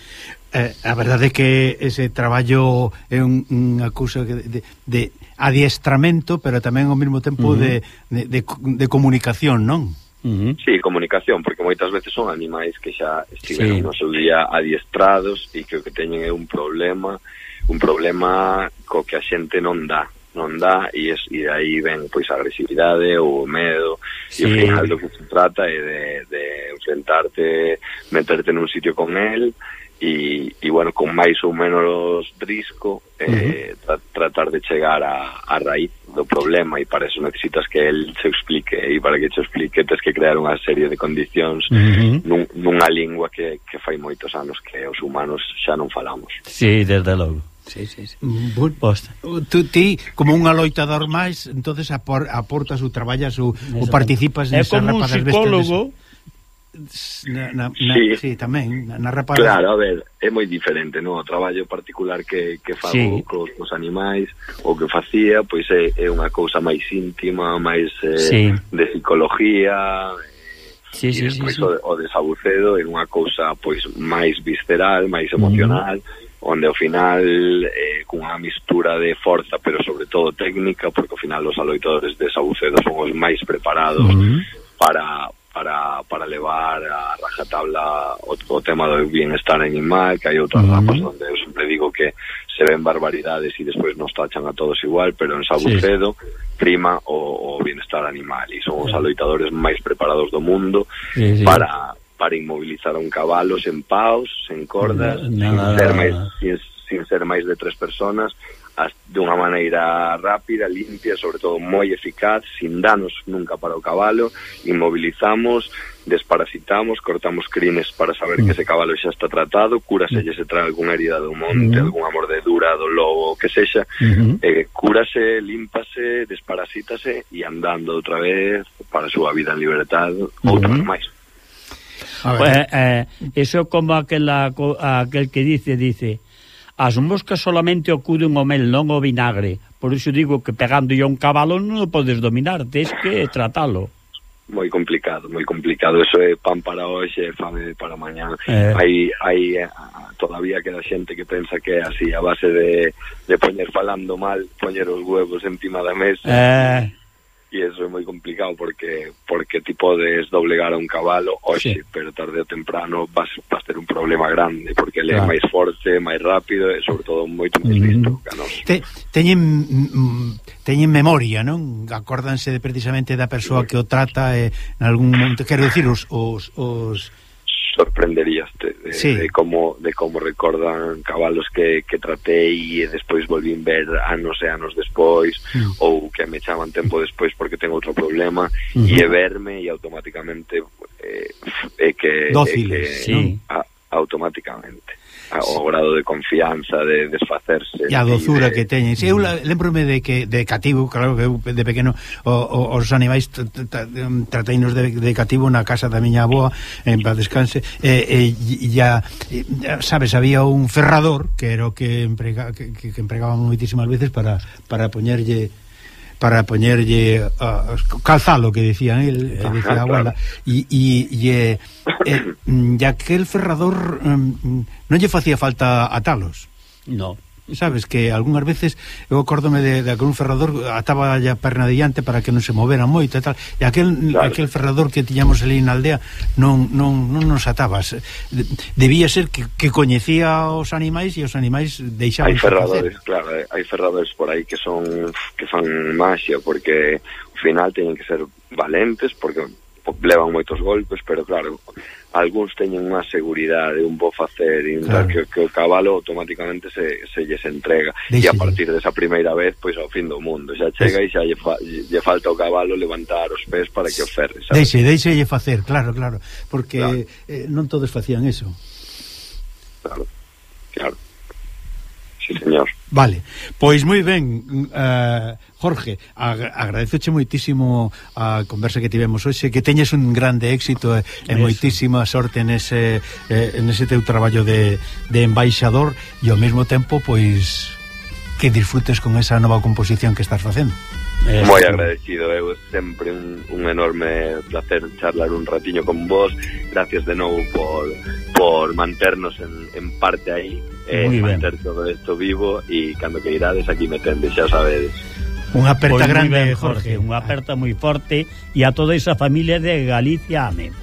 eh, a verdade é que ese traballo é un, unha cousa de, de, de adiestramento, pero tamén ao mesmo tempo
uh -huh.
de, de, de, de comunicación, non?
Uh -huh.
Sí, comunicación, porque moitas veces son animais que xa estiveron
sí.
no seu día adiestrados e que o que teñen é un problema, un problema co que a xente non dá, non dá e, es, e aí ven pois a agresividade ou o medo
sí.
e ao final do que se trata é de, de enfrentarte meterte nun sitio con el e, e bueno, con máis ou menos risco eh, uh -huh. tra tratar de chegar a, a raíz do problema e para eso necesitas que el se explique e para que se explique tens que crear unha serie de condicións
uh -huh.
nun, nunha lingua que, que fai moitos anos que os humanos xa non falamos
Sí, desde logo Sí, sí, sí.
Bueno,
Posta.
tú ti como un aloitador máis, entonces apor, aportas ou traballas ou, ou participas nesa
como un psicólogo
Na, na, na,
sí.
sí, tamén, na, na reparación.
Claro, a ver, é moi diferente, non? O traballo particular que, que fago
sí.
cos, cos animais, o que facía, pois é, é unha cousa máis íntima, máis eh,
sí.
de psicología, eh,
sí, sí,
sí,
sí.
O, o desabucedo é unha cousa pois máis visceral, máis mm. emocional, mm. onde ao final eh, cunha mistura de forza, pero sobre todo técnica, porque ao final os aloitadores de desabucedo son os máis preparados
mm.
para para, para levar a rajatabla o, o tema do bienestar animal, que hai outras
uh -huh.
ramas onde eu sempre digo que se ven barbaridades e despois nos tachan a todos igual, pero en Sabucedo sí. prima o, o bienestar animal e son os aloitadores máis preparados do mundo
sí, sí.
para para inmovilizar a un cabalo sen paus, sen cordas,
Nada.
sin ser máis sin, sin ser máis de tres personas dunha maneira rápida, limpia, sobre todo moi eficaz, sin danos nunca para o cabalo, inmobilizamos, desparasitamos, cortamos crines para saber
mm.
que ese cabalo xa está tratado, curase mm. se trae algunha herida do monte,
mm.
algunha mordedura do lobo, que sexa,
mm-hmm.
eh, curase, límpase, desparasítase e andando outra vez para a súa vida en libertad,
mm-hmm.
outra
mm máis.
Pues, eh, eh eso como aquel, aquel que dice, dice, As moscas solamente acuden o mel, non o vinagre. Por iso digo que pegando a un cabalo non o podes dominar, tens que tratalo.
Moi complicado, moi complicado. Eso é pan para hoxe, fame para mañá.
Eh.
Hai, hai eh, todavía queda xente que pensa que é así a base de, de poñer falando mal, poñer os huevos encima da mesa.
Eh
e eso é moi complicado porque porque ti podes doblegar a un cabalo hoxe,
sí.
pero tarde ou temprano vas, vas ter un problema grande porque ele
claro.
é máis forte, máis rápido e sobre todo moito máis listo mm. que nós.
Te, teñen mm, teñen memoria, non? Acórdanse de, precisamente da persoa que o trata e eh, en algún momento, quero dicir, os, os, os
sorprenderíaste de,
sí.
de como de como recordan cabalos que, que tratei e despois volvín ver anos e anos despois
mm.
ou que me chaman tempo despois porque tengo outro problema
mm
-hmm. e verme e automáticamente eh, eh, que,
Dóciles, eh,
que
sí.
a, automáticamente o grado de confianza de desfacerse.
E a dozura
de...
que teñen si, eu lembrome de que de cativo claro que eu de pequeno o, o, os animais trateinos de, de cativo na casa da miña aboa en paz descanse e, e, ya, sabes, había un ferrador que era o que, emprega, que, que empregaban moitísimas veces para, para poñerlle para poñerlle uh, calzalo que decían el, que decía a abuela, e e e aquel ferrador um, non lle facía falta atalos.
No
sabes que algunhas veces eu acórdome de, de que un ferrador ataba a perna diante para que non se movera moito e tal, e aquel
claro.
aquel ferrador que tiñamos ali na aldea non, non, non nos atabas debía ser que, que coñecía os animais e os animais deixaban
hai ferradores, claro, claro, hai ferradores por aí que son que fan magia porque ao final teñen que ser valentes porque levan moitos golpes, pero claro, algúns teñen máis seguridade, un bo facer,
claro.
que, que o cabalo automáticamente se, se lles entrega.
Deixe.
E a partir desa primeira vez, pois ao fin do mundo, xa chega e xa lle, fa, lle falta o cabalo levantar os pés para que o ferre, sabe?
Deixe, deixe lle facer, claro, claro, porque
claro.
Eh, non todos facían eso.
Claro, claro. Sí, señor.
Vale, pois moi ben, uh, Jorge, ag agradezoche moitísimo a conversa que tivemos hoxe, que teñes un grande éxito e, e moitísima sorte nese, eh, nese teu traballo de, de embaixador e ao mesmo tempo, pois, que disfrutes con esa nova composición que estás facendo.
Eh,
moi agradecido, eu sempre un, un enorme placer charlar un ratiño con vos. Gracias de novo por, por manternos en, en parte aí eh,
Muy
manter todo isto vivo e cando que irades aquí me tendes, xa sabedes.
Unha aperta
pois
grande,
ben,
Jorge,
unha aperta moi forte e a toda esa familia de Galicia, amén.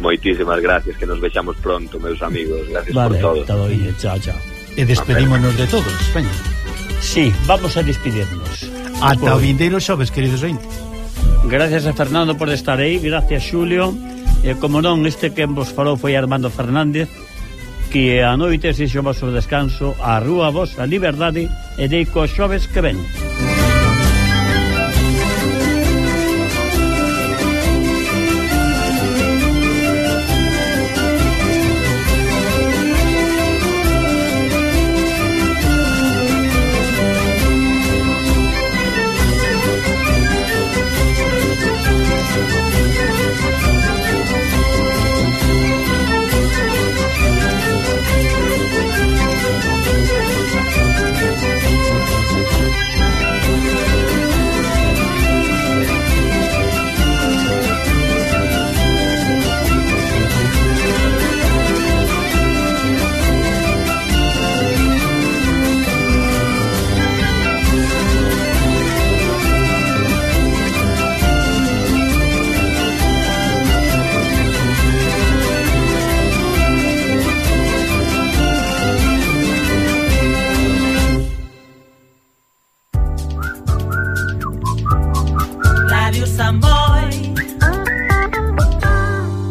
Moitísimas gracias, que nos vexamos pronto, meus amigos. Gracias
vale,
por todo.
todo bien, chao, chao.
E despedímonos de todos, veña.
Sí, vamos a despedirnos.
Ata o vindeiro xoves, queridos ointes.
Gracias a Fernando por estar aí, gracias Xulio. E como non, este que vos falou foi Armando Fernández, que a noite se xomos o descanso a Rúa Vosa Liberdade e deico xoves que ven.